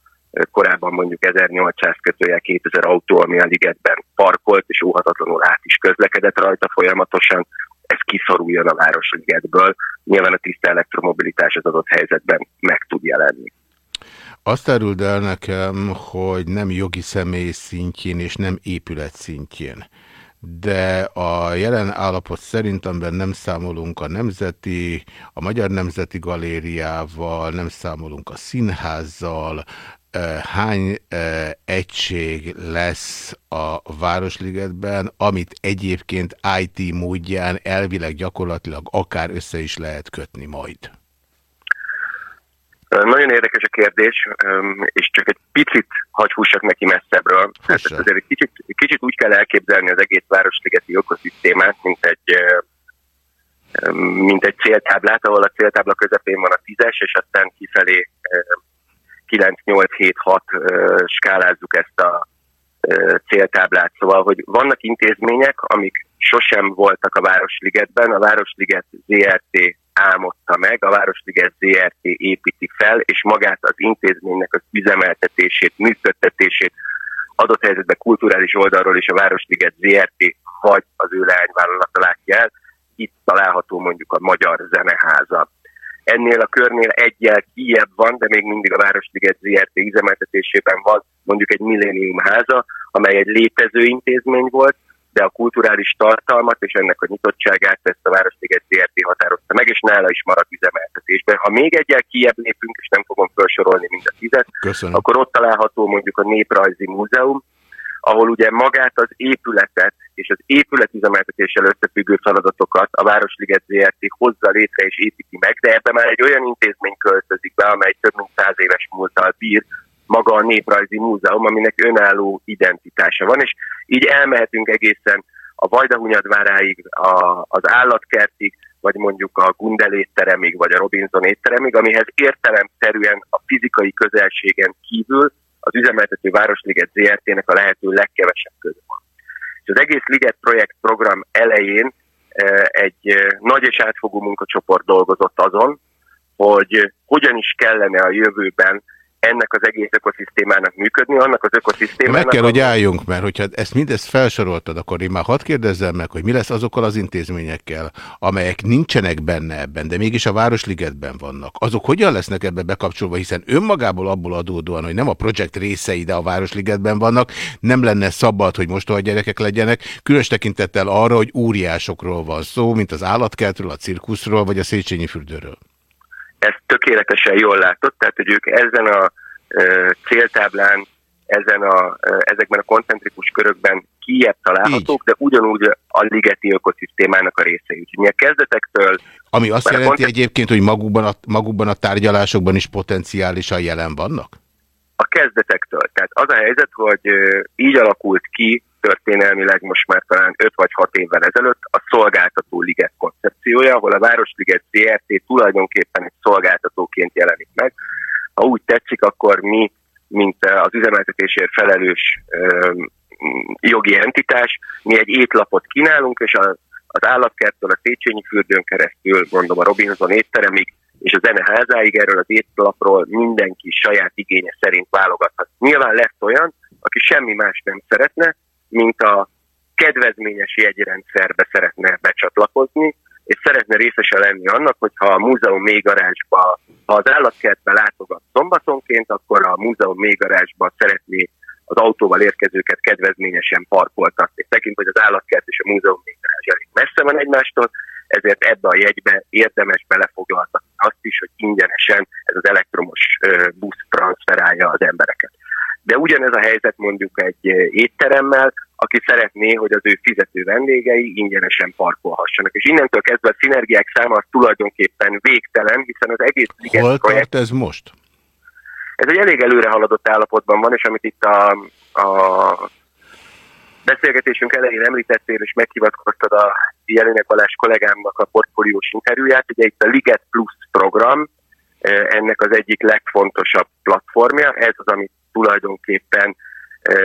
korábban mondjuk 1800 kötője 2000 autó, ami a ligetben parkolt, és óhatatlanul át is közlekedett rajta folyamatosan, ez kiszoruljon a Városligetből. Nyilván a tiszta elektromobilitás az adott helyzetben meg tud jelenni. Azt áruld el nekem, hogy nem jogi személy szintjén és nem épület szintjén de a jelen állapot szerint, amiben nem számolunk a Nemzeti, a Magyar Nemzeti Galériával, nem számolunk a színházzal, hány egység lesz a Városligetben, amit egyébként IT módján elvileg gyakorlatilag akár össze is lehet kötni majd? Nagyon érdekes a kérdés, és csak egy picit hagy hússak neki messzebbről. Hát azért egy kicsit, kicsit úgy kell elképzelni az egész városligeti ökoszisztémát, mint egy, mint egy céltáblát, ahol a céltábla közepén van a tízes, és aztán kifelé 9-8-7-6 skálázzuk ezt a céltáblát. Szóval, hogy vannak intézmények, amik sosem voltak a Városligetben, a Városliget ZRT álmodta meg, a Városliget ZRT építi fel, és magát az intézménynek az üzemeltetését, működtetését, adott helyzetben kulturális oldalról is a Városliget ZRT vagy az ő leányvállalata látja el. Itt található mondjuk a Magyar Zeneháza. Ennél a körnél egyel kijebb van, de még mindig a Városliget ZRT üzemeltetésében van mondjuk egy millénium háza, amely egy létező intézmény volt, de a kulturális tartalmat és ennek a nyitottságát ezt a Városliget ZRT határozta meg, és nála is marad üzemeltetésben. Ha még egyel kiebb lépünk, és nem fogom felsorolni mind a tizet, Köszönöm. akkor ott található mondjuk a Néprajzi Múzeum, ahol ugye magát az épületet és az épületüzemeltetéssel összefüggő feladatokat a Városliget ZRT hozza létre és építi meg, de ebben már egy olyan intézmény költözik be, amely több mint száz éves múltal bír, maga a Néprajzi Múzeum, aminek önálló identitása van, és így elmehetünk egészen a Vajdahunyadváráig, a, az állatkertig, vagy mondjuk a Gundel étteremig, vagy a Robinson étteremig, amihez értelemszerűen a fizikai közelségen kívül az üzemeltető Városliget ZRT-nek a lehető legkevesebb köze van. És az egész Liget projekt program elején e, egy e, nagy és átfogó munkacsoport dolgozott azon, hogy hogyan is kellene a jövőben ennek az egész ökoszisztémának működni, annak az ökoszisztémának... Meg kell, hogy álljunk, mert hogyha ezt mindezt felsoroltad, akkor én már hadd kérdezzem meg, hogy mi lesz azokkal az intézményekkel, amelyek nincsenek benne ebben, de mégis a Városligetben vannak. Azok hogyan lesznek ebbe bekapcsolva, hiszen önmagából abból adódóan, hogy nem a projekt részei, de a Városligetben vannak, nem lenne szabad, hogy most a gyerekek legyenek, különös tekintettel arra, hogy óriásokról van szó, mint az állatkertről, a cirkuszról, vagy a Széchenyi fürdőről ezt tökéletesen jól látott, tehát hogy ők ezen a céltáblán, ezen a, ezekben a koncentrikus körökben kiebb találhatók, Így. de ugyanúgy a ligeti ökoszisztémának a részei. Úgyhogy mi a kezdetektől... Ami azt jelenti kontent... egyébként, hogy magukban a, magukban a tárgyalásokban is potenciálisan jelen vannak? A kezdetektől. Tehát az a helyzet, hogy így alakult ki történelmileg most már talán 5 vagy 6 évvel ezelőtt a szolgáltató liget koncepciója, ahol a Városliget ZRT tulajdonképpen egy szolgáltatóként jelenik meg. Ha úgy tetszik, akkor mi, mint az üzemeltetésért felelős jogi entitás, mi egy étlapot kínálunk, és a, az állatkertől a Széchenyi fürdőn keresztül, mondom a Robinson étteremig, és a zeneházáig erről az étlapról mindenki saját igénye szerint válogathat. Nyilván lesz olyan, aki semmi más nem szeretne, mint a kedvezményes jegyrendszerbe szeretne becsatlakozni, és szeretne részese lenni annak, hogyha a múzeum mélygarázsba, ha az állatkertbe látogat szombatonként, akkor a múzeum mélygarázsba szeretné az autóval érkezőket kedvezményesen parkoltatni. Tekint, hogy az állatkert és a múzeum mélygarázs elég messze van egymástól, ezért ebbe a jegybe érdemes belefoglaltatni azt is, hogy ingyenesen ez az elektromos busz transferálja az embereket. De ugyanez a helyzet mondjuk egy étteremmel, aki szeretné, hogy az ő fizető vendégei ingyenesen parkolhassanak. És innentől kezdve a szinergiák száma az tulajdonképpen végtelen, hiszen az egész Liget Hol projekt... ez most? Ez egy elég előre haladott állapotban van, és amit itt a, a beszélgetésünk elején említettél, és meghivatkoztad a Jelinek Balázs kollégámnak a portfóliós interjúját, ugye itt a Liget Plus program, eh, ennek az egyik legfontosabb platformja, ez az, amit tulajdonképpen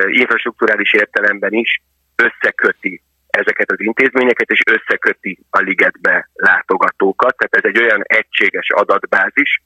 infrastruktúrális értelemben is összeköti ezeket az intézményeket, és összeköti a ligetbe látogatókat. Tehát ez egy olyan egységes adatbázis,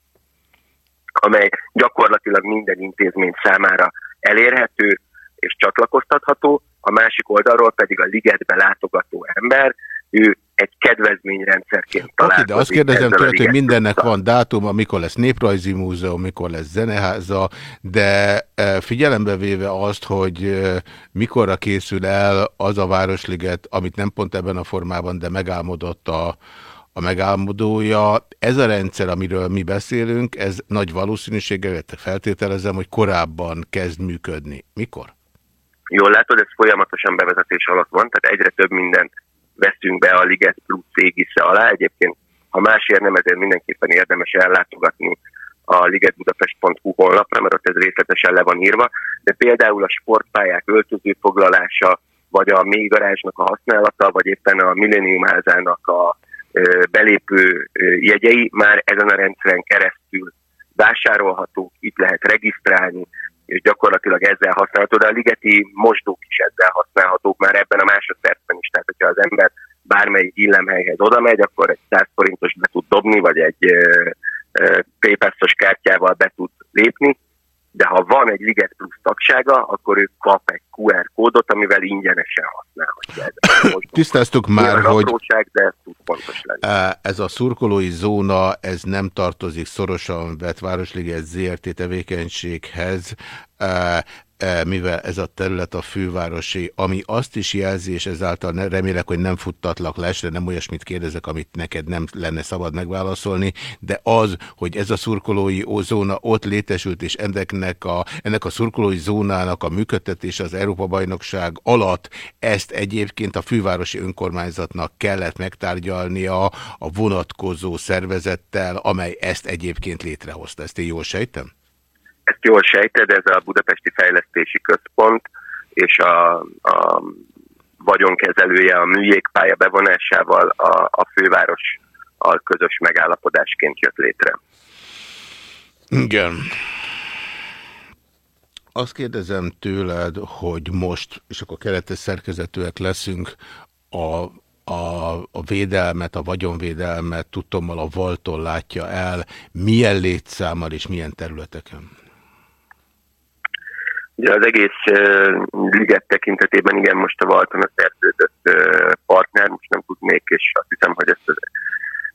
amely gyakorlatilag minden intézmény számára elérhető és csatlakoztatható, a másik oldalról pedig a ligetbe látogató ember, ő egy kedvezményrendszerként találkozik. Okay, de azt kérdezem tőle, hogy mindennek van dátuma, mikor lesz néprajzi múzeum, mikor lesz zeneháza, de e, figyelembe véve azt, hogy e, mikorra készül el az a Városliget, amit nem pont ebben a formában, de megálmodott a, a megálmodója. Ez a rendszer, amiről mi beszélünk, ez nagy valószínűséggel, feltételezem, hogy korábban kezd működni. Mikor? Jól látod, ez folyamatosan bevezetés alatt van, tehát egyre több mindent veszünk be a Liget Plus égisze alá. Egyébként, ha másért nem, ezért mindenképpen érdemes ellátogatni a ligetbudapest.hu honlapra, mert ott ez részletesen le van írva, de például a sportpályák öltözőfoglalása, vagy a mélygarázsnak a használata, vagy éppen a Millennium házának a belépő jegyei már ezen a rendszeren keresztül vásárolhatók, itt lehet regisztrálni, és gyakorlatilag ezzel használható, de a ligeti mosdók is ezzel használhatók már ebben a másodpercben is. Tehát, hogyha az ember bármelyik illemhelyhez oda megy, akkor egy 100 forintos be tud dobni, vagy egy PayPass-os kártyával be tud lépni, de ha van egy Liget Plus tagsága, akkor ő kap egy QR kódot, amivel ingyenesen használhatja. *coughs* Tisztáztuk már, hogy apróság, de ez tud pontos lenni. ez a szurkolói zóna, ez nem tartozik szorosan vett Városliget ZRT tevékenységhez. E, mivel ez a terület a fővárosi, ami azt is jelzi, és ezáltal remélek, hogy nem futtatlak lesre, nem olyasmit kérdezek, amit neked nem lenne szabad megválaszolni, de az, hogy ez a szurkolói zóna ott létesült, és ennek a, ennek a szurkolói zónának a működtetése az Európa-bajnokság alatt, ezt egyébként a fővárosi önkormányzatnak kellett megtárgyalnia a vonatkozó szervezettel, amely ezt egyébként létrehozta. Ezt én jól sejtem? Ezt jól sejted, ez a Budapesti Fejlesztési Központ és a, a vagyonkezelője a műjégpálya bevonásával a, a főváros a közös megállapodásként jött létre. Igen. Azt kérdezem tőled, hogy most, és akkor keretes szerkezetűek leszünk, a, a, a védelmet, a vagyonvédelmet tudtommal a Valton látja el, milyen létszámmal és milyen területeken? Ugye az egész uh, liget tekintetében igen, most a Valton a szerződött uh, partner, most nem tudnék, és azt hiszem, hogy ezt az,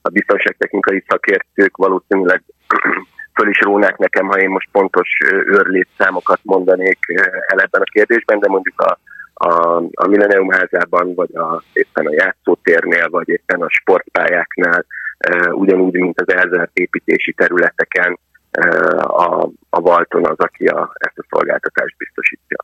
a biztonságtechnikai szakértők valószínűleg *clears throat* föl is rónák nekem, ha én most pontos őrlétszámokat mondanék el ebben a kérdésben, de mondjuk a, a, a Millennium házában, vagy a, éppen a játszótérnél, vagy éppen a sportpályáknál, ugyanúgy, mint az elzárt építési területeken, a, a Valton az, aki a, ezt a szolgáltatást biztosítja.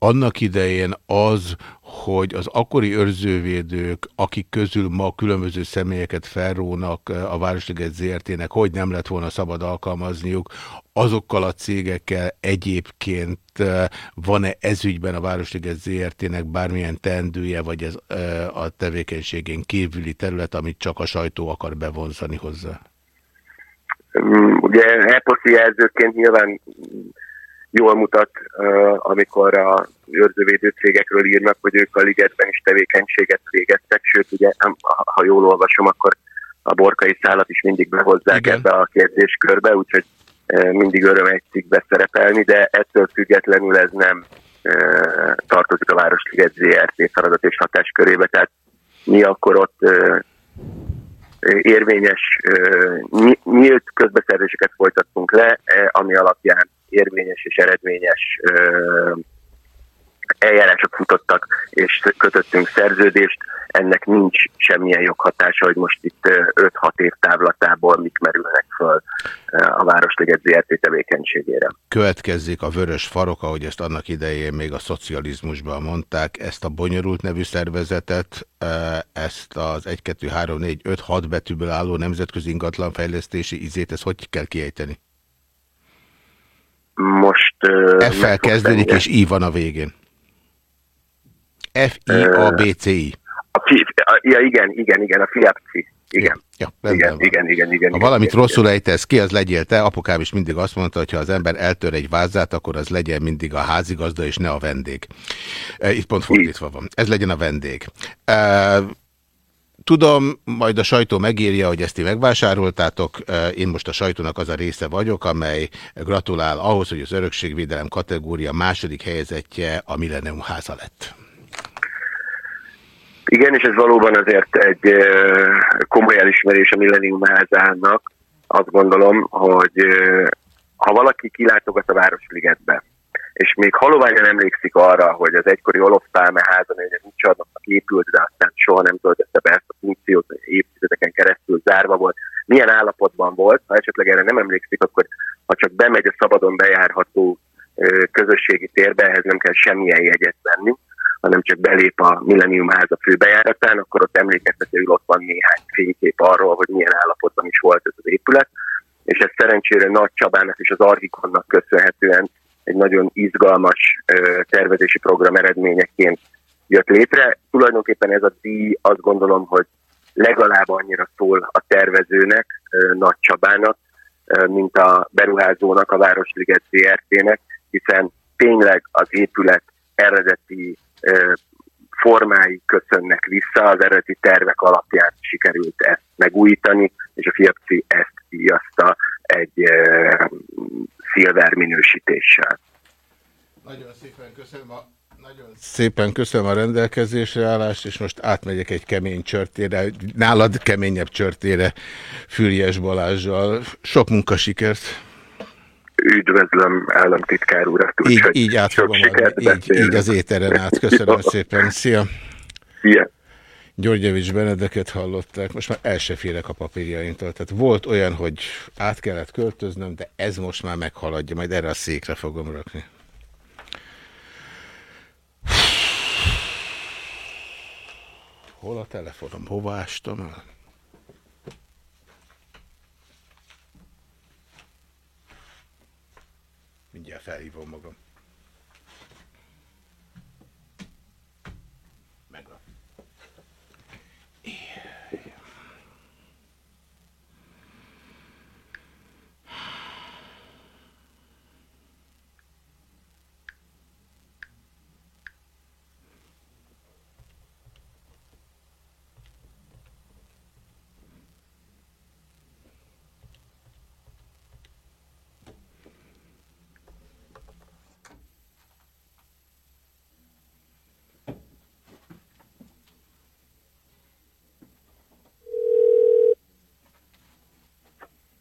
Annak idején az, hogy az akkori őrzővédők, akik közül ma különböző személyeket felrónak a Városliget ZRT-nek, hogy nem lett volna szabad alkalmazniuk, azokkal a cégekkel egyébként van-e ezügyben a Városliget ZRT-nek bármilyen tendője, vagy ez a tevékenységén kívüli terület, amit csak a sajtó akar bevonzani hozzá? Mm, ugye eposzi jelzőként nyilván jól mutat, amikor a őrzővédő cégekről írnak, hogy ők a ligetben is tevékenységet végeztek, sőt, ugye, ha jól olvasom, akkor a borkai szállat is mindig behozzák Igen. ebbe a kérdéskörbe, úgyhogy mindig öröm egy cikkbe szerepelni, de ettől függetlenül ez nem tartozik a Városliget ZRT feladat és hatáskörébe, tehát mi akkor ott érvényes, nyílt közbeszerzéseket folytattunk le, ami alapján érvényes és eredményes eljárások futottak, és kötöttünk szerződést, ennek nincs semmilyen joghatása, hogy most itt 5-6 év távlatából mik merülnek föl a Városliget ZRT tevékenységére. Következzék a vörös farok, ahogy ezt annak idején még a szocializmusban mondták, ezt a bonyolult nevű szervezetet, ezt az 1, 2, 3, 4, 5, 6 betűből álló nemzetközi ingatlanfejlesztési izét, ezt hogy kell kiejteni? Most... F-fel kezdődik, és I van a végén. F-I-A-B-C-I. Ja, igen, igen, igen, a fiapci. Igen. Ja, igen, igen, igen, igen. Ha valamit igen, rosszul ejtesz ki, az legyél te. Apukám is mindig azt mondta, hogy ha az ember eltör egy vázát, akkor az legyen mindig a házigazda, és ne a vendég. Itt pont fordítva van. Ez legyen a vendég. Tudom, majd a sajtó megírja, hogy ezt ti megvásároltátok. Én most a sajtónak az a része vagyok, amely gratulál ahhoz, hogy az örökségvédelem kategória második helyezettje a Millennium háza lett. Igen, és ez valóban azért egy komoly elismerés a Millennium házának. Azt gondolom, hogy ha valaki kilátogat a Városligetbe, és még haloványan emlékszik arra, hogy az egykori Olof Pálme házan egy útcsarnoknak épült, de aztán soha nem töltötte be ezt a funkciót, évtizedeken keresztül zárva volt. Milyen állapotban volt? Ha esetleg erre nem emlékszik, akkor ha csak bemegy a szabadon bejárható közösségi térbe, ehhez nem kell semmilyen jegyet venni, hanem csak belép a Millennium háza főbejáratán, akkor ott emlékeztető, hogy ott van néhány fénykép arról, hogy milyen állapotban is volt ez az épület. És ez szerencsére Nagy Csabának és az Archikonnak köszönhetően egy nagyon izgalmas tervezési program eredményeként jött létre. Tulajdonképpen ez a díj azt gondolom, hogy legalább annyira szól a tervezőnek, Nagy Csabának, mint a beruházónak, a Városliget ZRT-nek, hiszen tényleg az épület eredeti formái köszönnek vissza, az eredeti tervek alapján sikerült ezt megújítani, és a Fiapci ezt díjazta egy szilver minősítéssel. Nagyon szépen köszönöm a nagyon szépen köszönöm a rendelkezésre állást, és most átmegyek egy kemény csörtére, nálad keményebb csörtére Füriyes Balázsjal. Sok munkasikert! Üdvözlöm, államtitkár úr, azt úgy, így, hogy így át sok sikert így, így az éteren át. Köszönöm szépen. Szia! Szia! Györgyevics Benedeket hallották, most már el se félek a papírjaimtól. Tehát volt olyan, hogy át kellett költöznöm, de ez most már meghaladja, majd erre a székre fogom rakni. Hol a telefonom? Hova ástam el? Mindjárt felhívom magam.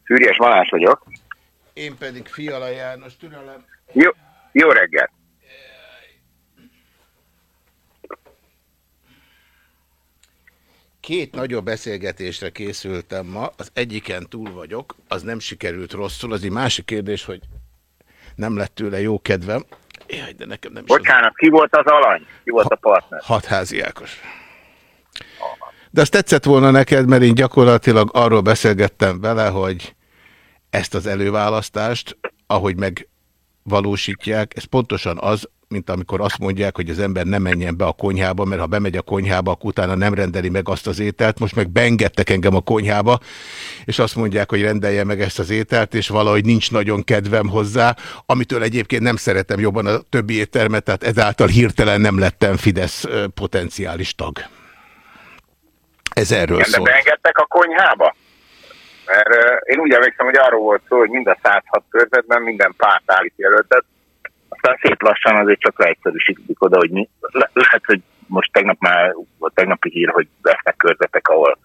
Szűrjes Malás vagyok. Én pedig Fiala János, türelem. Jó, jó reggelt. Két nagyobb beszélgetésre készültem ma, az egyiken túl vagyok, az nem sikerült rosszul, az egy másik kérdés, hogy nem lett tőle jó kedvem. Jaj, de nekem nem Bocsánat, ki volt az alany? Ki volt ha, a partner? Hatházi Ákos. De azt tetszett volna neked, mert én gyakorlatilag arról beszélgettem vele, hogy ezt az előválasztást, ahogy megvalósítják, ez pontosan az, mint amikor azt mondják, hogy az ember nem menjen be a konyhába, mert ha bemegy a konyhába, akkor utána nem rendeli meg azt az ételt. Most meg beengedtek engem a konyhába, és azt mondják, hogy rendelje meg ezt az ételt, és valahogy nincs nagyon kedvem hozzá, amitől egyébként nem szeretem jobban a többi éttermet, tehát ezáltal hirtelen nem lettem Fidesz potenciális tag. Ez erről szól. De beengedtek a konyhába? Mert én úgy emlékszem, hogy arról volt szó, hogy mind a 106 körzetben minden párt állít jelöltet, aztán szép lassan azért csak leegyszerűsítik oda, hogy mi, le, lehet, hogy most tegnap már volt tegnapi hír, hogy lesznek körzetek, ahol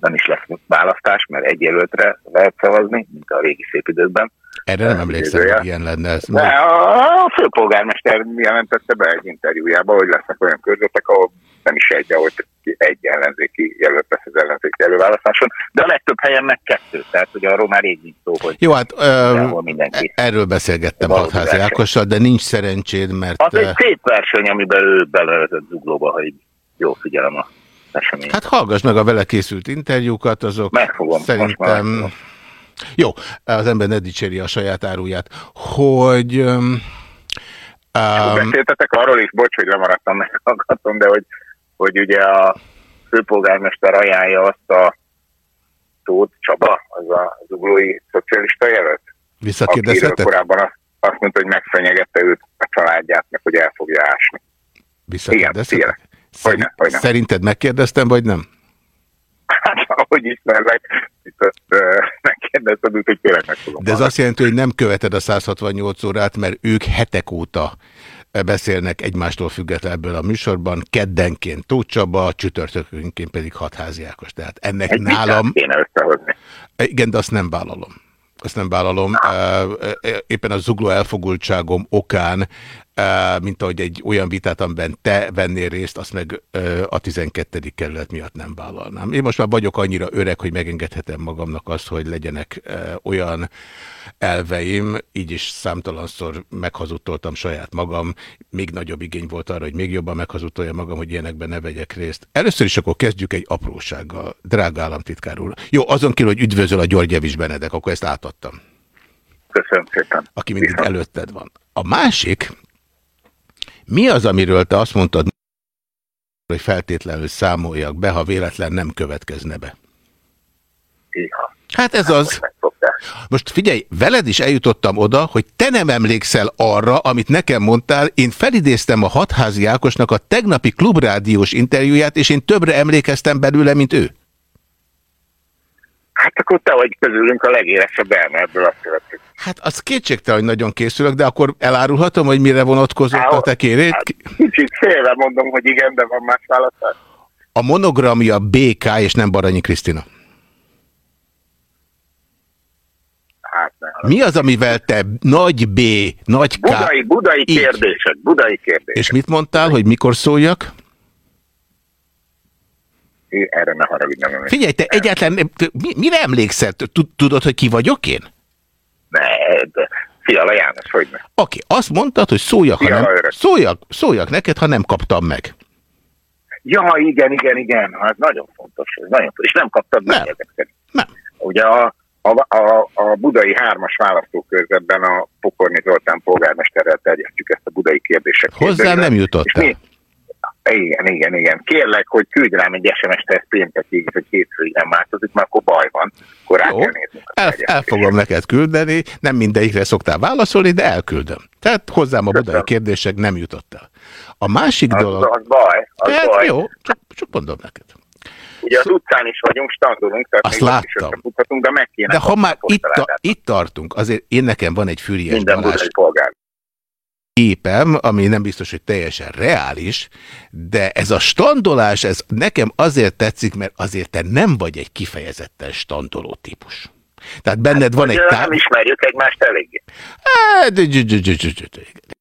nem is lesz választás, mert egy jelöltre lehet szavazni, mint a régi szép időkben. Erre nem emlékszem, hogy ilyen lenne. Ez De a, a főpolgármester jelentette be egy interjújába, hogy lesznek olyan körzetek, ahol nem is egy, ahol egy ellenzéki jelölt lesz az ellenzéki előválasztáson, de a legtöbb helyen meg kettő, tehát ugye arról már nincs szó, hogy Jó, hát Mindenhol mindenki. erről beszélgettem Hatházi. Ákossal, de nincs szerencséd, mert az ö, egy szép verseny, amiben ő belevezett zuglóba, ha így jó figyelem a eseményt. hát hallgass meg a vele készült interjúkat, azok Megfogom, szerintem... megfogom. Jó, az ember ne dicséri a saját áruját, hogy... Um, Beszéltetek arról is, bocs, hogy lemaradtam, meghallgatom, de hogy, hogy ugye a főpolgármester ajánlja azt a Tóth Csaba, az a zuglói szocialista jelölt, visszakérdezhetek? korábban azt, azt mondta, hogy megfenyegette őt, a családját, meg hogy el fogja ásni. Visszakérdezhetek? Hogyne, Szerint- hogyne. Szerinted megkérdeztem, vagy nem? Hát, ahogy ismerlek, biztos uh, megkérdezted őt, hogy tényleg meg fogom De ez azt jelenti, hogy nem követed a 168 órát, mert ők hetek óta beszélnek egymástól függetlenből a műsorban, keddenként Tóth Csaba, csütörtökönként pedig Hatházi Ákos. Tehát ennek Egy nálam... kéne összehozni. Igen, de azt nem vállalom. Azt nem vállalom. Ö, Éppen a zugló elfogultságom okán, mint ahogy egy olyan vitát, amiben te vennél részt, azt meg a 12. kerület miatt nem vállalnám. Én most már vagyok annyira öreg, hogy megengedhetem magamnak azt, hogy legyenek olyan elveim, így is számtalanszor meghazudtoltam saját magam, még nagyobb igény volt arra, hogy még jobban meghazudtolja magam, hogy ilyenekben ne vegyek részt. Először is akkor kezdjük egy aprósággal. Drága államtitkár úr. Jó, azon kívül, hogy üdvözöl a György Evis Benedek, akkor ezt átadtam, Köszönöm szépen. aki mindig Viszont. előtted van. A másik, mi az, amiről te azt mondtad, hogy feltétlenül számoljak be, ha véletlen nem következne be? Iha, Hát ez az. Most figyelj, veled is eljutottam oda, hogy te nem emlékszel arra, amit nekem mondtál. Én felidéztem a Hatházi Ákosnak a tegnapi klubrádiós interjúját, és én többre emlékeztem belőle, mint ő. Hát akkor te vagy közülünk a legélesebb elme ebből azt következik. Hát az kétségtelen, hogy nagyon készülök, de akkor elárulhatom, hogy mire vonatkozott a te kérét? Hát, kicsit félve mondom, hogy igen, de van más választás. A monogramja BK és nem Baranyi Krisztina. Hát nem. Mi az, amivel te nagy B, nagy K... Budai, budai kérdések, budai kérdések. És mit mondtál, hogy mikor szóljak? Erre ne haragudj, nem emlékszem. Figyelj, te egyáltalán mi, mire emlékszel? Tud- Tudod, hogy ki vagyok én? Ne, de Fiala János, hogy ne. Oké, azt mondtad, hogy szóljak, ha nem, öreg. szóljak, szóljak neked, ha nem kaptam meg. Ja, igen, igen, igen, hát nagyon fontos, ez nagyon fontos. És nem kaptad meg Nem. ezek szerint. Nem. Ugye a, a, a, a budai hármas választókörzetben a Pokorni Zoltán polgármesterrel terjesztjük ezt a budai kérdések. Hozzám nem És jutottál. mi? Igen, igen, igen. Kérlek, hogy küldj rám egy SMS-t ezt péntekig, hogy hétfőig nem változik, mert akkor baj van. Akkor rá Jó, kell nézni. el, el fogom neked küldeni, nem mindegyikre szoktál válaszolni, de elküldöm. Tehát hozzám a budai kérdések nem jutottál. A másik Az, dolog... az baj, az Hát baj. jó, csak, csak mondom neked. Ugye az utcán is vagyunk, standolunk, tehát Azt ott is láttam. összefuthatunk, de meg kéne De ha már a itt, postaládat. itt tartunk, azért én nekem van egy Füriás Minden polgár. Képem, ami nem biztos, hogy teljesen reális, de ez a standolás, ez nekem azért tetszik, mert azért te nem vagy egy kifejezetten standoló típus. Tehát benned van egy táv... Nem ismerjük egymást eléggé. De-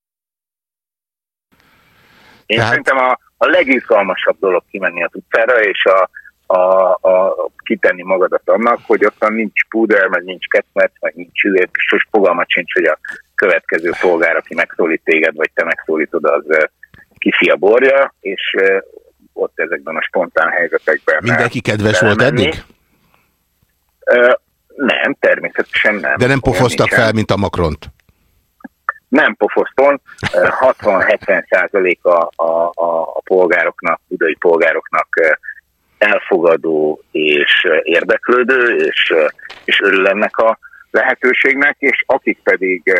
Én Tehát- szerintem a, a legizgalmasabb dolog kimenni az utcára, és a, a, a, kitenni magadat annak, hogy ottan nincs púder, meg nincs ketmec, meg nincs üvét, és sos fogalmat sincs, hogy a következő polgár, aki megszólít téged, vagy te megszólítod, az kifi a borja, és ott ezekben a spontán helyzetekben... Mindenki kedves volt eddig? Ö, nem, természetesen nem. De nem pofoztak fel, mint a Makront. Nem pofozton, 60-70 százalék a, a, a, polgároknak, budai polgároknak elfogadó és érdeklődő, és, és örül ennek a lehetőségnek, és akik pedig,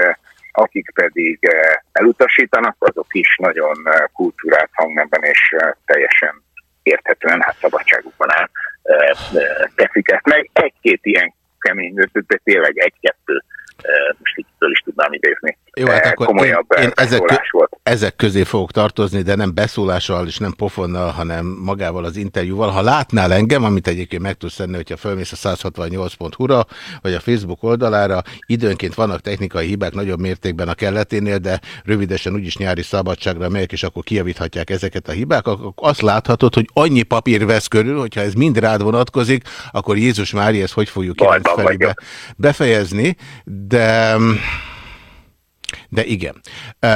akik pedig eh, elutasítanak, azok is nagyon eh, kultúrát hangnemben és eh, teljesen érthetően, hát szabadságukban áll, teszik ezt meg. Egy-két ilyen kemény, de tényleg egy-kettő, most így is tudnám idézni, Jó, hát akkor komolyabb én, én ezek, volt. ezek közé fogok tartozni, de nem beszólással és nem pofonnal, hanem magával az interjúval. Ha látnál engem, amit egyébként meg tudsz tenni, hogyha fölmész a 168.hu-ra, vagy a Facebook oldalára, időnként vannak technikai hibák nagyobb mértékben a kelleténél, de rövidesen úgyis nyári szabadságra megyek, és akkor kijavíthatják ezeket a hibákat, akkor azt láthatod, hogy annyi papír vesz körül, hogyha ez mind rád vonatkozik, akkor Jézus Mária, ezt hogy fogjuk be, befejezni, de... De igen.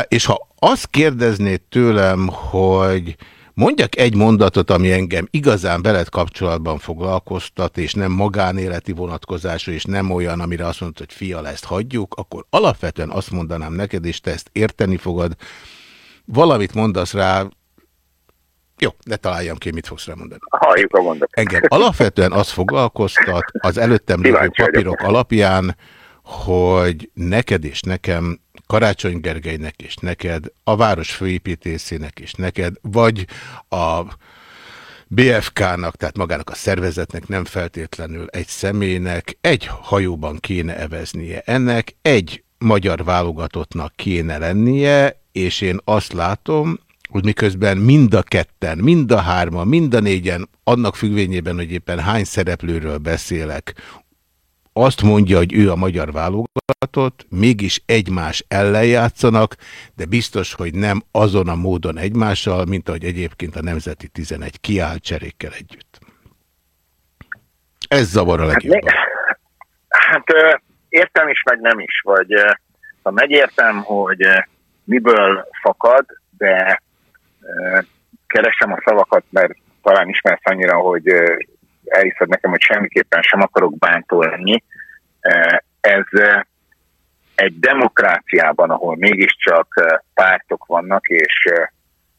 És ha azt kérdeznéd tőlem, hogy mondjak egy mondatot, ami engem igazán veled kapcsolatban foglalkoztat, és nem magánéleti vonatkozású, és nem olyan, amire azt mondod, hogy fia, ezt hagyjuk, akkor alapvetően azt mondanám neked, és te ezt érteni fogod, valamit mondasz rá, jó, ne találjam ki, mit fogsz rá mondani. Halljuk a mondatot. Engem alapvetően az foglalkoztat az előttem lévő papírok alapján, hogy neked és nekem, Karácsony Gergelynek és neked, a város főépítészének és neked, vagy a BFK-nak, tehát magának a szervezetnek nem feltétlenül egy személynek egy hajóban kéne eveznie. Ennek egy magyar válogatottnak kéne lennie, és én azt látom, hogy miközben mind a ketten, mind a hárman, mind a négyen, annak függvényében, hogy éppen hány szereplőről beszélek, azt mondja, hogy ő a magyar válogatott, mégis egymás ellen játszanak, de biztos, hogy nem azon a módon egymással, mint ahogy egyébként a Nemzeti 11 kiáll cserékkel együtt. Ez zavar a hát legjobban. Hát, hát értem is, meg nem is, vagy ha megértem, hogy miből fakad, de keresem a szavakat, mert talán ismersz annyira, hogy elhiszed nekem, hogy semmiképpen sem akarok bántó lenni. Ez egy demokráciában, ahol mégiscsak pártok vannak, és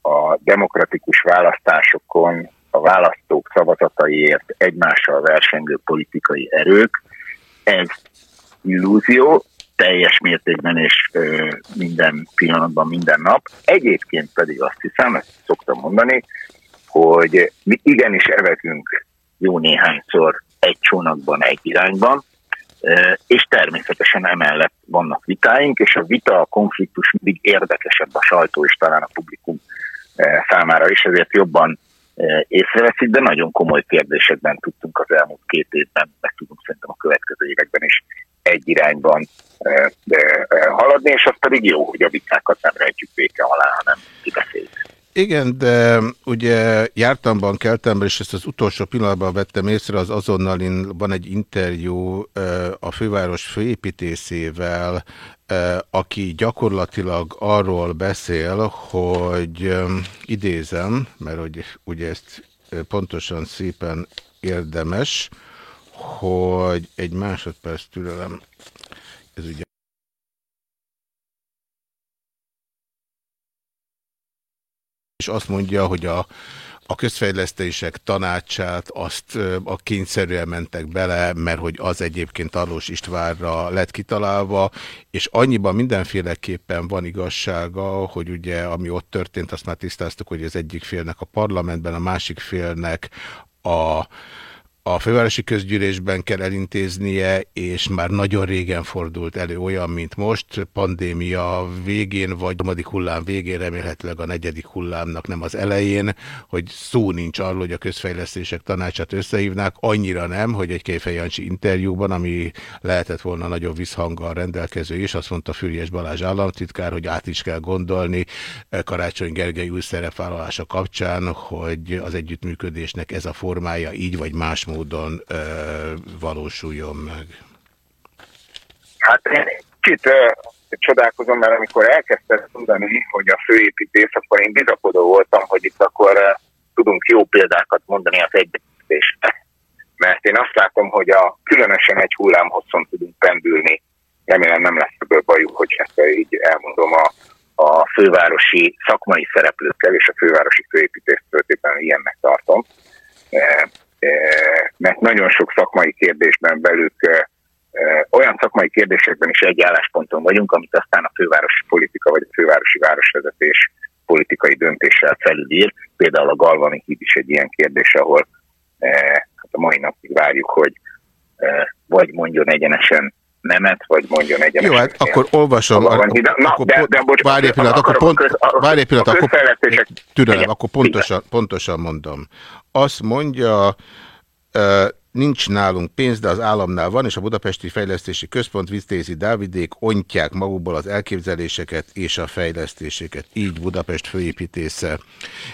a demokratikus választásokon a választók szavazataiért egymással versengő politikai erők, ez illúzió, teljes mértékben és minden pillanatban, minden nap. Egyébként pedig azt hiszem, ezt szoktam mondani, hogy mi igenis evezünk jó néhányszor egy csónakban, egy irányban, és természetesen emellett vannak vitáink, és a vita, a konfliktus mindig érdekesebb a sajtó és talán a publikum számára is, ezért jobban észreveszik, de nagyon komoly kérdésekben tudtunk az elmúlt két évben, meg tudunk szerintem a következő években is egy irányban haladni, és az pedig jó, hogy a vitákat nem rejtjük véke alá, hanem kibeszéljük. Igen, de ugye jártamban, keltemben, és ezt az utolsó pillanatban vettem észre, az azonnal van egy interjú a főváros főépítészével, aki gyakorlatilag arról beszél, hogy idézem, mert hogy ugye ezt pontosan szépen érdemes, hogy egy másodperc türelem, ez ugye és azt mondja, hogy a, a közfejlesztések tanácsát azt a kényszerűen mentek bele, mert hogy az egyébként Arlós Istvánra lett kitalálva, és annyiban mindenféleképpen van igazsága, hogy ugye ami ott történt, azt már tisztáztuk, hogy az egyik félnek a parlamentben, a másik félnek a a fővárosi közgyűlésben kell elintéznie, és már nagyon régen fordult elő olyan, mint most, pandémia végén, vagy a harmadik hullám végén, remélhetőleg a negyedik hullámnak nem az elején, hogy szó nincs arról, hogy a közfejlesztések tanácsát összehívnák, annyira nem, hogy egy Jancsi interjúban, ami lehetett volna nagyobb visszhanggal rendelkező is, azt mondta Füriyes Balázs államtitkár, hogy át is kell gondolni Karácsony Gergely új szerepvállalása kapcsán, hogy az együttműködésnek ez a formája így vagy más módon ö, valósuljon meg? Hát én kicsit ö, csodálkozom, mert amikor elkezdtem mondani, hogy a főépítész, akkor én bizakodó voltam, hogy itt akkor ö, tudunk jó példákat mondani az egyetésre. Mert én azt látom, hogy a különösen egy hullám tudunk pendülni. Remélem nem lesz ebből bajuk, hogy ezt így elmondom a, a fővárosi szakmai szereplőkkel, és a fővárosi főépítés töltében ilyennek tartom mert nagyon sok szakmai kérdésben belük olyan szakmai kérdésekben is egy állásponton vagyunk, amit aztán a fővárosi politika vagy a fővárosi városvezetés politikai döntéssel felülír. Például a Galvani híd is egy ilyen kérdés, ahol hát a mai napig várjuk, hogy vagy mondjon egyenesen nemet, vagy mondjon egy Jó, hát akkor olvasom. De, na, akkor, de, de, bocs, várj egy pillanat, akkor, pont, köz, a, várj egy pillanat, a akkor, türelem, akkor pontosan, pontosan mondom. Azt mondja, nincs nálunk pénz, de az államnál van, és a Budapesti Fejlesztési Központ Vitézi Dávidék ontják magukból az elképzeléseket és a fejlesztéseket. Így Budapest főépítésze.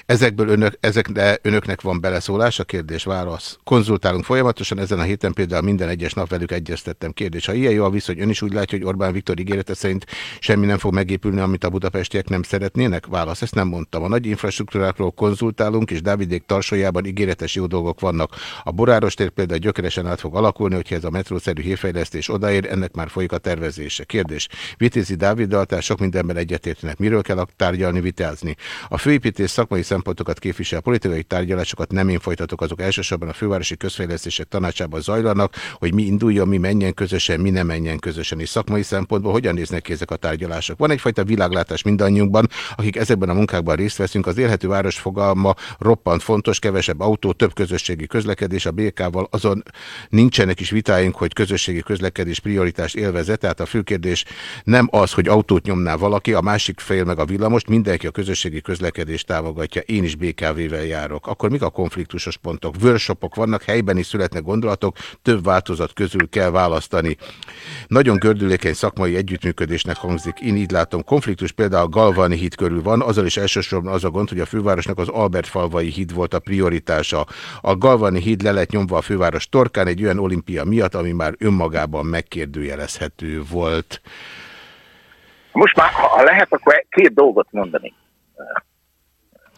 Ezekből önök, ezekre önöknek van beleszólás, a kérdés válasz. Konzultálunk folyamatosan, ezen a héten például minden egyes nap velük egyeztettem kérdés. Ha ilyen jó a viszony, ön is úgy látja, hogy Orbán Viktor ígérete szerint semmi nem fog megépülni, amit a budapestiek nem szeretnének? Válasz, ezt nem mondtam. A nagy infrastruktúrákról konzultálunk, és Dávidék tarsójában ígéretes jó dolgok vannak. A Boráros tér például gyökeresen át fog alakulni, hogyha ez a metrószerű hírfejlesztés odaér, ennek már folyik a tervezése. Kérdés. Vitézi Dáviddal, tehát sok mindenben egyetértenek. Miről kell tárgyalni, vitázni? A főépítés szakmai szempontokat képvisel, politikai tárgyalásokat nem én folytatok, azok elsősorban a fővárosi közfejlesztések tanácsában zajlanak, hogy mi induljon, mi menjen közösen, mi nem menjen közösen. És szakmai szempontból hogyan néznek ki ezek a tárgyalások? Van egyfajta világlátás mindannyiunkban, akik ezekben a munkákban részt veszünk. Az élhető város fogalma roppant fontos, kevesebb autó, több közösségi közlekedés a BK-val azon nincsenek is vitáink, hogy közösségi közlekedés prioritás élvezet, tehát a fő kérdés nem az, hogy autót nyomná valaki, a másik fél meg a villamost, mindenki a közösségi közlekedést támogatja, én is BKV-vel járok. Akkor mik a konfliktusos pontok? Workshopok vannak, helyben is születnek gondolatok, több változat közül kell választani. Nagyon gördülékeny szakmai együttműködésnek hangzik, én így látom. Konfliktus például a Galvani híd körül van, azzal is elsősorban az a gond, hogy a fővárosnak az Albert falvai híd volt a prioritása. A Galvani híd le lett nyomva a főváros torkán egy olyan olimpia miatt, ami már önmagában megkérdőjelezhető volt. Most már, ha lehet, akkor két dolgot mondani.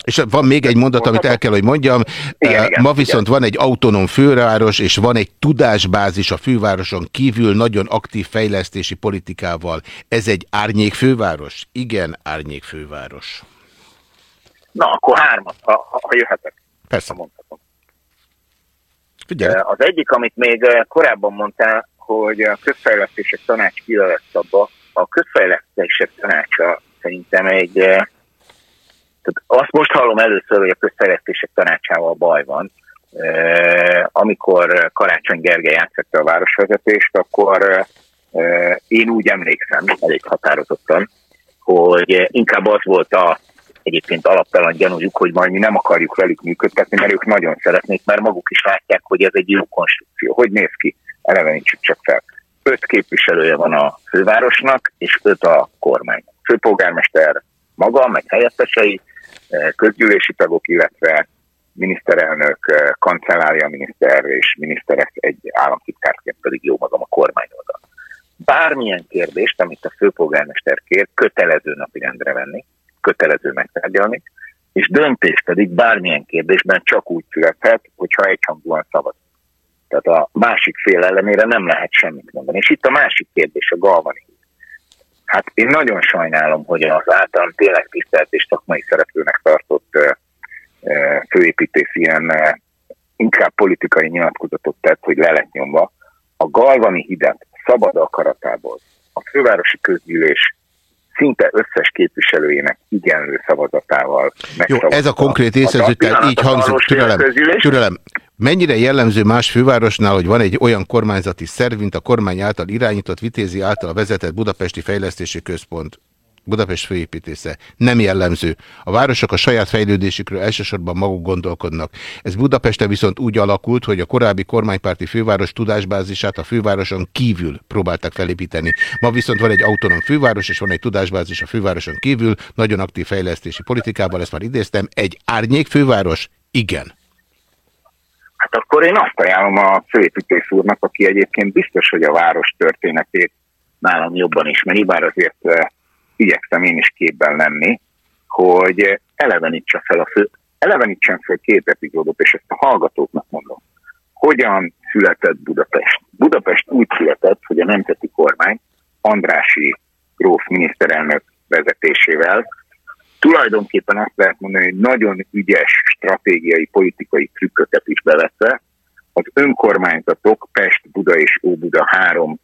És van még egy mondat, amit el kell, hogy mondjam. Igen, igen, Ma viszont igen. van egy autonóm főváros, és van egy tudásbázis a fővároson kívül nagyon aktív fejlesztési politikával. Ez egy árnyék főváros? Igen, árnyék főváros. Na, akkor hármat, ha, ha, jöhetek. Persze. Ha mondhatom. Figyelj. Az egyik, amit még korábban mondtál, hogy a közfejlesztések tanács ki lesz abba, a közfejlesztések tanácsa szerintem egy, eh, tehát azt most hallom először, hogy a közfejlesztések tanácsával baj van. Amikor Karácsony Gergely átszette a városvezetést, akkor én úgy emlékszem, elég határozottan, hogy inkább az volt a egyébként alaptalan gyanújuk, hogy majd mi nem akarjuk velük működtetni, mert ők nagyon szeretnék, mert maguk is látják, hogy ez egy jó konstrukció. Hogy néz ki? Elevenítsük csak fel. Öt képviselője van a fővárosnak, és öt a kormány. Főpolgármester maga, meg helyettesei, eh, közgyűlési tagok, illetve miniszterelnök, eh, kancellária miniszter és miniszterek egy államtitkárként pedig jó magam a kormány oldal. Bármilyen kérdést, amit a főpolgármester kér, kötelező napirendre venni, kötelező megtárgyalni, és döntés pedig bármilyen kérdésben csak úgy születhet, hogyha egyhangúan szavaz. Tehát a másik fél ellenére nem lehet semmit mondani. És itt a másik kérdés, a Galvani. Hát én nagyon sajnálom, hogy az általam tényleg tisztelt és szakmai szereplőnek tartott főépítész ilyen inkább politikai nyilatkozatot tett, hogy le lett nyomva. A Galvani hidet szabad akaratából a fővárosi közgyűlés szinte összes képviselőjének igenlő szavazatával Jó, ez a konkrét észrevétel így hangzik, türelem, türelem. Mennyire jellemző más fővárosnál, hogy van egy olyan kormányzati szerv, mint a kormány által irányított, Vitézi által vezetett Budapesti Fejlesztési Központ? Budapest főépítésze. Nem jellemző. A városok a saját fejlődésükről elsősorban maguk gondolkodnak. Ez Budapesten viszont úgy alakult, hogy a korábbi kormánypárti főváros tudásbázisát a fővároson kívül próbálták felépíteni. Ma viszont van egy autonóm főváros, és van egy tudásbázis a fővároson kívül, nagyon aktív fejlesztési politikával, ezt már idéztem. Egy árnyék főváros? Igen. Hát akkor én azt ajánlom a főépítész úrnak, aki egyébként biztos, hogy a város történetét nálam jobban ismeri, bár azért uh, igyekszem én is képben lenni, hogy elevenítse fel a fő, elevenítsen fel két epizódot, és ezt a hallgatóknak mondom. Hogyan született Budapest? Budapest úgy született, hogy a nemzeti kormány Andrási gróf miniszterelnök vezetésével tulajdonképpen azt lehet mondani, hogy nagyon ügyes stratégiai, politikai trükköket is bevette. Az önkormányzatok Pest, Buda és Óbuda három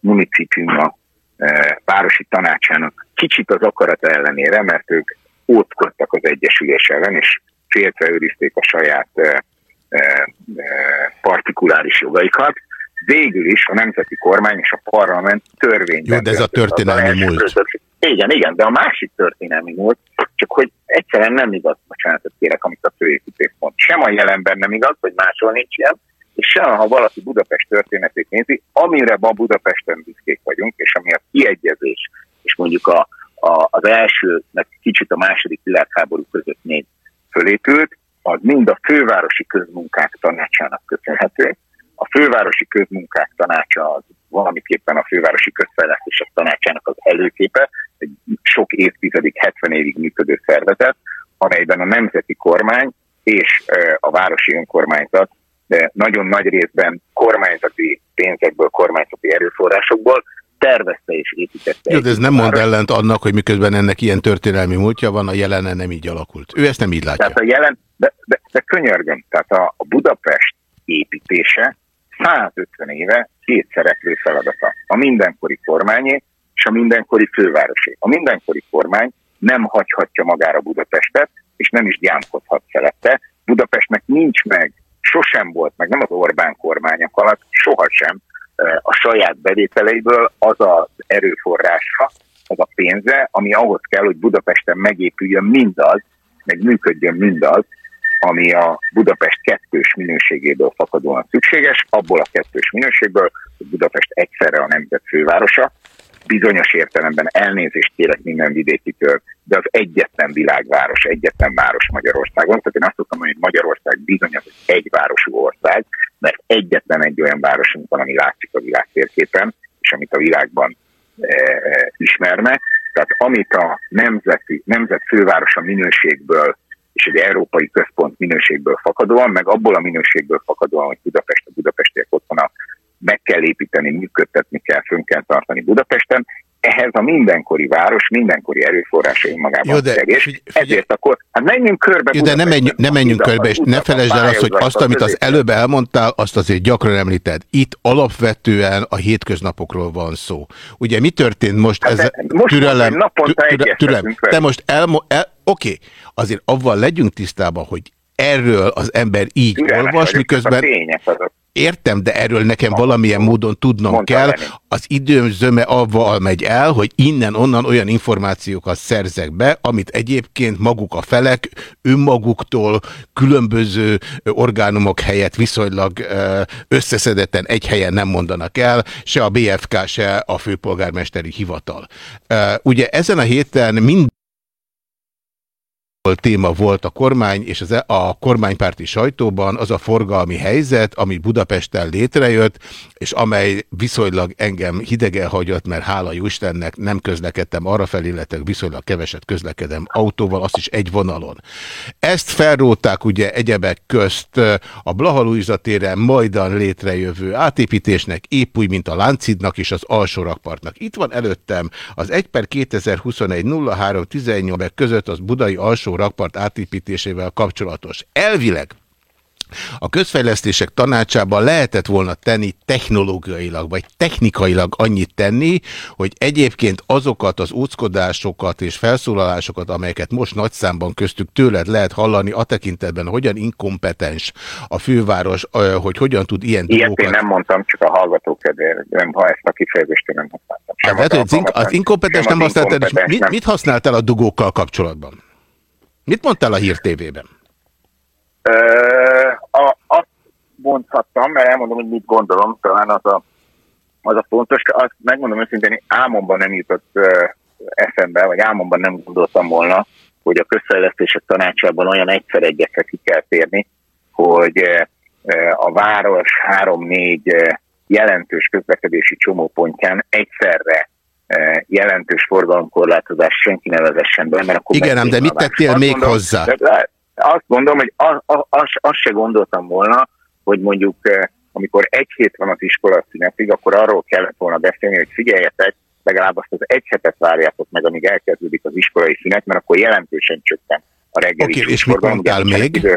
municipiuma e, városi tanácsának kicsit az akarata ellenére, mert ők óckodtak az egyesülés ellen, és féltve őrizték a saját e, e, partikuláris jogaikat, végül is a nemzeti kormány és a parlament törvényben... Jó, de ez a történelmi múlt. Igen, igen, de a másik történelmi múlt, csak hogy egyszerűen nem igaz, bocsánatot kérek, amit a főépítés mond. Sem a jelenben nem igaz, hogy máshol nincs ilyen, és sem ha valaki Budapest történetét nézi, amire ma Budapesten büszkék vagyunk, és ami a kiegyezés, és mondjuk a, a, az első, meg kicsit a második világháború között még fölépült, az mind a fővárosi közmunkák tanácsának köszönhető. A fővárosi közmunkák tanácsa az valamiképpen a fővárosi közfejlesztések tanácsának az előképe, egy sok évtizedig, 70 évig működő szervezet, amelyben a nemzeti kormány és a városi önkormányzat de nagyon nagy részben kormányzati pénzekből, kormányzati erőforrásokból tervezte és építette. Jó, de ez nem mond ellent annak, hogy miközben ennek ilyen történelmi múltja van, a jelene nem így alakult. Ő ezt nem így látja. Tehát a jelen, de, de, de könyörgöm, tehát a, a Budapest építése 150 éve két szereplő feladata. A mindenkori kormányé és a mindenkori fővárosé. A mindenkori kormány nem hagyhatja magára Budapestet, és nem is gyámkodhat felette. Budapestnek nincs meg, sosem volt meg, nem az Orbán kormányok alatt, sohasem a saját bevételeiből az az erőforrása, az a pénze, ami ahhoz kell, hogy Budapesten megépüljön mindaz, meg működjön mindaz, ami a Budapest kettős minőségéből fakadóan szükséges, abból a kettős minőségből, hogy Budapest egyszerre a nemzet fővárosa, bizonyos értelemben elnézést kérek minden vidékitől, de az egyetlen világváros, egyetlen város Magyarországon. Tehát én azt tudtam, hogy Magyarország bizony az egy városú ország, mert egyetlen egy olyan városunk van, ami látszik a világ térképen, és amit a világban e, e, ismerne. Tehát amit a nemzeti, nemzet fővárosa minőségből és egy európai központ minőségből fakadóan, meg abból a minőségből fakadóan, hogy Budapest a budapestiek otthona meg kell építeni, működtetni kell, fönn kell tartani Budapesten, ehhez a mindenkori város, mindenkori erőforrása önmagában Jó, de kevés. Figy Ezért akkor, hát menjünk körbe. Jó, de nem, menjünk, nem menjünk körbe, és ne felejtsd el azt, hogy azt, amit az előbb elmondtál, azt azért gyakran említed. Itt alapvetően a hétköznapokról van szó. Ugye mi történt most? Hát ez, most türelem, naponta türelem, türelem. Te most el, el oké, okay. azért avval legyünk tisztában, hogy erről az ember így Türelmes olvas, miközben... Tények azok. Értem, de erről nekem valamilyen módon tudnom Mondta kell. Lenni. Az időm zöme avval megy el, hogy innen-onnan olyan információkat szerzek be, amit egyébként maguk a felek önmaguktól különböző orgánumok helyett viszonylag összeszedetten egy helyen nem mondanak el, se a BFK, se a főpolgármesteri hivatal. Ugye ezen a héten mind téma volt a kormány és az, e- a kormánypárti sajtóban az a forgalmi helyzet, ami Budapesten létrejött, és amely viszonylag engem hidegen hagyott, mert hála jó Istennek nem közlekedtem arra felé, illetve viszonylag keveset közlekedem autóval, azt is egy vonalon. Ezt felróták ugye egyebek közt a Blaha téren majdan létrejövő átépítésnek, épp úgy, mint a Láncidnak és az alsórakpartnak. Itt van előttem az 1 per 2021 03 18 között az budai alsó rakpart átépítésével kapcsolatos. Elvileg a közfejlesztések tanácsában lehetett volna tenni technológiailag, vagy technikailag annyit tenni, hogy egyébként azokat az úckodásokat és felszólalásokat, amelyeket most nagy számban köztük tőled lehet hallani, a tekintetben hogyan inkompetens a főváros, hogy hogyan tud ilyen Ilyet dolgokat... én nem mondtam, csak a hallgatók nem, ha ezt a kifejezést nem használtam. Sem hát, az, az, az inkompetens nem használtál, és mit, mit használtál a dugókkal kapcsolatban? Mit mondtál a Hír TV-ben? Azt mondhattam, mert elmondom, hogy mit gondolom, talán az a, az a fontos, azt megmondom őszintén, álmomban nem jutott uh, eszembe, vagy álmomban nem gondoltam volna, hogy a közfejlesztések tanácsában olyan egyszer egyekre ki kell térni, hogy a város három-négy jelentős közlekedési csomópontján egyszerre jelentős forgalomkorlátozás senki ne vezessen be, mert akkor... Igen, de mit tettél még mondom, hozzá? Azt mondom, hogy azt az, az se gondoltam volna, hogy mondjuk amikor egy hét van az iskola szünetig, akkor arról kellett volna beszélni, hogy figyeljetek, legalább azt az egy hetet várjátok meg, amíg elkezdődik az iskolai szünet, mert akkor jelentősen csökken a reggeli okay, és mit mondtál még?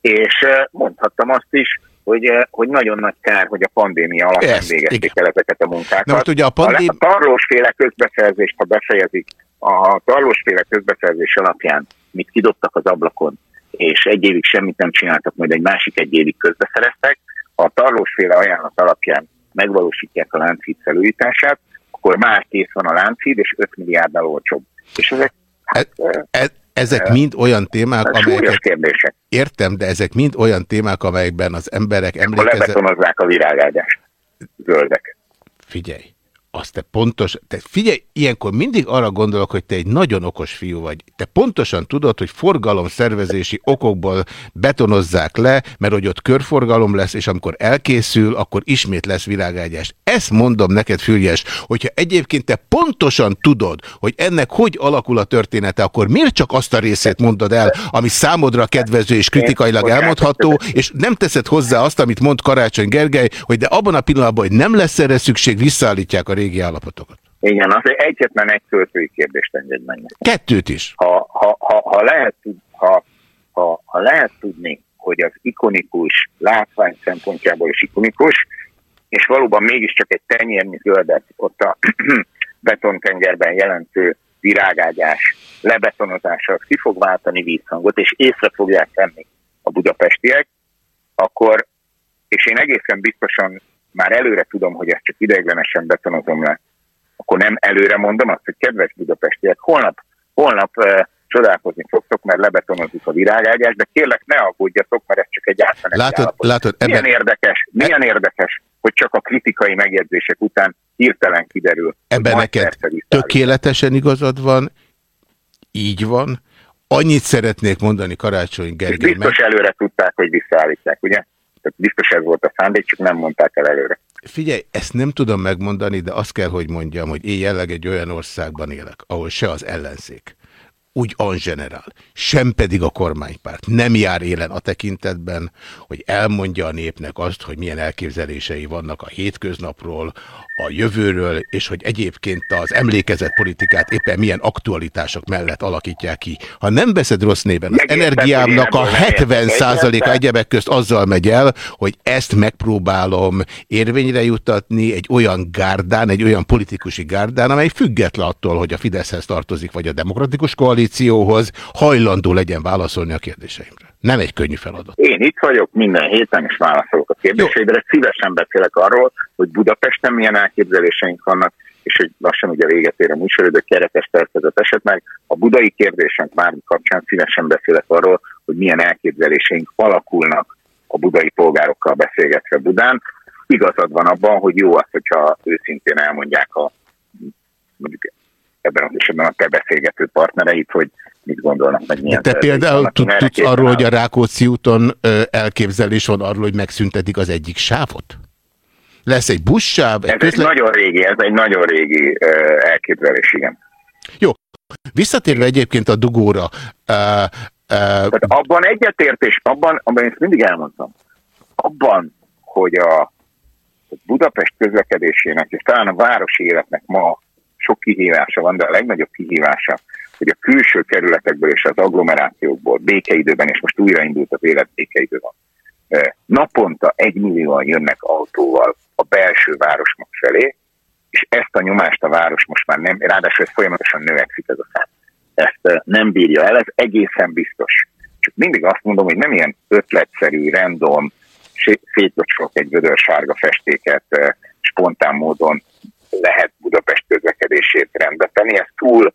És mondhattam azt is, hogy, eh, hogy nagyon nagy kár, hogy a pandémia alatt nem végezték el ezeket a munkákat. Na, ugye a, pandém... a tarlósféle közbeszerzést, ha befejezik, a tarlósféle közbeszerzés alapján, mit kidobtak az ablakon, és egy évig semmit nem csináltak, majd egy másik egy évig közbeszereztek, ha a tarlósféle ajánlat alapján megvalósítják a Lánchíd felújítását, akkor már kész van a Lánchíd, és 5 milliárddal olcsóbb. És ezek, hát, e, e, ezek mind olyan témák, amelyek... kérdések. Értem, de ezek mind olyan témák, amelyekben az emberek emlékeznek... lebetonozzák a virágágyást. Zöldek. Figyelj, azt te pontos, te figyelj, ilyenkor mindig arra gondolok, hogy te egy nagyon okos fiú vagy. Te pontosan tudod, hogy forgalomszervezési okokból betonozzák le, mert hogy ott körforgalom lesz, és amikor elkészül, akkor ismét lesz virágágyás. Ezt mondom neked, Fürjes, hogyha egyébként te pontosan tudod, hogy ennek hogy alakul a története, akkor miért csak azt a részét mondod el, ami számodra kedvező és kritikailag elmondható, és nem teszed hozzá azt, amit mond Karácsony Gergely, hogy de abban a pillanatban, hogy nem lesz erre szükség, visszaállítják a régi állapotokat. Igen, az egyetlen egy költői kérdést engedj meg. Kettőt is. Ha, ha, ha, ha, lehet, ha, ha, ha lehet tudni, hogy az ikonikus, látvány szempontjából is ikonikus, és valóban mégiscsak egy tenyérnyi zöldet ott a *clears throat* betontengerben jelentő virágágyás lebetonozása ki fog váltani vízhangot, és észre fogják tenni a budapestiek, akkor, és én egészen biztosan már előre tudom, hogy ezt csak ideiglenesen betonozom le, akkor nem előre mondom azt, hogy kedves budapestiek, holnap, holnap uh, csodálkozni fogtok, mert lebetonozik a virágágyást, de kérlek ne aggódjatok, mert ez csak egy átmeneti látod, állapot. Látod, ebben... Milyen érdekes, milyen e... érdekes, hogy csak a kritikai megjegyzések után hirtelen kiderül. Ebben neked tökéletesen igazad van, így van. Annyit szeretnék mondani Karácsony Gergely. És biztos meg... előre tudták, hogy visszaállítják, ugye? Tehát biztos ez volt a szándék, csak nem mondták el előre. Figyelj, ezt nem tudom megmondani, de azt kell, hogy mondjam, hogy én jelleg egy olyan országban élek, ahol se az ellenzék, úgy en general, sem pedig a kormánypárt nem jár élen a tekintetben, hogy elmondja a népnek azt, hogy milyen elképzelései vannak a hétköznapról, a jövőről, és hogy egyébként az emlékezett politikát éppen milyen aktualitások mellett alakítják ki. Ha nem veszed rossz néven, az energiámnak a 70%-a egyebek közt azzal megy el, hogy ezt megpróbálom érvényre juttatni egy olyan gárdán, egy olyan politikusi gárdán, amely független attól, hogy a Fideszhez tartozik, vagy a demokratikus koalícióhoz, hajlandó legyen válaszolni a kérdéseimre. Nem egy könnyű feladat. Én itt vagyok minden héten, és válaszolok a kérdéseidre. Szívesen beszélek arról, hogy Budapesten milyen elképzeléseink vannak, és hogy lassan ugye véget ér a műsoridő keretes tervezet eset meg. A budai kérdésünk már kapcsán szívesen beszélek arról, hogy milyen elképzeléseink alakulnak a budai polgárokkal beszélgetve Budán. Igazad van abban, hogy jó az, hogyha őszintén elmondják a mondjuk ebben az esetben a te beszélgető partnereit, hogy mit gondolnak, meg milyen Te például tud, tudsz arról, hogy a Rákóczi úton elképzelés van arról, hogy megszüntetik az egyik sávot? Lesz egy buszsáv? Egy ez közle... egy nagyon régi, ez egy nagyon régi elképzelés, igen. Jó. Visszatérve egyébként a dugóra. Uh, uh, abban egyetértés, abban, abban ezt mindig elmondtam, abban, hogy a Budapest közlekedésének, és talán a városi életnek ma sok kihívása van, de a legnagyobb kihívása, hogy a külső kerületekből és az agglomerációkból békeidőben, és most újraindult az élet békeidőben, naponta egy millióan jönnek autóval a belső városnak felé, és ezt a nyomást a város most már nem, ráadásul ez folyamatosan növekszik ez a szám. Ezt nem bírja el, ez egészen biztos. Csak mindig azt mondom, hogy nem ilyen ötletszerű, random, szétlocsolok egy vödör sárga festéket spontán módon lehet Budapest közlekedését rendbe tenni. Ez túl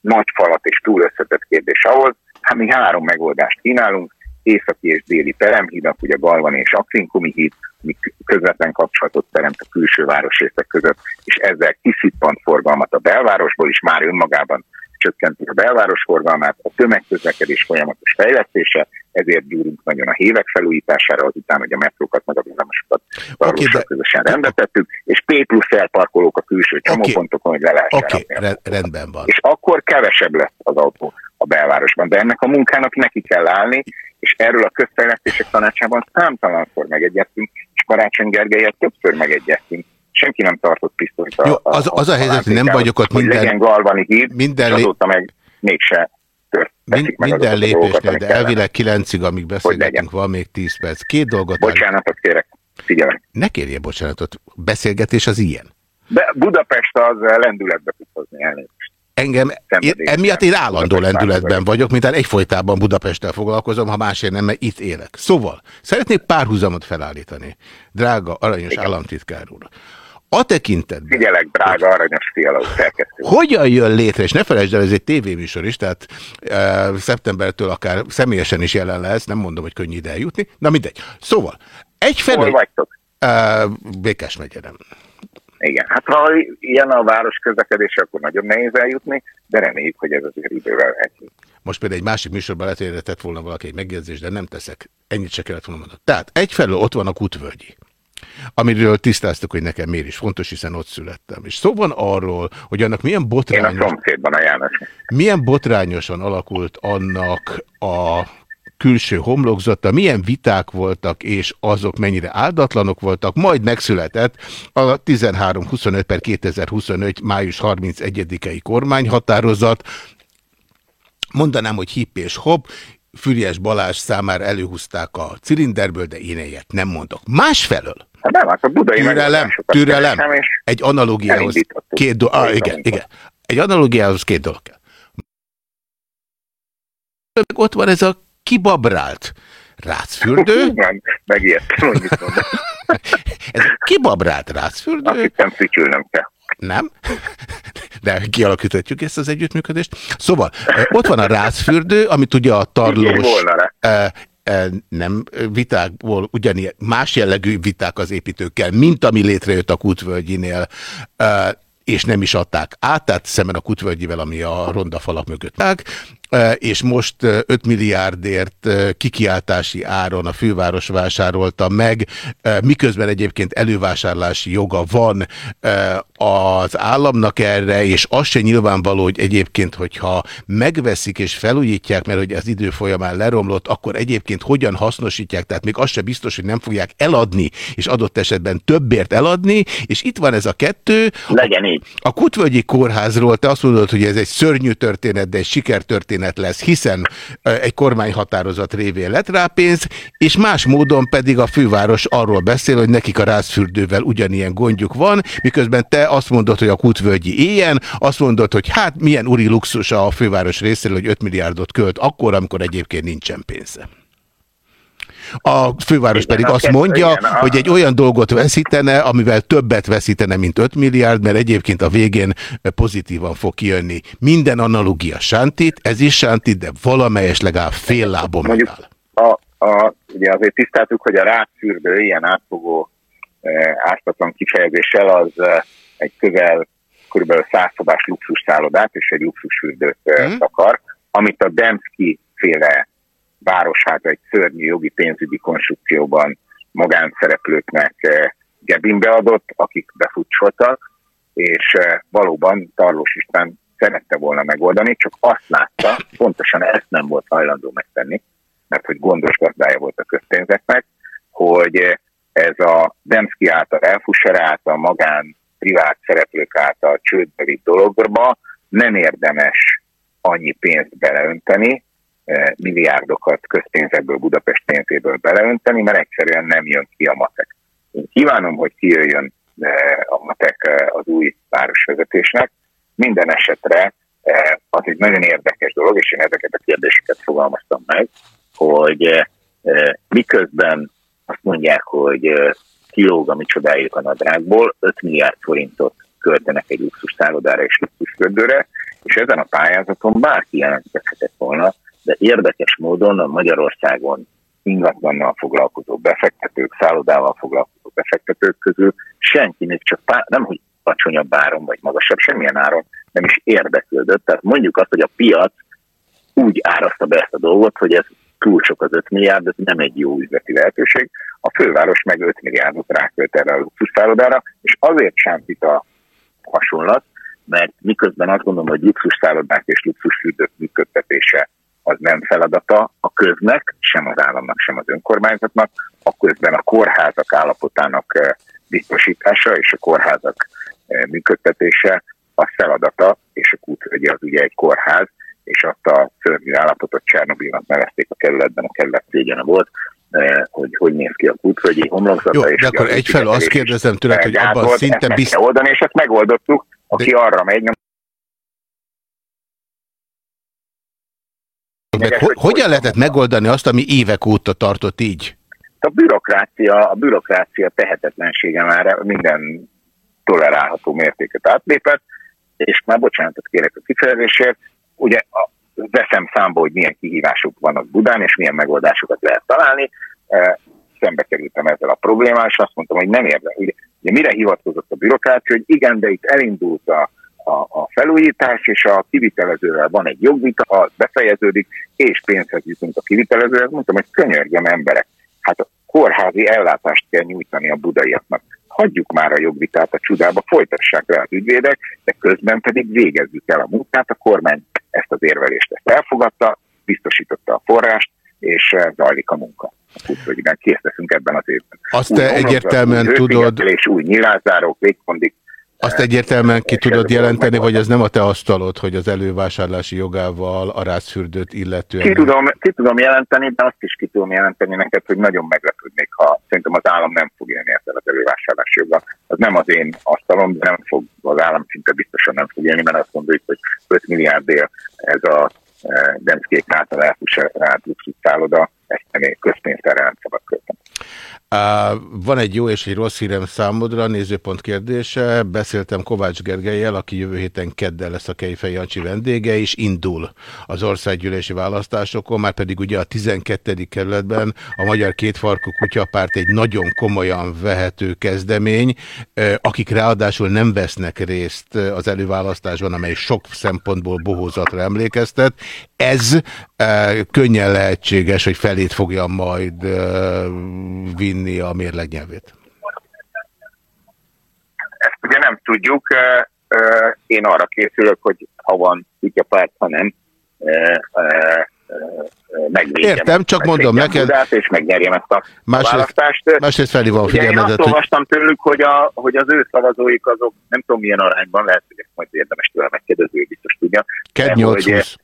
nagy falat és túl összetett kérdés ahhoz. Hát mi három megoldást kínálunk, északi és déli peremhídak, ugye Galvani és Akrinkumi híd, ami közvetlen kapcsolatot teremt a külső városrészek között, és ezzel kiszippant forgalmat a belvárosból is már önmagában csökkenti a belváros forgalmát, a tömegközlekedés folyamatos fejlesztése, ezért gyúrunk nagyon a hévek felújítására, azután, hogy a metrókat, meg a villamosokat okay, de... közösen rendetettük, és P plusz elparkolók a külső csomópontokon, hogy le lehessen okay, re rendben van. És akkor kevesebb lesz az autó a belvárosban, de ennek a munkának neki kell állni, és erről a közfejlesztések tanácsában számtalanszor megegyeztünk, és Karácsony Gergelyet többször megegyeztünk, senki nem tartott pisztolyt. Jó, az, az a helyzet, hogy nem vagyok ott minden... Legyen Galvani híd, minden és azóta meg mégse tört. Mind, minden lépésnél, de elvileg kilencig, amíg beszélgetünk, van még tíz perc. Két dolgot... Bocsánatot kérek, figyelj. Ne kérje bocsánatot. Beszélgetés az ilyen. De Budapest az lendületbe tud hozni elnézést. engem, én, emiatt én állandó lendületben vagyok, mint egyfolytában Budapesttel foglalkozom, ha másért nem, mert itt élek. Szóval, szeretnék párhuzamot felállítani, drága aranyos Igen. államtitkár úr. A tekintetben... Figyelek, drága aranyos fiala szerkesztő. Hogyan jön létre, és ne felejtsd el, ez egy tévéműsor is, tehát e, szeptembertől akár személyesen is jelen lesz, nem mondom, hogy könnyű ide eljutni, na mindegy. Szóval, egyfelől... Hol vagytok? E, Békás megyerem. Igen, hát ha ilyen a város közlekedés, akkor nagyon nehéz eljutni, de reméljük, hogy ez azért idővel egy. Most például egy másik műsorban lehet, hogy tett volna valaki egy megjegyzést, de nem teszek. Ennyit se kellett volna mondani. Tehát egyfelől ott van a kutvölgyi amiről tisztáztuk, hogy nekem miért is fontos, hiszen ott születtem. És szó van arról, hogy annak milyen botrányos... A. Milyen botrányosan alakult annak a külső homlokzata, milyen viták voltak, és azok mennyire áldatlanok voltak, majd megszületett a 13-25 per 2025 május 31-i kormányhatározat, mondanám, hogy hip és hop, Füriás Balázs számára előhúzták a cilinderből, de én ilyet nem mondok. Másfelől, Hát nem, hát a budai türelem, türelem, egy analógiához két dolog, ah, igen, igen. Egy analógiához két dolog kell. Ott van ez a kibabrált rácfürdő. Megijedtem, hogy mit *laughs* Ez kibabrált rácfürdő. Azt hittem fütyülnöm kell. Nem? De kialakíthatjuk ezt az együttműködést. Szóval, ott van a rácfürdő, amit ugye a tarlós nem vitákból, ugyanilyen más jellegű viták az építőkkel, mint ami létrejött a Kutvölgyinél, és nem is adták át, tehát szemben a Kutvölgyivel, ami a ronda falak mögött és most 5 milliárdért kikiáltási áron a főváros vásárolta meg, miközben egyébként elővásárlási joga van az államnak erre, és az se nyilvánvaló, hogy egyébként, hogyha megveszik és felújítják, mert hogy az idő folyamán leromlott, akkor egyébként hogyan hasznosítják, tehát még az se biztos, hogy nem fogják eladni, és adott esetben többért eladni, és itt van ez a kettő. Legyen így. A Kutvölgyi kórházról te azt mondod, hogy ez egy szörnyű történet, de egy sikertörténet, történet lesz, hiszen egy kormányhatározat révén lett rá pénz, és más módon pedig a főváros arról beszél, hogy nekik a rázfürdővel ugyanilyen gondjuk van, miközben te azt mondod, hogy a kutvölgyi éjjen, azt mondod, hogy hát milyen uri luxus a főváros részéről, hogy 5 milliárdot költ akkor, amikor egyébként nincsen pénze. A főváros igen, pedig azt mondja, igen, hogy egy olyan dolgot veszítene, amivel többet veszítene, mint 5 milliárd, mert egyébként a végén pozitívan fog kijönni. Minden analogia sántít, ez is sántít, de valamelyes legalább fél lábon megáll. A, a, ugye azért tisztáltuk, hogy a rácfürdő ilyen átfogó e, ártatlan kifejezéssel az e, egy közel kb. 100 szobás luxusszállodát és egy luxusfürdőt e, hmm. akar, amit a Demszki féle városháza egy szörnyű jogi pénzügyi konstrukcióban magánszereplőknek eh, gebinbe adott, akik befutcsoltak, és eh, valóban Tarlós István szerette volna megoldani, csak azt látta, pontosan ezt nem volt hajlandó megtenni, mert hogy gondos gazdája volt a közpénzeknek, hogy eh, ez a Demszki által elfussere által magán privát szereplők által csődbe vitt dologba nem érdemes annyi pénzt beleönteni, milliárdokat közpénzekből, Budapest pénzéből beleönteni, mert egyszerűen nem jön ki a matek. Én kívánom, hogy kijöjjön e, a matek e, az új városvezetésnek. Minden esetre az egy nagyon érdekes dolog, és én ezeket a kérdéseket fogalmaztam meg, hogy miközben azt mondják, hogy kilóg a mi a nadrágból, 5 milliárd forintot költenek egy luxus szállodára és luxusködőre, és ezen a pályázaton bárki jelentkezhetett volna, de érdekes módon a Magyarországon ingatlannal foglalkozó befektetők, szállodával foglalkozó befektetők közül senki még csak pár, nem hogy alacsonyabb áron vagy magasabb, semmilyen áron nem is érdeklődött. Tehát mondjuk azt, hogy a piac úgy árazta be ezt a dolgot, hogy ez túl sok az 5 milliárd, ez nem egy jó üzleti lehetőség. A főváros meg 5 milliárdot rákölt erre a luxusszállodára, és azért sántít a hasonlat, mert miközben azt gondolom, hogy luxusszállodák és luxusfürdők működtetése az nem feladata a köznek, sem az államnak, sem az önkormányzatnak, a közben a kórházak állapotának eh, biztosítása és a kórházak eh, működtetése a feladata, és a Kútvölgyi az ugye egy kórház, és azt a szörnyű állapotot Csernobilnak nevezték a kerületben, a kerület szégyene volt, eh, hogy hogy néz ki a Kútvölgyi homlokzata. Jó, és de akkor egyfelől azt kérdezem tőled, hogy abban szinte biztos... oldani, és ezt megoldottuk, aki de... arra megy, meg, ho hogyan lehetett megoldani azt, ami évek óta tartott így? A bürokrácia, a bürokrácia tehetetlensége már minden tolerálható mértéket átlépett, és már bocsánatot kérek a kifejezésért, ugye veszem számba, hogy milyen kihívások vannak Budán, és milyen megoldásokat lehet találni. Szembe kerültem ezzel a problémával, és azt mondtam, hogy nem érdekel. Ugye, ugye mire hivatkozott a bürokrácia, hogy igen, de itt elindult a, a, a felújítás, és a kivitelezővel van egy jogvita, az befejeződik, és pénzhez jutunk a kivitelezőhez. Mondtam, hogy könyörgem emberek, hát a kórházi ellátást kell nyújtani a budaiaknak. Hagyjuk már a jogvitát a csodába, folytassák le az ügyvédek, de közben pedig végezzük el a munkát. A kormány ezt az érvelést ezt elfogadta, biztosította a forrást, és zajlik a munka. Úgyhogy igen, kész ebben az évben. Azt új te egyértelműen tudod... És új nyilázárók, végfondik, azt egyértelműen ki tudod jelenteni, vagy ez nem a te asztalod, hogy az elővásárlási jogával a rászfürdőt illetően... Ki tudom, ki tudom jelenteni, de azt is ki tudom jelenteni neked, hogy nagyon meglepődnék, ha szerintem az állam nem fog élni ezzel az elővásárlási joggal. Az nem az én asztalom, de nem fog, az állam szinte biztosan nem fog élni, mert azt gondoljuk, hogy 5 milliárdért ez a Demszkék által elpusztálóda, ezt nem közpénzt erre nem szabad. Van egy jó és egy rossz hírem számodra, nézőpont kérdése. Beszéltem Kovács Gergelyel, aki jövő héten keddel lesz a Kejfej Jancsi vendége, és indul az országgyűlési választásokon, már pedig ugye a 12. kerületben a Magyar Kétfarkú Kutyapárt egy nagyon komolyan vehető kezdemény, akik ráadásul nem vesznek részt az előválasztásban, amely sok szempontból bohózatra emlékeztet. Ez könnyen lehetséges, hogy felét fogja majd vinni vinni a mérleg nyelvét? Ezt ugye nem tudjuk. Én arra készülök, hogy ha van párt, ha nem, megvédjem. Értem, csak mondom neked. Budát, és megnyerjem ezt a másrészt, választást. Másrészt felhívom a figyelmedet. Én azt olvastam tőlük, hogy, a, hogy az ő szavazóik azok, nem tudom milyen arányban, lehet, hogy ezt majd érdemes tőle megkérdezni, biztos tudja. Ked 8 Fidesz,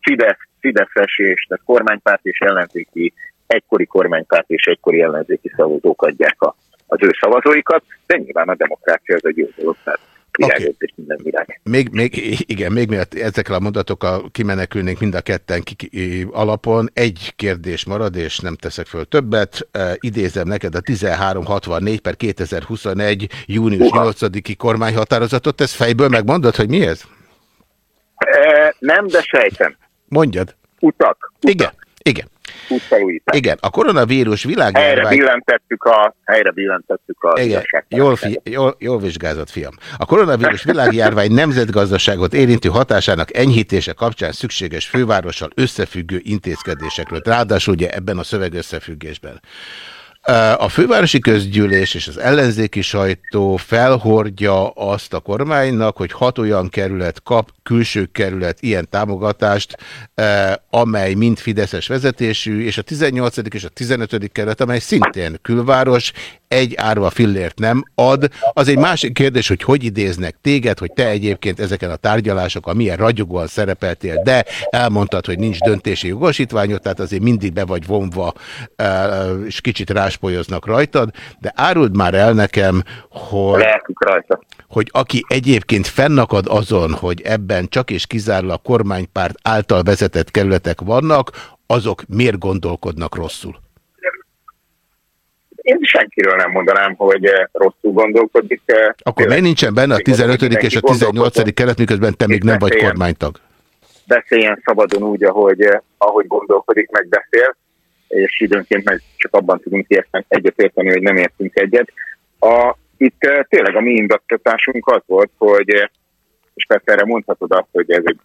Fidesz, Fideszes és tehát kormánypárt és ellenzéki egykori kormánypárt és egykori ellenzéki szavazók adják a, az ő szavazóikat, de nyilván a demokrácia az egy jó dolog, tehát okay. minden virág. Még, még, igen, még miatt ezekkel a mondatokkal kimenekülnénk mind a ketten ki, alapon, egy kérdés marad, és nem teszek föl többet. Uh, idézem neked a 1364 per 2021 június 8-i kormányhatározatot, ez fejből megmondod, hogy mi ez? E, nem, de sejtem. Mondjad. Utak. utak. Igen, igen útfelújítás. Igen, a koronavírus világjárvány... Helyre billentettük a... Helyre billentettük a... Igen, jól, fi, jól, jól vizsgázott, fiam. A koronavírus *laughs* világjárvány nemzetgazdaságot érintő hatásának enyhítése kapcsán szükséges fővárossal összefüggő intézkedésekről. Ráadásul ugye ebben a szövegösszefüggésben. A fővárosi közgyűlés és az ellenzéki sajtó felhordja azt a kormánynak, hogy hat olyan kerület kap, külső kerület ilyen támogatást, amely mind Fideszes vezetésű, és a 18. és a 15. kerület, amely szintén külváros, egy árva fillért nem ad. Az egy másik kérdés, hogy hogy idéznek téged, hogy te egyébként ezeken a tárgyalásokon milyen ragyogóan szerepeltél, de elmondtad, hogy nincs döntési jogosítványod, tehát azért mindig be vagy vonva, és kicsit ráspolyoznak rajtad, de áruld már el nekem, hogy, hogy aki egyébként fennakad azon, hogy ebben csak és kizárólag a kormánypárt által vezetett kerületek vannak, azok miért gondolkodnak rosszul? Én senkiről nem mondanám, hogy eh, rosszul gondolkodik. Eh, Akkor miért nincsen benne a 15. és a 18. keret, miközben te még nem vagy kormánytag? Beszéljen szabadon úgy, ahogy, eh, ahogy gondolkodik, meg beszél, és időnként meg csak abban tudunk egyetérteni, hogy nem értünk egyet. A, itt tényleg a mi indattatásunk az volt, hogy, és persze erre mondhatod azt, hogy ez egy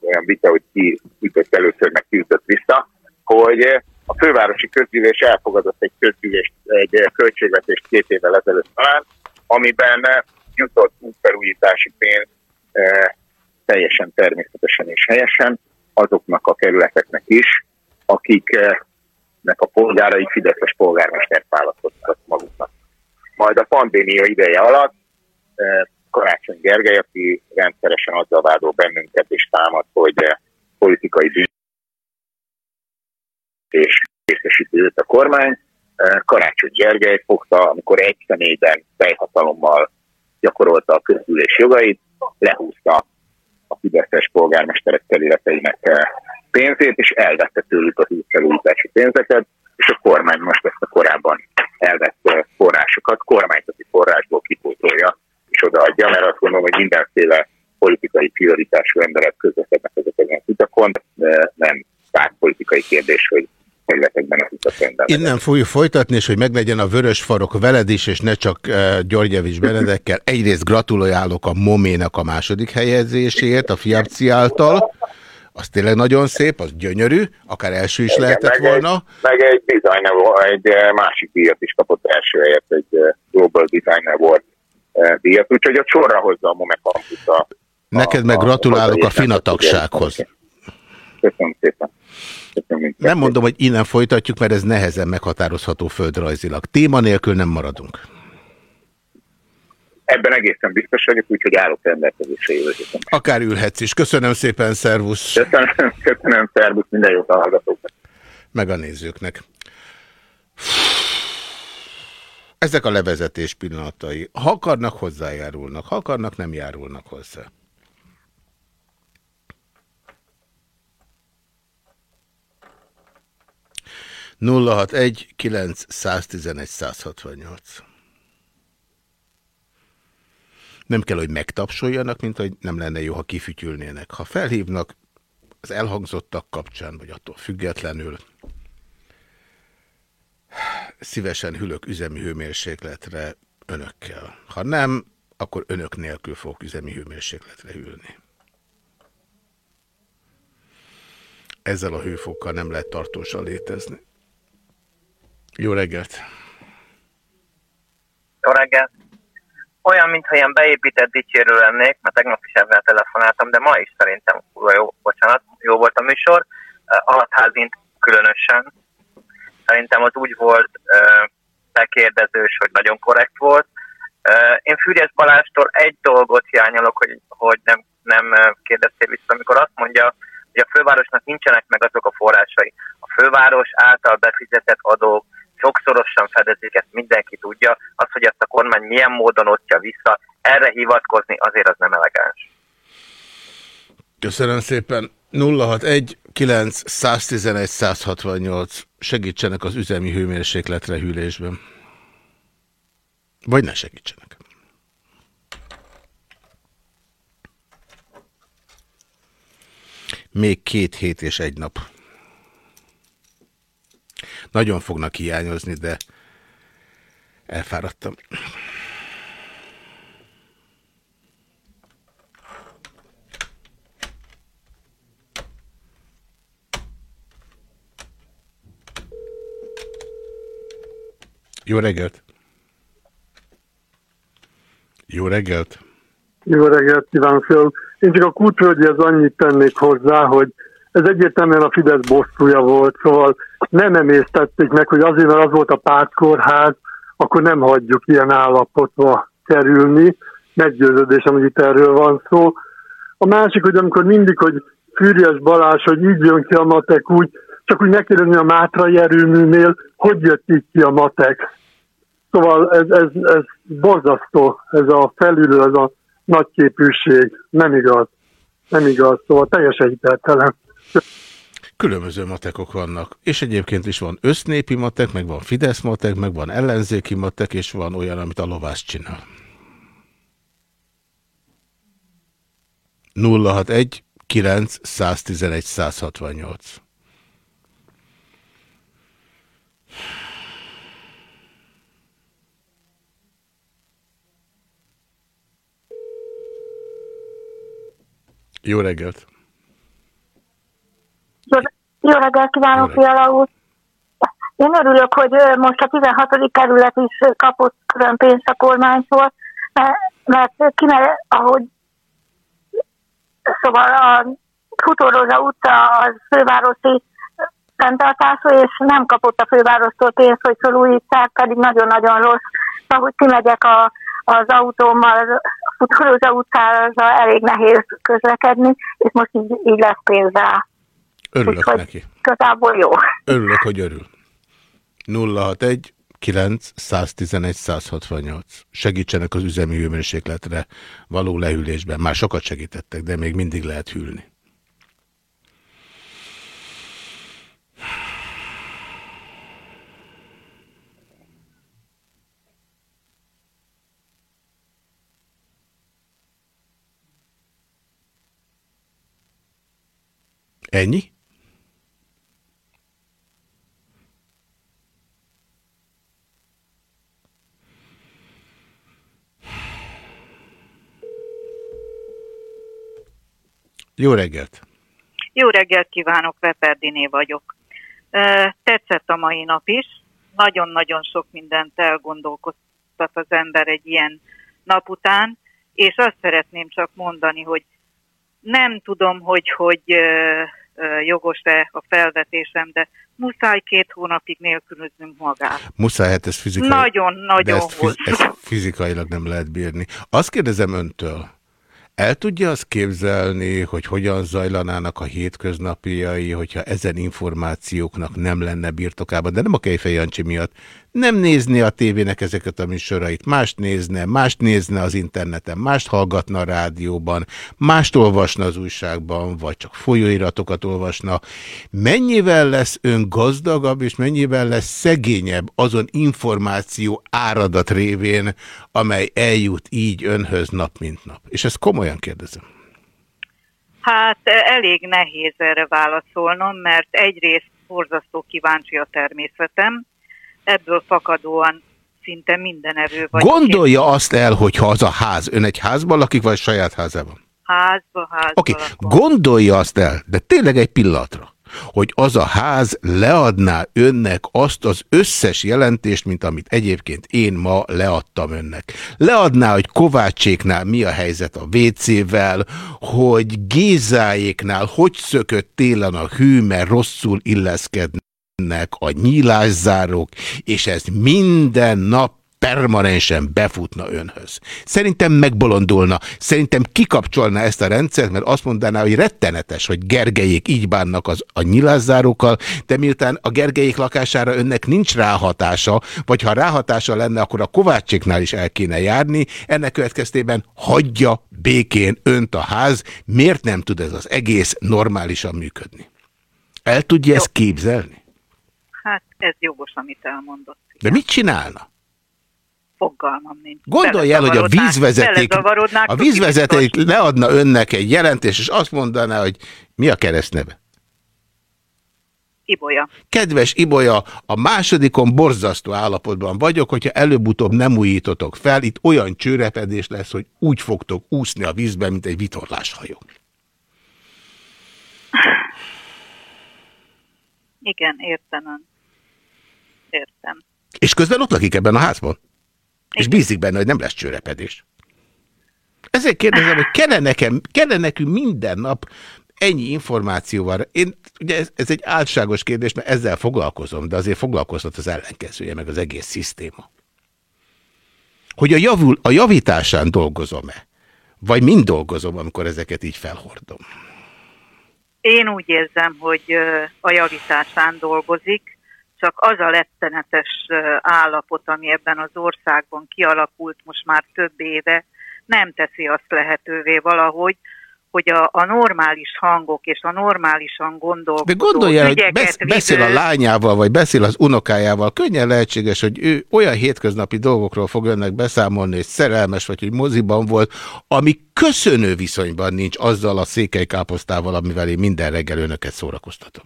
olyan vita, hogy ki ütött először, meg ki ütött vissza, hogy a fővárosi közgyűlés elfogadott egy közgyűlés, egy költségvetést két évvel ezelőtt talán, amiben jutott útfelújítási pénz e, teljesen természetesen és helyesen azoknak a kerületeknek is, akiknek a polgárai Fideszes polgármestert választottak maguknak. Majd a pandémia ideje alatt e, Karácsony Gergely, aki rendszeresen azzal vádol bennünket és támad, hogy politikai bűn és részesíti őt a kormány. Karácsony Gergely fogta, amikor egy személyben fejhatalommal gyakorolta a közülés jogait, lehúzta a fideszes polgármesterek területeinek pénzét, és elvette tőlük a hívfelújítási pénzeket, és a kormány most ezt a korábban elvett forrásokat kormányzati forrásból kipótolja és odaadja, mert azt gondolom, hogy mindenféle politikai prioritású emberek közlekednek ezeken a utakon, de nem pártpolitikai kérdés, hogy területekben az utak Innen fogjuk folytatni, és hogy meglegyen a vörös farok veled is, és ne csak uh, Györgyevics Benedekkel. Egyrészt gratulálok a Moménak a második helyezéséért, a Fiapci által. Az tényleg nagyon szép, az gyönyörű, akár első is Igen, lehetett meg volna. Egy, meg egy designer, egy eh, másik díjat is kapott első helyet, egy eh, Global Designer volt díjat, úgyhogy a sorra hozza a Mome Campus a Neked meg gratulálok a, a finatagsághoz. Köszönöm szépen. Köszönöm, nem mondom, hogy innen folytatjuk, mert ez nehezen meghatározható földrajzilag. Téma nélkül nem maradunk. Ebben egészen biztos vagyok, úgyhogy állok rendelkezésre jövő Akár ülhetsz is. Köszönöm szépen, szervusz. Köszönöm, *laughs* köszönöm szervusz, minden jót a hallgatóknak. Meg a nézőknek. Ezek a levezetés pillanatai. Ha akarnak, hozzájárulnak. Ha akarnak, nem járulnak hozzá. 061 911 168. Nem kell, hogy megtapsoljanak, mint hogy nem lenne jó, ha kifütyülnének. Ha felhívnak az elhangzottak kapcsán, vagy attól függetlenül, szívesen hülök üzemi hőmérsékletre önökkel. Ha nem, akkor önök nélkül fogok üzemi hőmérsékletre hűlni. Ezzel a hőfokkal nem lehet tartósan létezni. Jó reggelt! Jó reggelt! Olyan, mintha ilyen beépített dicsérő lennék, mert tegnap is ebben telefonáltam, de ma is szerintem jó, bocsánat, jó volt a műsor. Alatházint különösen. Szerintem az úgy volt bekérdezős, hogy nagyon korrekt volt. Én Fűrjes Balástól egy dolgot hiányolok, hogy, hogy nem, nem kérdeztél vissza, amikor azt mondja, hogy a fővárosnak nincsenek meg azok a forrásai. A főváros által befizetett adók, sokszorosan fedezik, ezt mindenki tudja. Az, hogy ezt a kormány milyen módon osztja vissza, erre hivatkozni azért az nem elegáns. Köszönöm szépen. 061 9 111 168 segítsenek az üzemi hőmérsékletre hűlésben. Vagy ne segítsenek. Még két hét és egy nap. Nagyon fognak hiányozni, de elfáradtam. Jó reggelt! Jó reggelt! Jó reggelt kívánok! Én csak a kultúrgyhez annyit tennék hozzá, hogy ez egyértelműen a Fidesz bosszúja volt, szóval nem emésztették meg, hogy azért, mert az volt a pártkórház, akkor nem hagyjuk ilyen állapotba kerülni. Meggyőződésem, hogy itt erről van szó. A másik, hogy amikor mindig, hogy Fűrjes Balázs, hogy így jön ki a matek úgy, csak úgy megkérdezni a Mátrai erőműnél, hogy jött így ki a matek. Szóval ez, ez, ez borzasztó, ez a felülő, ez a nagyképűség. Nem igaz. Nem igaz. Szóval teljesen hiteltelen. Különböző matekok vannak, és egyébként is van össznépi matek, meg van Fidesz matek, meg van ellenzéki matek, és van olyan, amit a lovász csinál. 061 9 111 168 Jó reggelt! Jó reggelt kívánok, Fiala úr! Én örülök, hogy most a 16. kerület is kapott külön pénzt a kormánytól, mert kine, ahogy szóval a Futóroza utca az fővárosi fenntartású, és nem kapott a fővárostól pénzt, hogy felújítsák, pedig nagyon-nagyon rossz. Ahogy hogy kimegyek a, az autómmal a Futóroza utcára, elég nehéz közlekedni, és most így, így lesz pénz rá. Örülök Úgyhogy neki. Igazából jó. Örülök, hogy örül. 061 9 111 168. Segítsenek az üzemi hőmérsékletre való lehűlésben. Már sokat segítettek, de még mindig lehet hűlni. Ennyi? Jó reggelt! Jó reggelt kívánok, Veperdiné vagyok. Tetszett a mai nap is. Nagyon-nagyon sok mindent elgondolkoztat az ember egy ilyen nap után, és azt szeretném csak mondani, hogy nem tudom, hogy, hogy jogos-e a felvetésem, de muszáj két hónapig nélkülöznünk magát. Muszáj, hát ez fizikai... Nagyon-nagyon fiz, ezt fizikailag nem lehet bírni. Azt kérdezem öntől, el tudja azt képzelni, hogy hogyan zajlanának a hétköznapjai, hogyha ezen információknak nem lenne birtokában, de nem a Kejfej Jancsi miatt, nem nézni a tévének ezeket a műsorait, mást nézne, mást nézne az interneten, mást hallgatna a rádióban, mást olvasna az újságban, vagy csak folyóiratokat olvasna. Mennyivel lesz ön gazdagabb, és mennyivel lesz szegényebb azon információ áradat révén, amely eljut így önhöz nap mint nap? És ezt komolyan kérdezem. Hát elég nehéz erre válaszolnom, mert egyrészt borzasztó kíváncsi a természetem, ebből fakadóan szinte minden erő vagy. Gondolja két... azt el, hogyha az a ház, ön egy házban lakik, vagy saját házában? Házba, házba. Oké, okay. gondolja azt el, de tényleg egy pillanatra, hogy az a ház leadná önnek azt az összes jelentést, mint amit egyébként én ma leadtam önnek. Leadná, hogy Kovácséknál mi a helyzet a WC-vel, hogy Gézáéknál hogy szökött télen a hű, mert rosszul illeszkedne a nyílászárók, és ez minden nap permanensen befutna önhöz. Szerintem megbolondulna, szerintem kikapcsolna ezt a rendszert, mert azt mondaná, hogy rettenetes, hogy Gergelyék így bánnak az, a nyilászárókkal, de miután a Gergelyék lakására önnek nincs ráhatása, vagy ha ráhatása lenne, akkor a Kovácséknál is el kéne járni, ennek következtében hagyja békén önt a ház, miért nem tud ez az egész normálisan működni? El tudja Jó. ezt képzelni? Ez jogos, amit elmondott. De mit csinálna? Fogalmam nincs. Gondolj el, hogy a vízvezeték, a vízvezeték leadna önnek egy jelentést, és azt mondaná, hogy mi a keresztneve? Ibolya. Kedves Ibolya, a másodikon borzasztó állapotban vagyok, hogyha előbb-utóbb nem újítotok fel, itt olyan csőrepedés lesz, hogy úgy fogtok úszni a vízben, mint egy vitorláshajó. Igen, értem Értem. És közben ott lakik ebben a házban? Igen. És bízik benne, hogy nem lesz csőrepedés. Ezért kérdezem, hogy kellene, nekem, kellene nekünk minden nap ennyi információval. Én, ugye ez, ez egy álságos kérdés, mert ezzel foglalkozom, de azért foglalkoztat az ellenkezője, meg az egész szisztéma. Hogy a, javul, a javításán dolgozom-e? Vagy mind dolgozom, amikor ezeket így felhordom? Én úgy érzem, hogy a javításán dolgozik, csak az a lettenetes állapot, ami ebben az országban kialakult most már több éve, nem teszi azt lehetővé valahogy, hogy a, a normális hangok és a normálisan gondolkodó De gondolja, hogy besz, beszél a lányával, vagy beszél az unokájával, könnyen lehetséges, hogy ő olyan hétköznapi dolgokról fog önnek beszámolni, hogy szerelmes, vagy hogy moziban volt, ami köszönő viszonyban nincs azzal a székelykáposztával, amivel én minden reggel önöket szórakoztatom.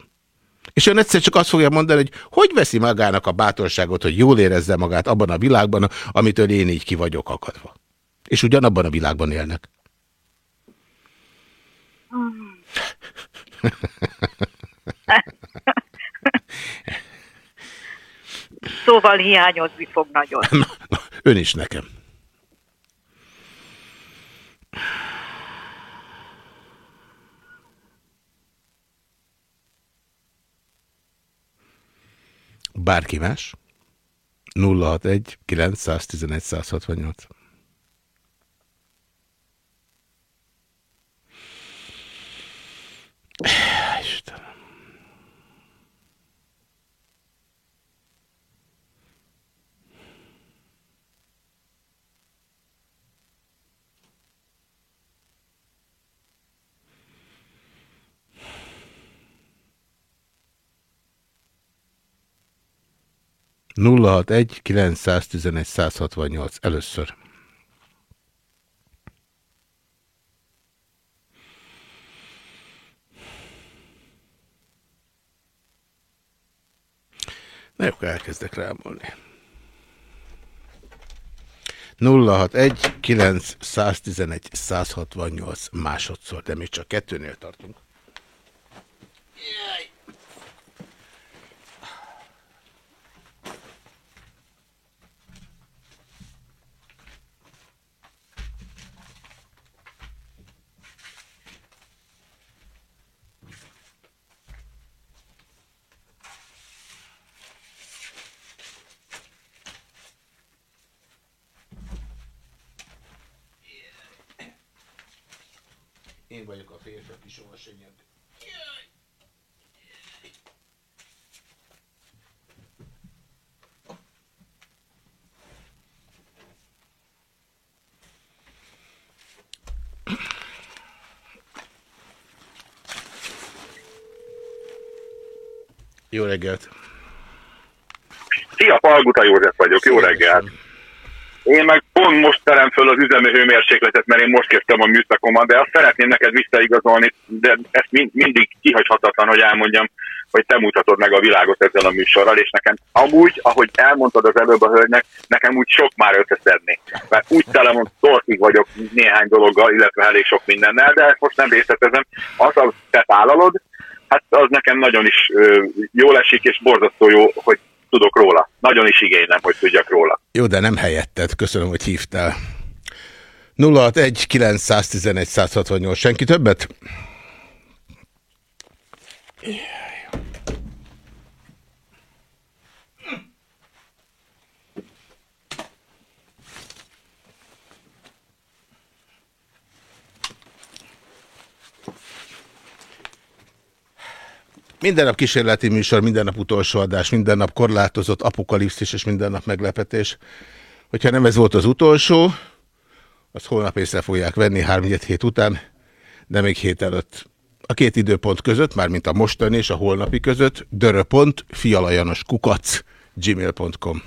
És ön egyszer csak azt fogja mondani, hogy hogy veszi magának a bátorságot, hogy jól érezze magát abban a világban, amitől én így ki vagyok akadva. És ugyanabban a világban élnek. *laughs* szóval hiányozni fog nagyon. Ön is nekem. Bárki más? 061 911 168. Yeah. 061 911 168 először. Na jó, elkezdek rámolni. 061 911 168 másodszor, de mi csak kettőnél tartunk. Jaj! Jó reggelt! Szia, Palguta József vagyok, jó reggelt! Én meg pont most terem föl az üzemi hőmérsékletet, mert én most kezdtem a műszakomat, de azt szeretném neked visszaigazolni, de ezt mind, mindig kihagyhatatlan, hogy elmondjam, hogy te mutatod meg a világot ezzel a műsorral, és nekem amúgy, ahogy elmondtad az előbb a hölgynek, nekem úgy sok már összeszedni. Mert úgy telemond tortig vagyok néhány dologgal, illetve elég sok mindennel, de ezt most nem részletezem. Az, a te tálalod, hát az nekem nagyon is jól esik, és borzasztó jó, hogy tudok róla. Nagyon is igénylem, hogy tudjak róla. Jó, de nem helyetted. Köszönöm, hogy hívtál. 061 911 168. Senki többet? Minden nap kísérleti műsor, minden nap utolsó adás, minden nap korlátozott apokalipszis és minden nap meglepetés. Hogyha nem ez volt az utolsó, azt holnap észre fogják venni 3 hét után, de még hét előtt. A két időpont között, mármint a mostani és a holnapi között, dörö.fialajanoskukac gmail.com